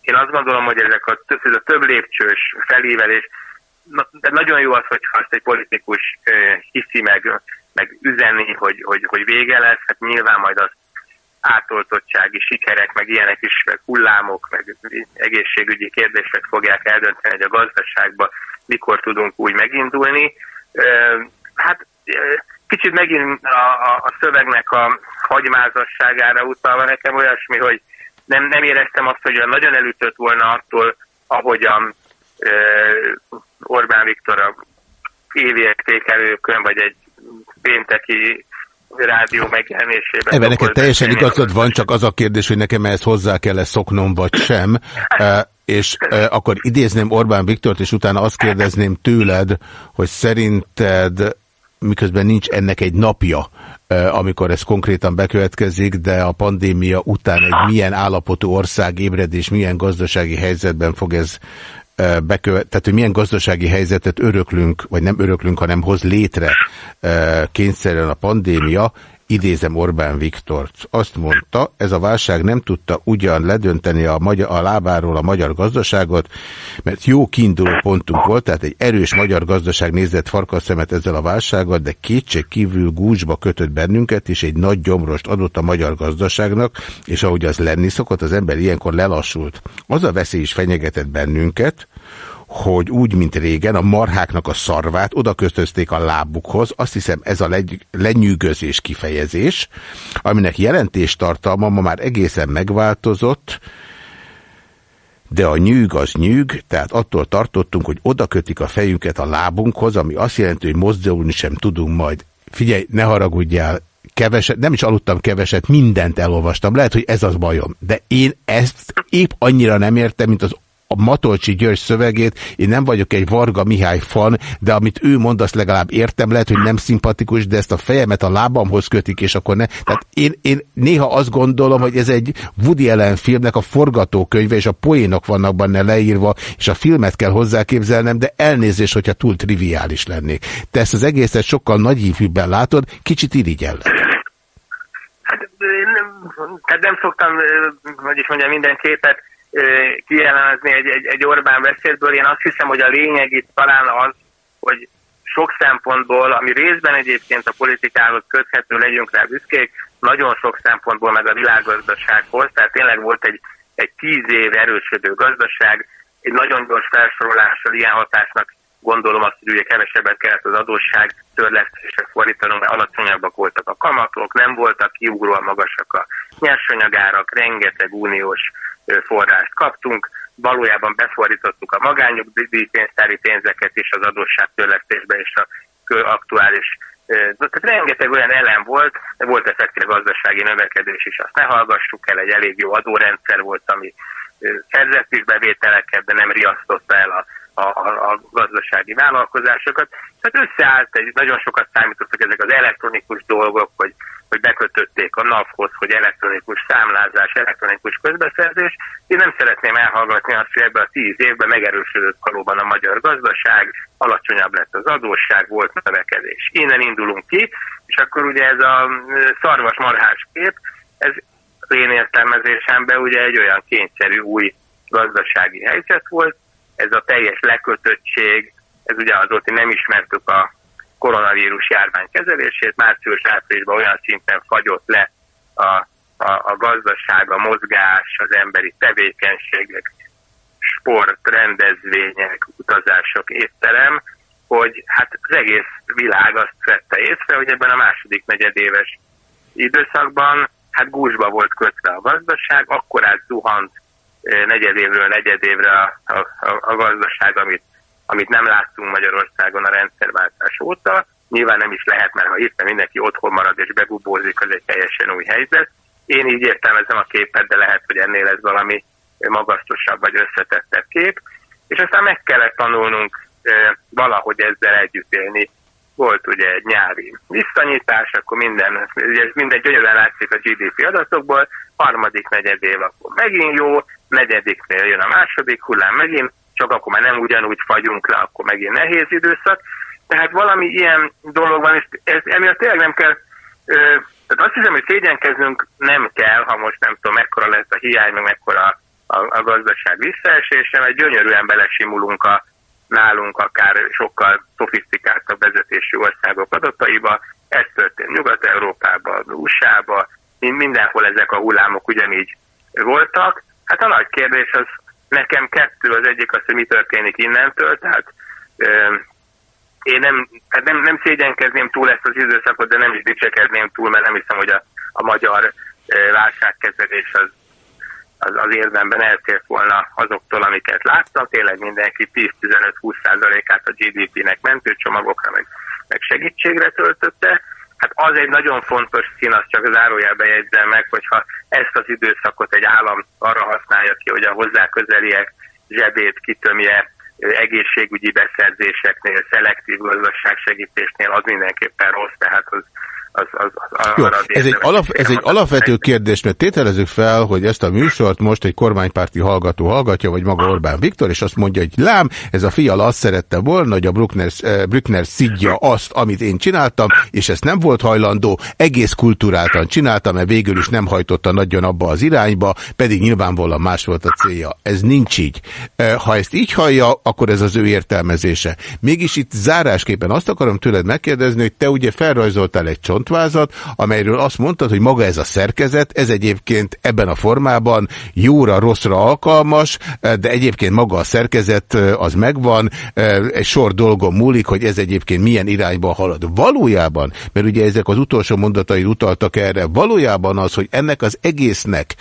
S7: én azt gondolom, hogy ezek a, ez a több lépcsős felívelés, de nagyon jó az, hogyha azt egy politikus hiszi meg, meg üzenni, hogy, hogy, hogy vége lesz, hát nyilván majd az átoltottsági sikerek, meg ilyenek is, meg hullámok, meg egészségügyi kérdések fogják eldönteni, hogy a gazdaságban mikor tudunk úgy megindulni. Hát kicsit megint a, a szövegnek a hagymázasságára utalva nekem olyasmi, hogy nem, nem éreztem azt, hogy nagyon elütött volna attól, ahogyan Orbán Viktor a évértékelőkön, vagy egy pénteki rádió megjelenésében.
S1: Ebben neked teljesen igazad van, csak az a kérdés, hogy nekem ehhez hozzá kell -e szoknom, vagy sem. E, és e, akkor idézném Orbán Viktort, és utána azt kérdezném tőled, hogy szerinted miközben nincs ennek egy napja, amikor ez konkrétan bekövetkezik, de a pandémia után egy milyen állapotú ország ébred, és milyen gazdasági helyzetben fog ez bekövet, tehát hogy milyen gazdasági helyzetet öröklünk, vagy nem öröklünk, hanem hoz létre kényszerűen a pandémia, idézem Orbán Viktort, azt mondta, ez a válság nem tudta ugyan ledönteni a, magyar, a lábáról a magyar gazdaságot, mert jó kiinduló pontunk volt, tehát egy erős magyar gazdaság nézett farkaszemet ezzel a válsággal, de kétség kívül gúzsba kötött bennünket, és egy nagy gyomrost adott a magyar gazdaságnak, és ahogy az lenni szokott, az ember ilyenkor lelassult. Az a veszély is fenyegetett bennünket, hogy úgy, mint régen, a marháknak a szarvát oda köztözték a lábukhoz, azt hiszem ez a lenyűgözés kifejezés, aminek jelentéstartalma ma már egészen megváltozott, de a nyűg az nyűg, tehát attól tartottunk, hogy oda kötik a fejünket a lábunkhoz, ami azt jelenti, hogy mozdulni sem tudunk majd. Figyelj, ne haragudjál, keveset, nem is aludtam keveset, mindent elolvastam. Lehet, hogy ez az bajom. De én ezt épp annyira nem értem, mint az a Matolcsi György szövegét, én nem vagyok egy Varga Mihály fan, de amit ő mond, azt legalább értem, lehet, hogy nem szimpatikus, de ezt a fejemet a lábamhoz kötik, és akkor ne. Tehát én, én néha azt gondolom, hogy ez egy Woody Allen filmnek a forgatókönyve, és a poénok vannak benne leírva, és a filmet kell hozzáképzelnem, de elnézés, hogyha túl triviális lennék. Te ezt az egészet sokkal nagyívűbben látod, kicsit irigyel.
S7: Hát nem, tehát nem szoktam, hogy is mondjam, minden képet kijelenteni egy, egy, egy Orbán beszédből. Én azt hiszem, hogy a lényeg itt talán az, hogy sok szempontból, ami részben egyébként a politikához köthető, legyünk rá büszkék, nagyon sok szempontból meg a világgazdasághoz, tehát tényleg volt egy, egy tíz év erősödő gazdaság, egy nagyon gyors felsorolással ilyen hatásnak gondolom azt, hogy ugye kevesebbet kellett az adósság törlesztésre fordítanunk, mert alacsonyabbak voltak a kamatok, nem voltak kiugróan magasak a nyersanyagárak, rengeteg uniós forrást kaptunk, valójában befordítottuk a magányok pénztári pénzeket is az adósságtörlesztésbe és a aktuális tehát rengeteg olyan elem volt, volt effektív gazdasági növekedés is, azt ne hallgassuk el, egy elég jó adórendszer volt, ami szerzett is bevételeket, de nem riasztotta el a, a, a gazdasági vállalkozásokat. Tehát összeállt, egy, nagyon sokat számítottak ezek az elektronikus dolgok, hogy hogy bekötötték a NAV-hoz, hogy elektronikus számlázás, elektronikus közbeszerzés. Én nem szeretném elhallgatni azt, hogy ebben a tíz évben megerősödött valóban a magyar gazdaság, alacsonyabb lett az adósság, volt növekedés. Innen indulunk ki, és akkor ugye ez a szarvas marhás kép, ez én értelmezésemben ugye egy olyan kényszerű új gazdasági helyzet volt, ez a teljes lekötöttség, ez ugye az volt, hogy nem ismertük a koronavírus járvány kezelését. Március-áprilisban olyan szinten fagyott le a, a, a gazdaság, a mozgás, az emberi tevékenységek, sport, rendezvények, utazások, étterem, hogy hát az egész világ azt vette észre, hogy ebben a második negyedéves időszakban hát gúzsba volt kötve a gazdaság, akkor át negyedévről negyedévre a, a, a gazdaság, amit amit nem láttunk Magyarországon a rendszerváltás óta. Nyilván nem is lehet, mert ha hirtelen mindenki otthon marad és bebubózik, az egy teljesen új helyzet. Én így értelmezem a képet, de lehet, hogy ennél ez valami magasztosabb vagy összetettebb kép. És aztán meg kellett tanulnunk valahogy ezzel együtt élni. Volt ugye egy nyári visszanyitás, akkor minden, ugye minden gyönyörűen látszik a GDP adatokból, harmadik negyed év akkor megint jó, negyediknél jön a második hullám megint, csak akkor már nem ugyanúgy fagyunk le, akkor megint nehéz időszak. Tehát valami ilyen dolog van, és ez, emiatt tényleg nem kell, ö, tehát azt hiszem, hogy szégyenkezünk nem kell, ha most nem tudom, mekkora lesz a hiány, meg mekkora a, a gazdaság visszaesése, mert gyönyörűen belesimulunk a nálunk akár sokkal szofisztikáltabb vezetési országok adataiba. Ez történt Nyugat-Európában, USA-ban, mindenhol ezek a hullámok ugyanígy voltak. Hát a nagy kérdés az Nekem kettő, az egyik az, hogy mi történik innentől, tehát ö, én nem, hát nem, nem szégyenkezném túl ezt az időszakot, de nem is dicsekedném túl, mert nem hiszem, hogy a, a magyar válságkezelés az, az, az érdemben eltért volna azoktól, amiket láttam. Tényleg mindenki 10-15-20%-át a GDP-nek mentőcsomagokra, meg, meg segítségre töltötte. Hát az egy nagyon fontos szín, azt csak zárójelben jegyzem meg, hogyha ezt az időszakot egy állam arra használja ki, hogy a hozzá közeliek zsebét kitömje egészségügyi beszerzéseknél, szelektív gazdaságsegítésnél, az mindenképpen rossz, tehát az, az, az, az
S1: Jó, ez egy, alap, ez egy alapvető kérdés, mert tételezzük fel, hogy ezt a műsort most egy kormánypárti hallgató hallgatja, vagy maga Orbán Viktor, és azt mondja, hogy lám, ez a fiala azt szerette volna, hogy a Bruckner, eh, Bruckner szidja azt, amit én csináltam, és ezt nem volt hajlandó, egész kulturáltan csináltam, mert végül is nem hajtotta nagyon abba az irányba, pedig nyilvánvalóan más volt a célja. Ez nincs így. Eh, ha ezt így hallja, akkor ez az ő értelmezése. Mégis itt zárásképpen azt akarom tőled megkérdezni, hogy te ugye felrajzoltál egy csont, csontvázat, amelyről azt mondtad, hogy maga ez a szerkezet, ez egyébként ebben a formában jóra, rosszra alkalmas, de egyébként maga a szerkezet az megvan, egy sor dolgon múlik, hogy ez egyébként milyen irányba halad. Valójában, mert ugye ezek az utolsó mondatai utaltak erre, valójában az, hogy ennek az egésznek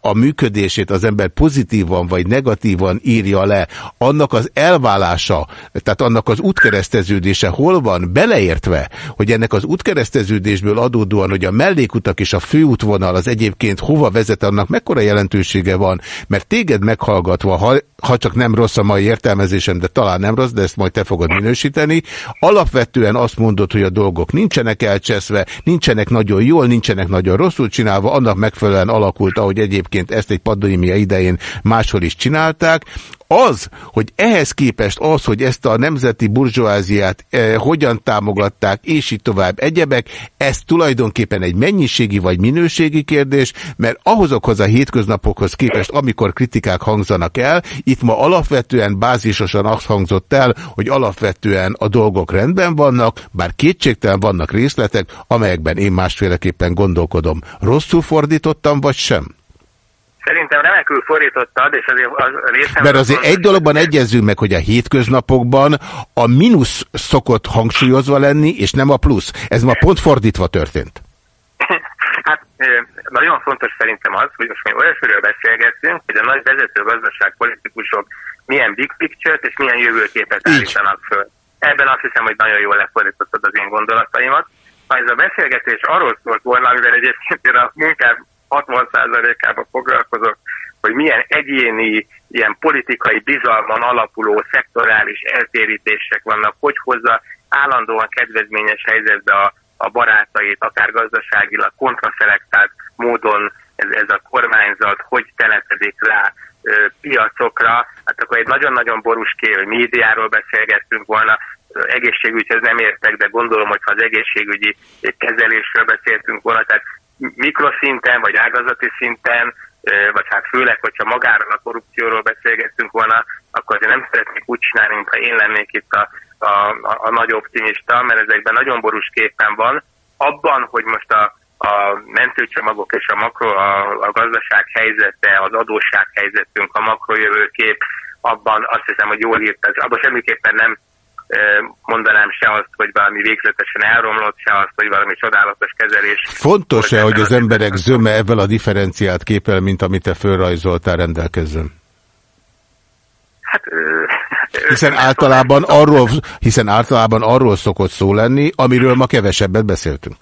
S1: a működését az ember pozitívan vagy negatívan írja le, annak az elválása, tehát annak az útkereszteződése hol van, beleértve, hogy ennek az útkereszteződése kereszteződésből adódóan, hogy a mellékutak és a főútvonal az egyébként hova vezet, annak mekkora jelentősége van, mert téged meghallgatva, ha, ha csak nem rossz a mai értelmezésem, de talán nem rossz, de ezt majd te fogod minősíteni, alapvetően azt mondod, hogy a dolgok nincsenek elcseszve, nincsenek nagyon jól, nincsenek nagyon rosszul csinálva, annak megfelelően alakult, ahogy egyébként ezt egy pandémia idején máshol is csinálták. Az, hogy ehhez képest az, hogy ezt a nemzeti burzsóáziát eh, hogyan támogatták, és így tovább egyebek, ez tulajdonképpen egy mennyiségi vagy minőségi kérdés, mert ahhozokhoz a hétköznapokhoz képest, amikor kritikák hangzanak el, itt ma alapvetően bázisosan azt hangzott el, hogy alapvetően a dolgok rendben vannak, bár kétségtelen vannak részletek, amelyekben én másféleképpen gondolkodom. Rosszul fordítottam, vagy sem?
S7: Szerintem remekül fordítottad, és azért az részem...
S1: Mert azért egy dologban egyezünk meg, hogy a hétköznapokban a mínusz szokott hangsúlyozva lenni, és nem a plusz. Ez ma pont fordítva történt.
S7: hát nagyon fontos szerintem az, hogy most mi olyasmiről beszélgetünk, hogy a nagy vezető gazdaságpolitikusok milyen big picture-t és milyen jövőképet állítanak föl. Ebben azt hiszem, hogy nagyon jól lefordítottad az én gondolataimat. Ha ez a beszélgetés arról szólt volna, amivel egyébként a munkám 60%-ában foglalkozok, hogy milyen egyéni, ilyen politikai bizalman alapuló szektorális eltérítések vannak, hogy hozza állandóan kedvezményes helyzetbe a, a barátait, akár gazdaságilag kontraszelektált módon ez, ez a kormányzat, hogy telepedik rá ö, piacokra, hát akkor egy nagyon-nagyon borús kér, médiáról beszélgettünk volna, egészségügyhez nem értek, de gondolom, hogy ha az egészségügyi kezelésről beszéltünk volna, tehát mikroszinten vagy ágazati szinten, vagy hát főleg, hogyha magáról a korrupcióról beszélgettünk volna, akkor azért nem szeretnék úgy csinálni, mintha én lennék itt a, a, a, a nagy optimista, mert ezekben nagyon borús képen van. Abban, hogy most a, a mentőcsomagok és a, makro, a, a gazdaság helyzete, az adósság helyzetünk, a makrojövőkép, abban azt hiszem, hogy jól írt, abban semmiképpen nem mondanám se azt, hogy valami végletesen elromlott, se azt, hogy valami csodálatos kezelés.
S1: Fontos-e, hogy az emberek zöme ebben a differenciált képpel, mint amit te fölrajzoltál rendelkezzen? Hát, hiszen általában, arról, hiszen általában arról szokott szó lenni, amiről ma kevesebbet beszéltünk.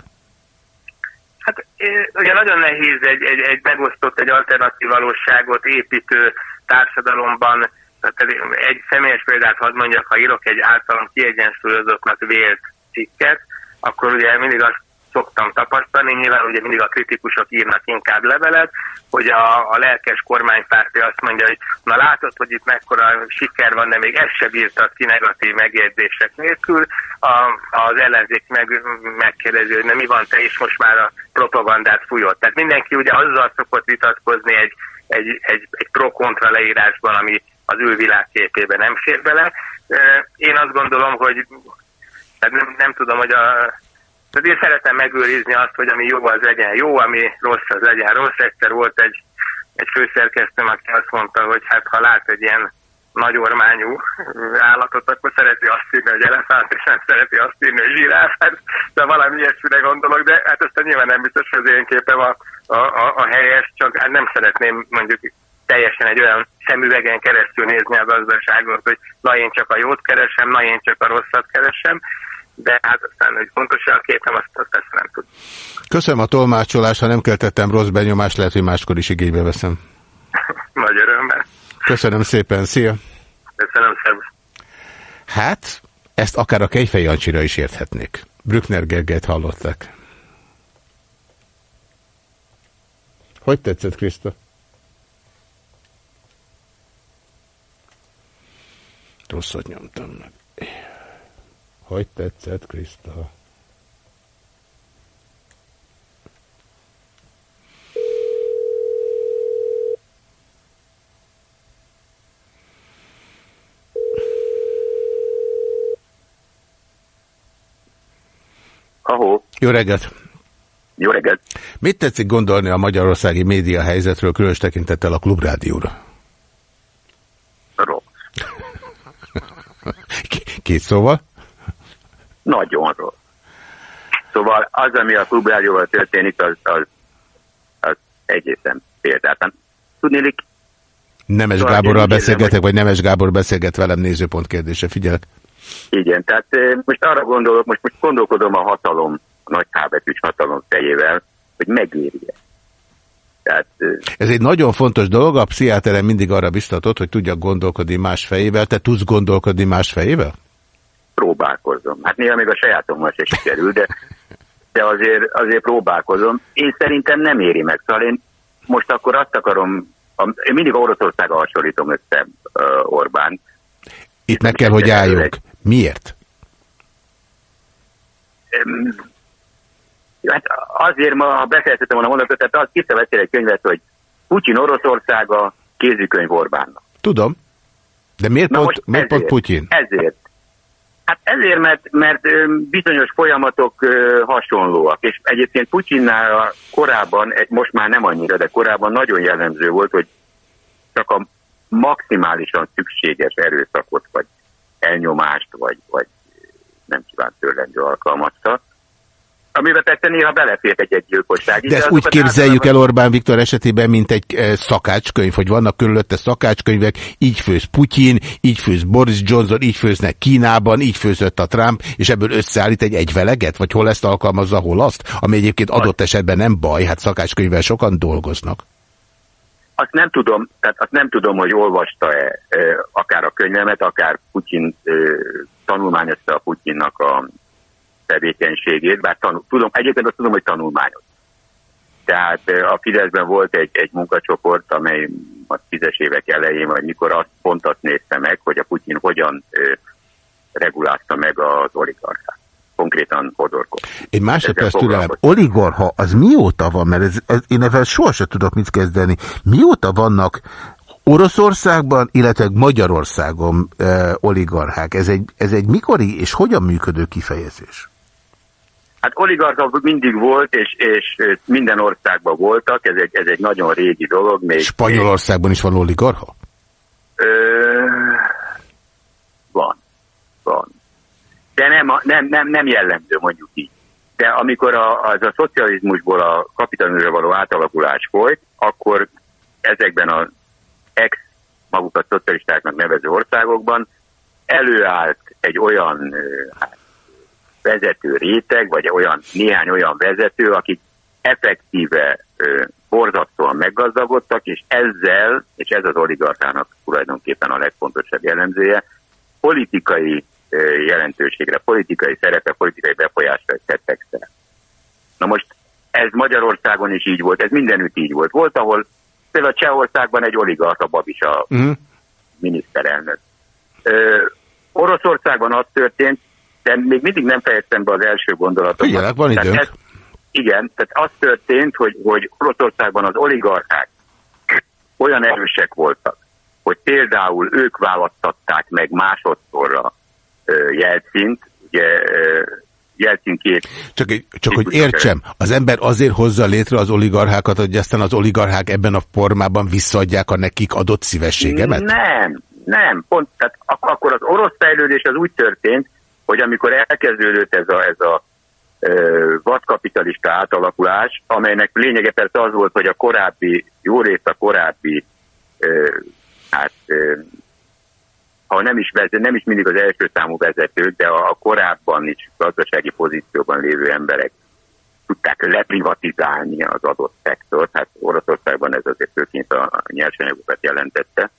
S7: Hát ugye nagyon nehéz egy, egy, egy megosztott, egy alternatív valóságot építő társadalomban tehát egy személyes példát hadd mondjak, ha írok egy általam kiegyensúlyozottnak vélt cikket, akkor ugye mindig azt szoktam tapasztalni, nyilván ugye mindig a kritikusok írnak inkább levelet, hogy a, a lelkes kormánypárti azt mondja, hogy na látod, hogy itt mekkora siker van, de még ezt se bírtad ki negatív megjegyzések nélkül. A, az ellenzék meg, megkérdezi, hogy na mi van te is most már a propagandát fújott. Tehát mindenki ugye azzal szokott vitatkozni egy, egy, egy, egy pro-kontra leírásban, ami az ő világképébe nem fér bele. Én azt gondolom, hogy hát nem, nem tudom, hogy a tehát én szeretem megőrizni azt, hogy ami jó, az legyen jó, ami rossz, az legyen rossz. Egyszer volt egy, egy főszerkesztőm, aki azt mondta, hogy hát ha lát egy ilyen nagy ormányú állatot, akkor szereti azt írni, hogy elefánt, és nem szereti azt írni, hogy zsiráf. Hát, de valami ilyesmire gondolok, de hát aztán nyilván nem biztos, hogy az én képem a, a, a, a helyes, csak hát nem szeretném mondjuk teljesen egy olyan szemüvegen keresztül nézni a gazdaságot, hogy na én csak a jót keresem, na én csak a rosszat keresem, de hát aztán, hogy pontosan a képem, azt, azt ezt nem tudom.
S1: Köszönöm a tolmácsolást, ha nem keltettem rossz benyomást, lehet, hogy máskor is igénybe veszem.
S7: Nagy örömmel.
S1: Köszönöm szépen, szia!
S7: Köszönöm, szervusz!
S1: Hát, ezt akár a Kejfej Jancsira is érthetnék. Brückner Gergelyt hallottak. Hogy tetszett, Krista? Rosszat nyomtam meg. Hogy tetszett, Krista?
S8: Ahó.
S1: Jó reggelt!
S8: Jó reggelt!
S1: Mit tetszik gondolni a magyarországi média helyzetről, különös tekintettel a klubrádióra?
S8: Rossz.
S1: Két szóval?
S8: Nagyon rossz. Szóval az, ami a klubrádióval történik, az, az, az egészen példátlan. Tudnélik...
S1: Nemes szóval Gáborral beszélgetek, hogy... vagy Nemes Gábor beszélget velem nézőpont kérdése. Figyelek.
S8: Igen, tehát most arra gondolok, most, most gondolkodom a hatalom, a nagy hábetűs hatalom fejével, hogy megérje.
S1: Tehát, Ez egy nagyon fontos dolog, a pszichiáterem mindig arra biztatott, hogy tudjak gondolkodni más fejével. Te tudsz gondolkodni más fejével?
S8: Próbálkozom. Hát néha még a sajátommal se sikerül, de, de azért, azért próbálkozom. Én szerintem nem éri meg. Szóval én most akkor azt akarom, én mindig Oroszországa hasonlítom össze uh, Orbán.
S1: Itt meg kell, hogy álljunk. Miért?
S8: Hát azért ma, ha befejezhetem volna mondatot, tehát azt kiszaveszél egy könyvet, hogy Putyin Oroszországa, kézikönyv Orbánnak.
S1: Tudom. De miért, pont, miért ezért, pont Putyin?
S8: Ezért. Hát ezért, mert, mert bizonyos folyamatok hasonlóak, és egyébként Putyinnál korábban, most már nem annyira, de korábban nagyon jellemző volt, hogy csak a maximálisan szükséges erőszakot, vagy elnyomást, vagy, vagy nem kívánt törlendő alkalmazta. Amiben persze néha belefért egy-egy gyilkosság.
S1: De ezt úgy képzeljük el Orbán Viktor esetében, mint egy eh, szakácskönyv, hogy vannak körülötte szakácskönyvek, így főz Putyin, így főz Boris Johnson, így főznek Kínában, így főzött a Trump, és ebből összeállít egy egyveleget? Vagy hol ezt alkalmazza, hol azt? Ami egyébként adott esetben nem baj, hát szakácskönyvvel sokan dolgoznak.
S8: Azt nem tudom, tehát azt nem tudom, hogy olvasta-e akár a könyvemet, akár Putyin tanulmányozta a Putyinnak a tevékenységét, bár tanul, tudom, egyébként azt tudom, hogy tanulmányoz. Tehát a Fideszben volt egy, egy munkacsoport, amely a tízes évek elején, vagy mikor azt pont azt nézte meg, hogy a Putyin hogyan regulázta meg az oligarchát konkrétan Hodorkov.
S1: Egy másodperc türelem, oligarha az mióta van, mert ez, ez, én ebben sohasem tudok mit kezdeni. Mióta vannak Oroszországban, illetve Magyarországon e, oligarchák? Ez egy, ez egy mikori és hogyan működő kifejezés?
S8: Hát oligarcha mindig volt, és, és minden országban voltak, ez egy, ez egy nagyon régi dolog. Még,
S1: Spanyolországban is van oligarcha?
S8: Ö, van, van de nem, nem, nem, nem jellemző mondjuk így. De amikor a, az a szocializmusból a kapitalizmusra való átalakulás folyt, akkor ezekben az ex magukat szocialistáknak nevező országokban előállt egy olyan hát, vezető réteg, vagy olyan néhány olyan vezető, akik effektíve borzasztóan meggazdagodtak, és ezzel, és ez az oligarchának tulajdonképpen a legfontosabb jellemzője, politikai jelentőségre, politikai szerepe, politikai befolyásra tettek szert. Na most ez Magyarországon is így volt, ez mindenütt így volt. Volt, ahol például Csehországban egy oligarcha Babis a uh-huh. miniszterelnök. Ö, Oroszországban az történt, de még mindig nem fejeztem be az első gondolatot.
S1: Igen, van időnk. Ez,
S8: igen, tehát az történt, hogy, hogy Oroszországban az oligarchák olyan erősek voltak, hogy például ők választatták meg másodszorra jelcint, ugye Jelcin két...
S1: Csak, csak hogy értsem, az ember azért hozza létre az oligarchákat, hogy aztán az oligarchák ebben a formában visszaadják a nekik adott szívességemet?
S8: Nem, nem. Pont, tehát akkor az orosz fejlődés az úgy történt, hogy amikor elkezdődött ez a, ez a vadkapitalista átalakulás, amelynek lényege persze az volt, hogy a korábbi, jó részt a korábbi hát ha nem is, vezet, nem is mindig az első számú vezetők, de a korábban is gazdasági pozícióban lévő emberek tudták leprivatizálni az adott szektort. Hát Oroszországban ez azért főként a nyersanyagokat jelentette.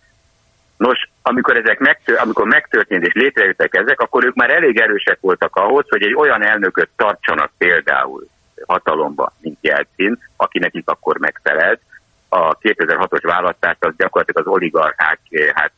S8: Nos, amikor ezek megtör, amikor megtörtént és létrejöttek ezek, akkor ők már elég erősek voltak ahhoz, hogy egy olyan elnököt tartsanak például hatalomba, mint Jelcin, aki nekik akkor megfelelt, a 2006-os választást, az gyakorlatilag az oligarchák hát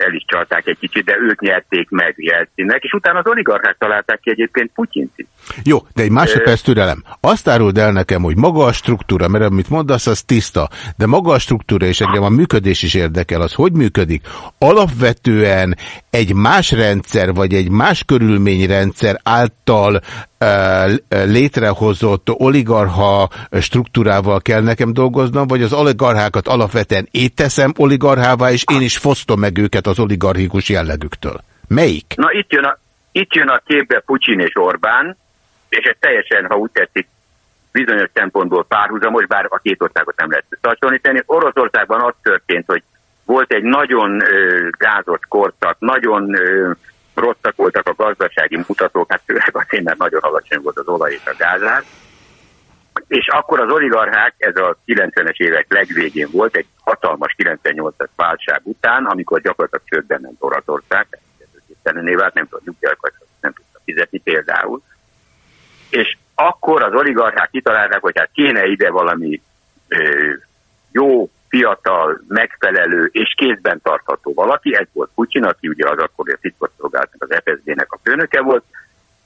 S8: el is csalták egy kicsit, de ők nyerték meg Jelcinnek, és utána az oligarchák találták ki egyébként Putyint is.
S1: Jó, de egy másodperc türelem. Azt áruld el nekem, hogy maga a struktúra, mert amit mondasz, az tiszta, de maga a struktúra, és engem a működés is érdekel, az hogy működik? Alapvetően egy más rendszer, vagy egy más körülményrendszer által létrehozott oligarha struktúrával kell nekem dolgoznom, vagy az oligarchákat alapvetően éteszem oligarchává, és én is fosztom meg őket az oligarchikus jellegüktől. Melyik?
S8: Na itt jön a, itt jön a képbe Pucsin és Orbán, és ez teljesen, ha úgy tetszik, bizonyos szempontból párhuzamos, bár a két országot nem lehet hasonlítani. Oroszországban az történt, hogy volt egy nagyon ö, gázos korszak, nagyon ö, rosszak voltak a gazdasági mutatók, hát főleg azért, mert nagyon alacsony volt az olaj és a gázár. És akkor az oligarchák, ez a 90-es évek legvégén volt, egy hatalmas 98-as válság után, amikor gyakorlatilag csődben ment kezdőkésztelenné vált, nem tudott nyugdíjakat, nem tudta fizetni például. És akkor az oligarchák kitalálták, hogy hát kéne ide valami ö, jó fiatal, megfelelő és kézben tartható valaki, ez volt Putyin, aki ugye az akkor a titkosszolgálatnak, az FSB-nek a főnöke volt,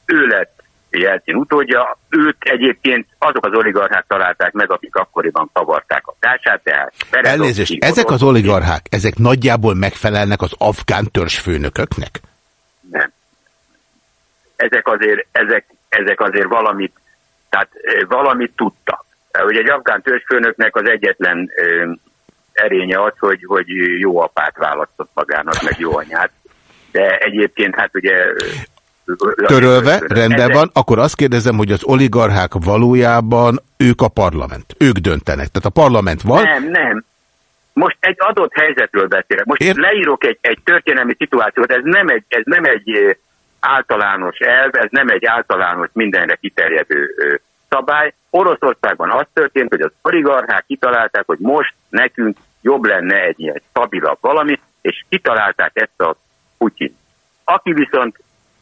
S8: ő lett Jelcin utódja, őt egyébként azok az oligarchák találták meg, akik akkoriban kavarták a társát, tehát...
S1: Elnézést, ezek az oligarchák, ezek nagyjából megfelelnek az afgán törzsfőnököknek?
S8: Nem. Ezek azért, ezek, ezek azért valamit, tehát valamit tudtak. Ugye egy afgán törzsfőnöknek az egyetlen erénye az, hogy, hogy jó apát választott magának, meg jó anyát. De egyébként hát ugye...
S1: Törölve, rendben van, akkor azt kérdezem, hogy az oligarchák valójában ők a parlament. Ők döntenek. Tehát a parlament van.
S8: Nem, nem. Most egy adott helyzetről beszélek. Most Ér... leírok egy, egy történelmi szituációt, ez nem egy, ez nem egy általános elv, ez nem egy általános mindenre kiterjedő szabály. Oroszországban az történt, hogy az oligarchák kitalálták, hogy most nekünk jobb lenne egy ilyen stabilabb valami, és kitalálták ezt a Putyin. Aki viszont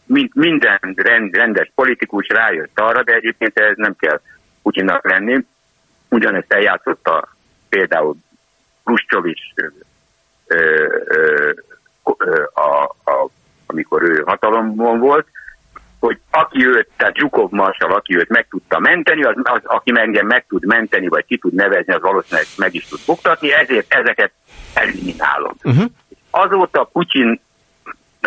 S8: mint minden rend, rendes politikus rájött arra, de egyébként ez nem kell Putyinnak lenni, ugyanezt eljátszotta például a, amikor ő hatalomban volt, hogy aki őt, tehát Zsukov Marsal, aki őt meg tudta menteni, az, az, aki engem meg tud menteni, vagy ki tud nevezni, az valószínűleg meg is tud buktatni, ezért ezeket eliminálom. Uh-huh. Azóta Putyinnak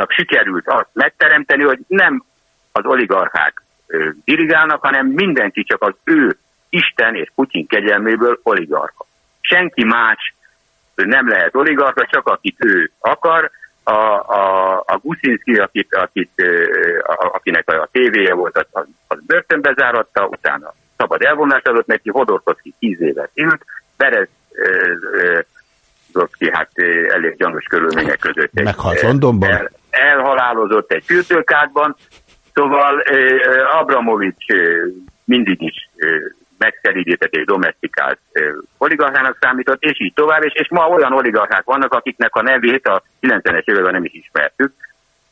S8: sikerült azt megteremteni, hogy nem az oligarchák ö, dirigálnak, hanem mindenki csak az ő Isten és Putyin kegyelméből oligarcha. Senki más nem lehet oligarcha, csak akit ő akar, a, a, a Guszinski, akit, akit, a, akinek a tévéje volt, az, az, börtönbe záratta, utána szabad elvonást adott neki, Hodorkovszki tíz évet ült, Berez hát elég gyanús körülmények között.
S1: Meghalt Londonban? El,
S8: elhalálozott egy fürtőkádban, szóval Abramovics mindig is megszeridített és domestikált oligarchának számított, és így tovább, és, és ma olyan oligarchák vannak, akiknek a nevét a 90-es években nem is ismertük,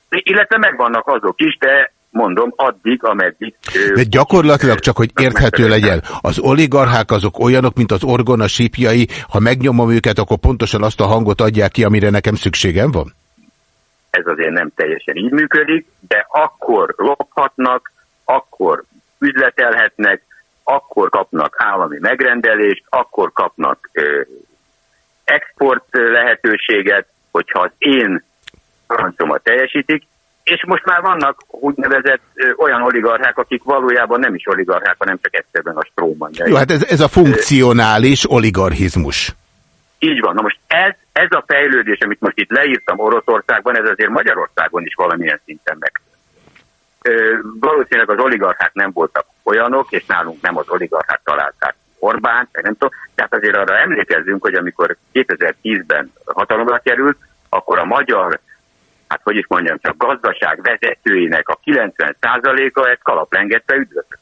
S8: illetve megvannak azok is, de mondom, addig, ameddig...
S1: De gyakorlatilag csak, hogy érthető legyen, az oligarchák azok olyanok, mint az orgona sípjai, ha megnyomom őket, akkor pontosan azt a hangot adják ki, amire nekem szükségem van?
S8: Ez azért nem teljesen így működik, de akkor lophatnak, akkor üzletelhetnek, akkor kapnak állami megrendelést, akkor kapnak ö, export lehetőséget, hogyha az én parancsomat teljesítik, és most már vannak úgynevezett ö, olyan oligarchák, akik valójában nem is oligarchák, hanem csak egyszerűen a strómanja.
S1: Jó, hát ez, ez a funkcionális oligarchizmus.
S8: Így van. Na most ez, ez a fejlődés, amit most itt leírtam Oroszországban, ez azért Magyarországon is valamilyen szinten meg valószínűleg az oligarchák nem voltak olyanok, és nálunk nem az oligarchák találták Orbán, nem tudom, tehát azért arra emlékezzünk, hogy amikor 2010-ben hatalomra került, akkor a magyar, hát hogy is mondjam, csak gazdaság vezetőinek a 90%-a ezt kalaplengette üdvözlött.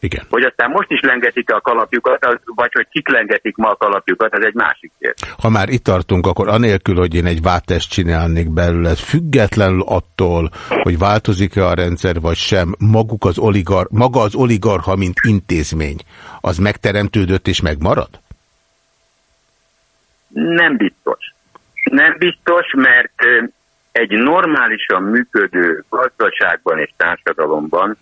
S1: Igen.
S8: Hogy aztán most is lengetik a kalapjukat, az, vagy hogy kik lengetik ma a kalapjukat, az egy másik kérdés.
S1: Ha már itt tartunk, akkor anélkül, hogy én egy váltást csinálnék belőle, függetlenül attól, hogy változik-e a rendszer, vagy sem, maguk az oligar, maga az oligarha, mint intézmény, az megteremtődött és megmarad?
S8: Nem biztos. Nem biztos, mert egy normálisan működő gazdaságban és társadalomban,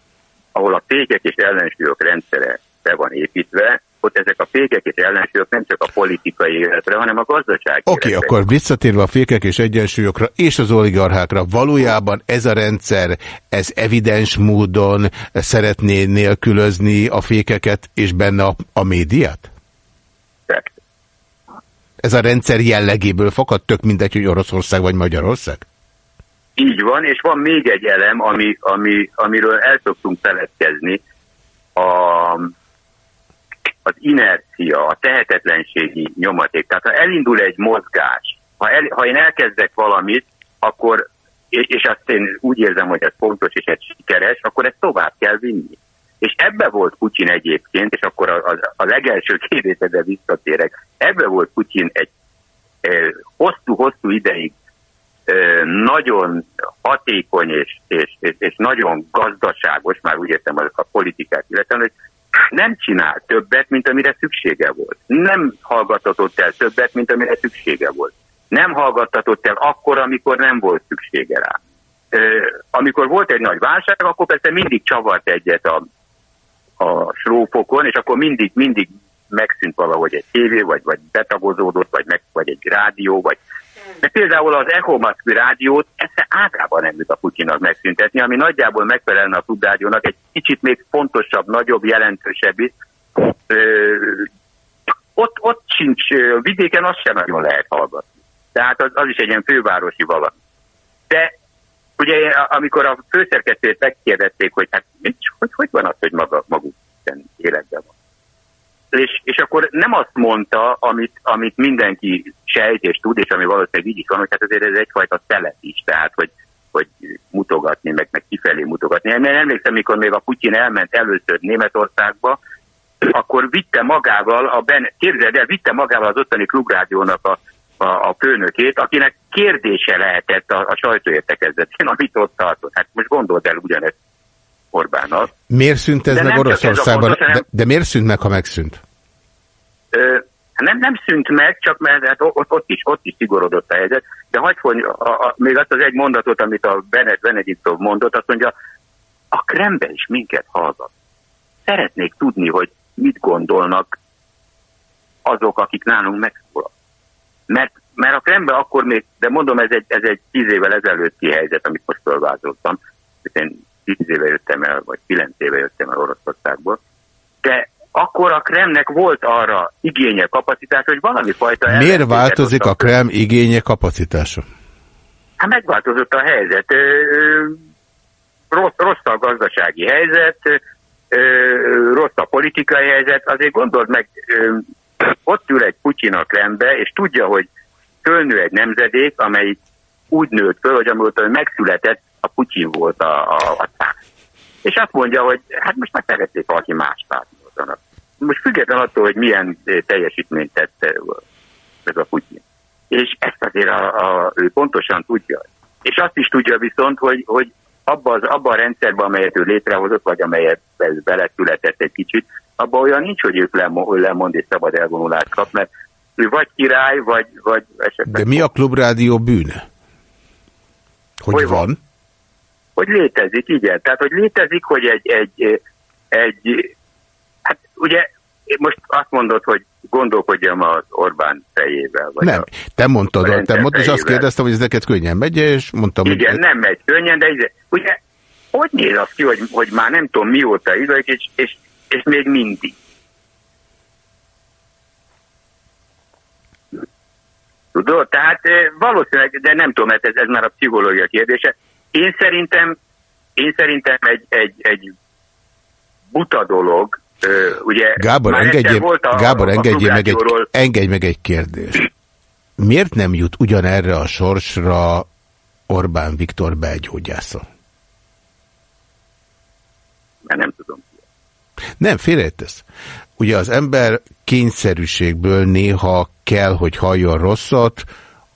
S8: ahol a fékek és ellensúlyok rendszere be van építve, ott ezek a fékek és ellensúlyok nem csak a politikai életre, hanem a gazdaság
S1: Oké, okay, akkor visszatérve a fékek és egyensúlyokra és az oligarchákra, valójában ez a rendszer, ez evidens módon szeretné nélkülözni a fékeket és benne a, a médiát? Ez a rendszer jellegéből fakad, tök mindegy, hogy Oroszország vagy Magyarország?
S8: Így van, és van még egy elem, ami, ami, amiről el szoktunk feledkezni, a, az inercia, a tehetetlenségi nyomaték. Tehát ha elindul egy mozgás, ha, el, ha én elkezdek valamit, akkor, és azt én úgy érzem, hogy ez fontos és ez sikeres, akkor ezt tovább kell vinni. És ebbe volt Putyin egyébként, és akkor a, a, a legelső kérdésedre visszatérek, ebbe volt Putyin egy hosszú-hosszú ideig nagyon hatékony és, és, és, és nagyon gazdaságos, már úgy értem a politikát illetve, hogy nem csinál többet, mint amire szüksége volt. Nem hallgatatott el többet, mint amire szüksége volt. Nem hallgattatott el akkor, amikor nem volt szüksége rá. Amikor volt egy nagy válság, akkor persze mindig csavart egyet a, a srófokon, és akkor mindig, mindig megszűnt valahogy egy tévé, vagy, vagy betagozódott, vagy, meg, vagy egy rádió, vagy de például az Echo Moszkvi rádiót ezt általában nem jut a Putyinak megszüntetni, ami nagyjából megfelelne a klubrádiónak, egy kicsit még fontosabb, nagyobb, jelentősebb is. Ott, ott sincs, vidéken azt sem nagyon lehet hallgatni. Tehát az, az is egy ilyen fővárosi valami. De ugye amikor a főszerkesztőt megkérdezték, hogy hát hogy, hogy van az, hogy maga, maguk életben van és, és akkor nem azt mondta, amit, amit mindenki sejt és tud, és ami valószínűleg így is van, hogy hát azért ez egyfajta telet is, tehát hogy, hogy mutogatni, meg, meg kifelé mutogatni. Én emlékszem, mikor még a Putyin elment először Németországba, akkor vitte magával, a ben, képzeld el, vitte magával az ottani klubrádiónak a, a, a főnökét, akinek kérdése lehetett a, a sajtóértekezletén, amit ott tartott. Hát most gondold el ugyanezt Orbánnal.
S1: Miért szűnt ez de meg Oroszországban? Fontos, de, de miért szűnt meg, ha megszűnt?
S8: Ö, nem, nem szűnt meg, csak mert hát ott, ott, is, ott is szigorodott a helyzet, de hagyd hogy a, a, még azt az egy mondatot, amit a Bennett Benediktov mondott, azt mondja, a Krembe is minket hallgat. Szeretnék tudni, hogy mit gondolnak azok, akik nálunk megszólal. Mert, mert a Krembe akkor még, de mondom, ez egy, ez egy tíz évvel ezelőtti helyzet, amit most felvázoltam. Én tíz éve jöttem el, vagy kilenc éve jöttem el Oroszországból, de akkor a Kremnek volt arra igénye, kapacitás, hogy valami fajta...
S1: Miért változik a Krem igénye, kapacitása?
S8: Hát megváltozott a helyzet. Rossz, rossz a gazdasági helyzet, rossz a politikai helyzet. Azért gondold meg, ott ül egy Putyin a Krembe, és tudja, hogy fölnő egy nemzedék, amely úgy nőtt föl, hogy amióta megszületett, a Putyin volt a, a, a tár. És azt mondja, hogy hát most már szeretnék valaki más pártoltanak. Most független attól, hogy milyen eh, teljesítményt tette eh, ez a Putyin. És ezt azért a, a, ő pontosan tudja. És azt is tudja viszont, hogy, hogy abban az, abba a rendszerben, amelyet ő létrehozott, vagy amelyet beletületett egy kicsit, abban olyan nincs, hogy ők lemond és szabad elvonulást kap, mert ő vagy király, vagy, vagy esetleg...
S1: De mi a klubrádió bűne? Hogy, hogy van? van?
S8: Hogy létezik, igen. Tehát, hogy létezik, hogy egy, egy, egy hát ugye most azt mondod, hogy gondolkodjam az Orbán fejével. Vagy
S1: nem, te mondtad, te mondtad, és azt kérdeztem, hogy ez neked könnyen megy, és mondtam,
S8: Igen, hogy... nem megy könnyen, de ugye, hogy néz az ki, hogy, hogy már nem tudom mióta idő, és, és, és még mindig. Tudod? Tehát valószínűleg, de nem tudom, mert ez, ez már a pszichológia kérdése. Én szerintem, én szerintem egy, egy, egy buta dolog, ugye...
S1: Gábor, engedjé, volt a, Gábor engedjé, meg egy, engedj meg egy kérdést. Miért nem jut ugyanerre a sorsra Orbán Viktor belgyógyásza?
S8: Mert nem tudom.
S1: Nem, félrejtesz. Ugye az ember kényszerűségből néha kell, hogy halljon rosszat,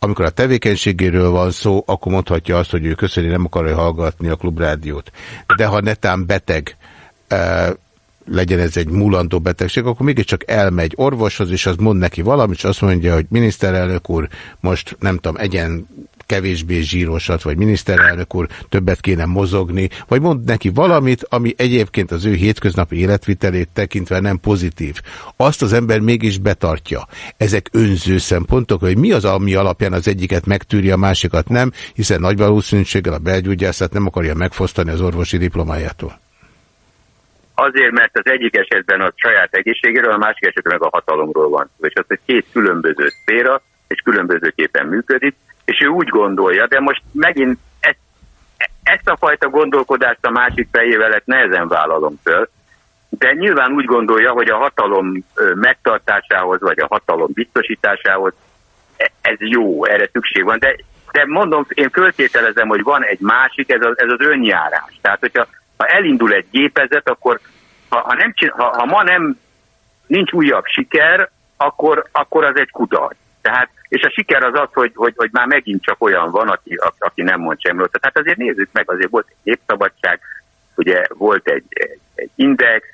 S1: amikor a tevékenységéről van szó, akkor mondhatja azt, hogy ő köszöni nem akarja hallgatni a klubrádiót. De ha netán beteg, legyen ez egy múlandó betegség, akkor mégiscsak elmegy orvoshoz, és az mond neki valamit, és azt mondja, hogy miniszterelnök úr, most nem tudom, egyen kevésbé zsírosat, vagy miniszterelnök úr, többet kéne mozogni, vagy mond neki valamit, ami egyébként az ő hétköznapi életvitelét tekintve nem pozitív. Azt az ember mégis betartja. Ezek önző szempontok, hogy mi az, ami alapján az egyiket megtűri, a másikat nem, hiszen nagy valószínűséggel a belgyógyászat nem akarja megfosztani az orvosi diplomájától.
S8: Azért, mert az egyik esetben a saját egészségéről, a másik esetben meg a hatalomról van. És az, hogy két különböző szféra, és különbözőképpen működik, és ő úgy gondolja, de most megint ezt, ezt a fajta gondolkodást a másik fejével nehezen vállalom föl, de nyilván úgy gondolja, hogy a hatalom megtartásához, vagy a hatalom biztosításához e, ez jó, erre szükség van, de, de mondom, én föltételezem, hogy van egy másik, ez az, ez az önjárás. Tehát, hogyha ha elindul egy gépezet, akkor ha, ha, nem, ha, ha ma nem nincs újabb siker, akkor, akkor az egy kudarc. Tehát, és a siker az az, hogy, hogy, hogy már megint csak olyan van, aki, aki nem mond semmi Tehát azért nézzük meg, azért volt egy népszabadság, ugye volt egy, egy, egy index,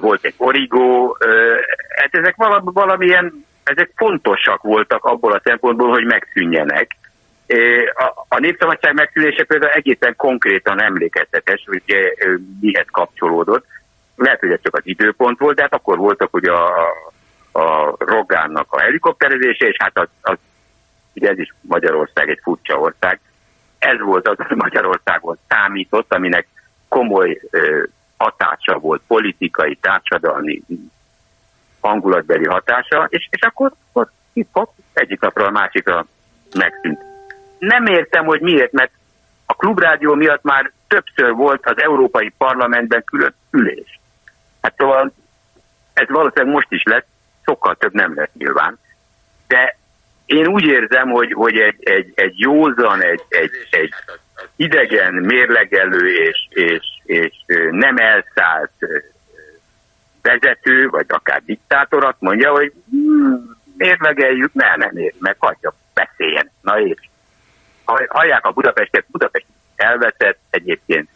S8: volt egy origó, hát ezek valami, valamilyen, ezek fontosak voltak abból a szempontból, hogy megszűnjenek. A, a népszabadság megszűnése például egészen konkrétan emlékeztetes, hogy mihez kapcsolódott. Lehet, hogy ez csak az időpont volt, de hát akkor voltak ugye a, a Rogánnak a helikopterezése, és hát az, az ugye ez is Magyarország egy furcsa ország. Ez volt az, hogy Magyarországon számított, aminek komoly ö, hatása volt, politikai, társadalmi, hangulatbeli hatása, és, és akkor, akkor hip-hop egyik napról a másikra megszűnt. Nem értem, hogy miért, mert a klubrádió miatt már többször volt az Európai Parlamentben külön ülés. Hát szóval ez valószínűleg most is lesz, sokkal több nem lesz nyilván. De én úgy érzem, hogy, hogy egy, egy, egy józan, egy, egy, egy idegen, mérlegelő és, és, és nem elszállt vezető, vagy akár diktátor azt mondja, hogy hmm, mérlegeljük, ne, nem ér, meg hagyja, beszéljen. Na és hallják a Budapestet, Budapest elveszett egyébként.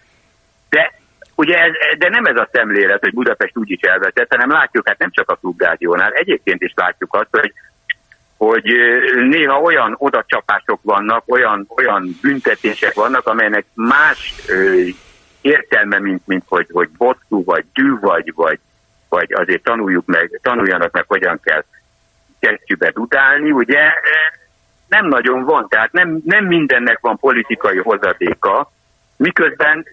S8: De Ugye ez, de nem ez a szemlélet, hogy Budapest úgy is elveszett, hanem látjuk, hát nem csak a klubrádiónál, egyébként is látjuk azt, hogy, hogy néha olyan odacsapások vannak, olyan, olyan büntetések vannak, amelynek más ö, értelme, mint, mint hogy, hogy bosszú, vagy dű, vagy, vagy, vagy azért tanuljuk meg, tanuljanak meg, hogyan kell kesztyűbe utálni, ugye? Nem nagyon van, tehát nem, nem mindennek van politikai hozadéka, miközben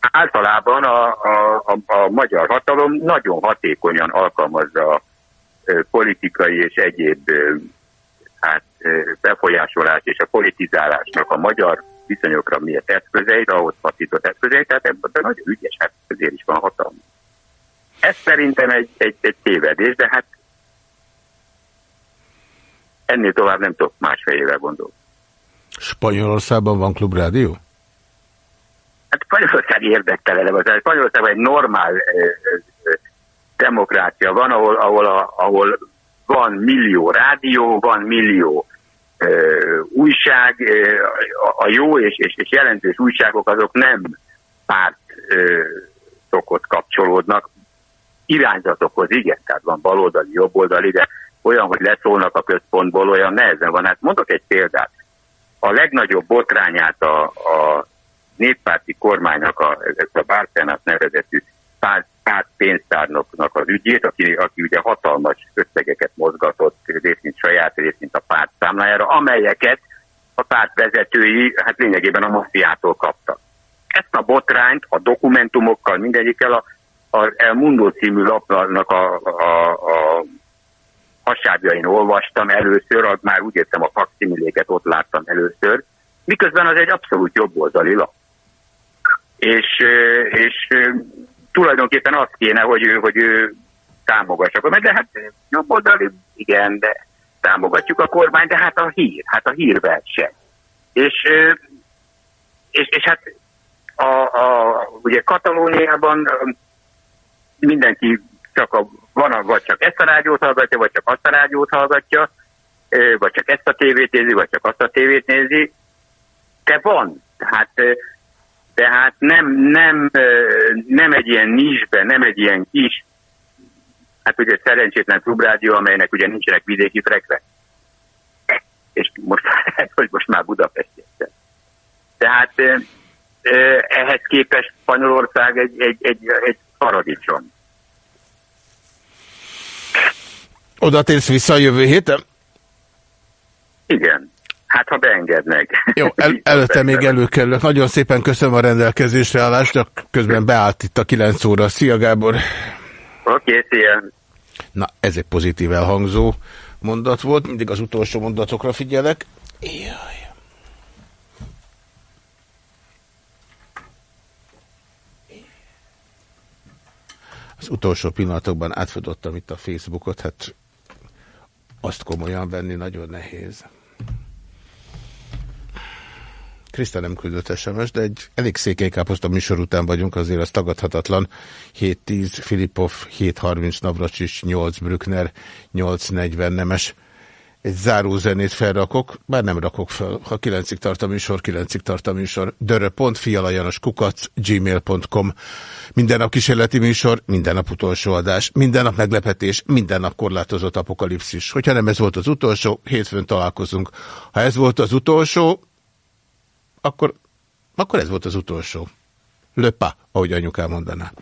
S8: általában a, a, a, a magyar hatalom nagyon hatékonyan alkalmazza politikai és egyéb hát, befolyásolás és a politizálásnak a magyar viszonyokra miért eszközeit, ahhoz faszított eszközeit, tehát ebben nagyon ügyes eszközért is van hatalma. Ez szerintem egy, egy, egy tévedés, de hát ennél tovább nem tudok másfél éve gondolni.
S1: Spanyolországban van klubrádió?
S8: Hát Spanyolország érdektelenebb. Az Spanyolországban egy normál demokrácia van, ahol, ahol, a, ahol van millió rádió, van millió ö, újság, ö, a jó és, és, és jelentős újságok azok nem párt ö, szokott kapcsolódnak, irányzatokhoz igen, tehát van baloldali, jobboldali, de olyan, hogy leszólnak a központból, olyan nehezen van. Hát mondok egy példát. A legnagyobb botrányát a, a néppárti kormánynak a, a Bárcenát nevezetű párt, pénztárnoknak az ügyét, aki, aki ugye hatalmas összegeket mozgatott részint saját, részint a párt számlájára, amelyeket a párt vezetői hát lényegében a maffiától kaptak. Ezt a botrányt a dokumentumokkal mindegyikkel a, a El Mundo című lapnak a, a, a hasábjain olvastam először, már úgy értem a fakszimiléket ott láttam először, miközben az egy abszolút jobboldali lap és, és tulajdonképpen azt kéne, hogy ő, hogy ő támogassa. Mert de hát jobb oldali, igen, de támogatjuk a kormány, de hát a hír, hát a hírverseny. És, és, és hát a, a, ugye Katalóniában mindenki csak a, van, vagy csak ezt a rádiót hallgatja, vagy csak azt a rádiót hallgatja, vagy csak ezt a tévét nézi, vagy csak azt a tévét nézi, de van. Tehát Tehát nem, nem, nem egy ilyen nisbe, nem egy ilyen kis, hát ugye szerencsétlen klubrádió, amelynek ugye nincsenek vidéki frekve. És most, hát, hogy most már Budapest. Tehát ehhez képest Spanyolország egy, egy, egy, egy paradicsom.
S1: Oda térsz vissza a jövő héten?
S8: Igen. Hát, ha beengednek.
S1: Jó, el, előtte még előkerülök. Nagyon szépen köszönöm a rendelkezésre állást, csak közben beállt itt a 9 óra. Szia, Gábor! Oké,
S8: okay, szia!
S1: Na, ez egy pozitív elhangzó mondat volt. Mindig az utolsó mondatokra figyelek. Jaj. Az utolsó pillanatokban átfutottam itt a Facebookot, hát azt komolyan venni nagyon nehéz. Kriszta nem küldött SMS, de egy elég székelykáposzta műsor után vagyunk, azért az tagadhatatlan. 7-10 Filipov, 7-30 Navracsics, 8 Brückner, 8-40 Nemes. Egy záró zenét felrakok, bár nem rakok fel. Ha 9-ig tart a műsor, 9-ig tart a műsor. Kukac, gmail.com. Minden nap kísérleti műsor, minden nap utolsó adás, minden nap meglepetés, minden nap korlátozott apokalipszis. Hogyha nem ez volt az utolsó, hétfőn találkozunk. Ha ez volt az utolsó, akkor, akkor ez volt az utolsó. Löpa, ahogy anyukám mondaná.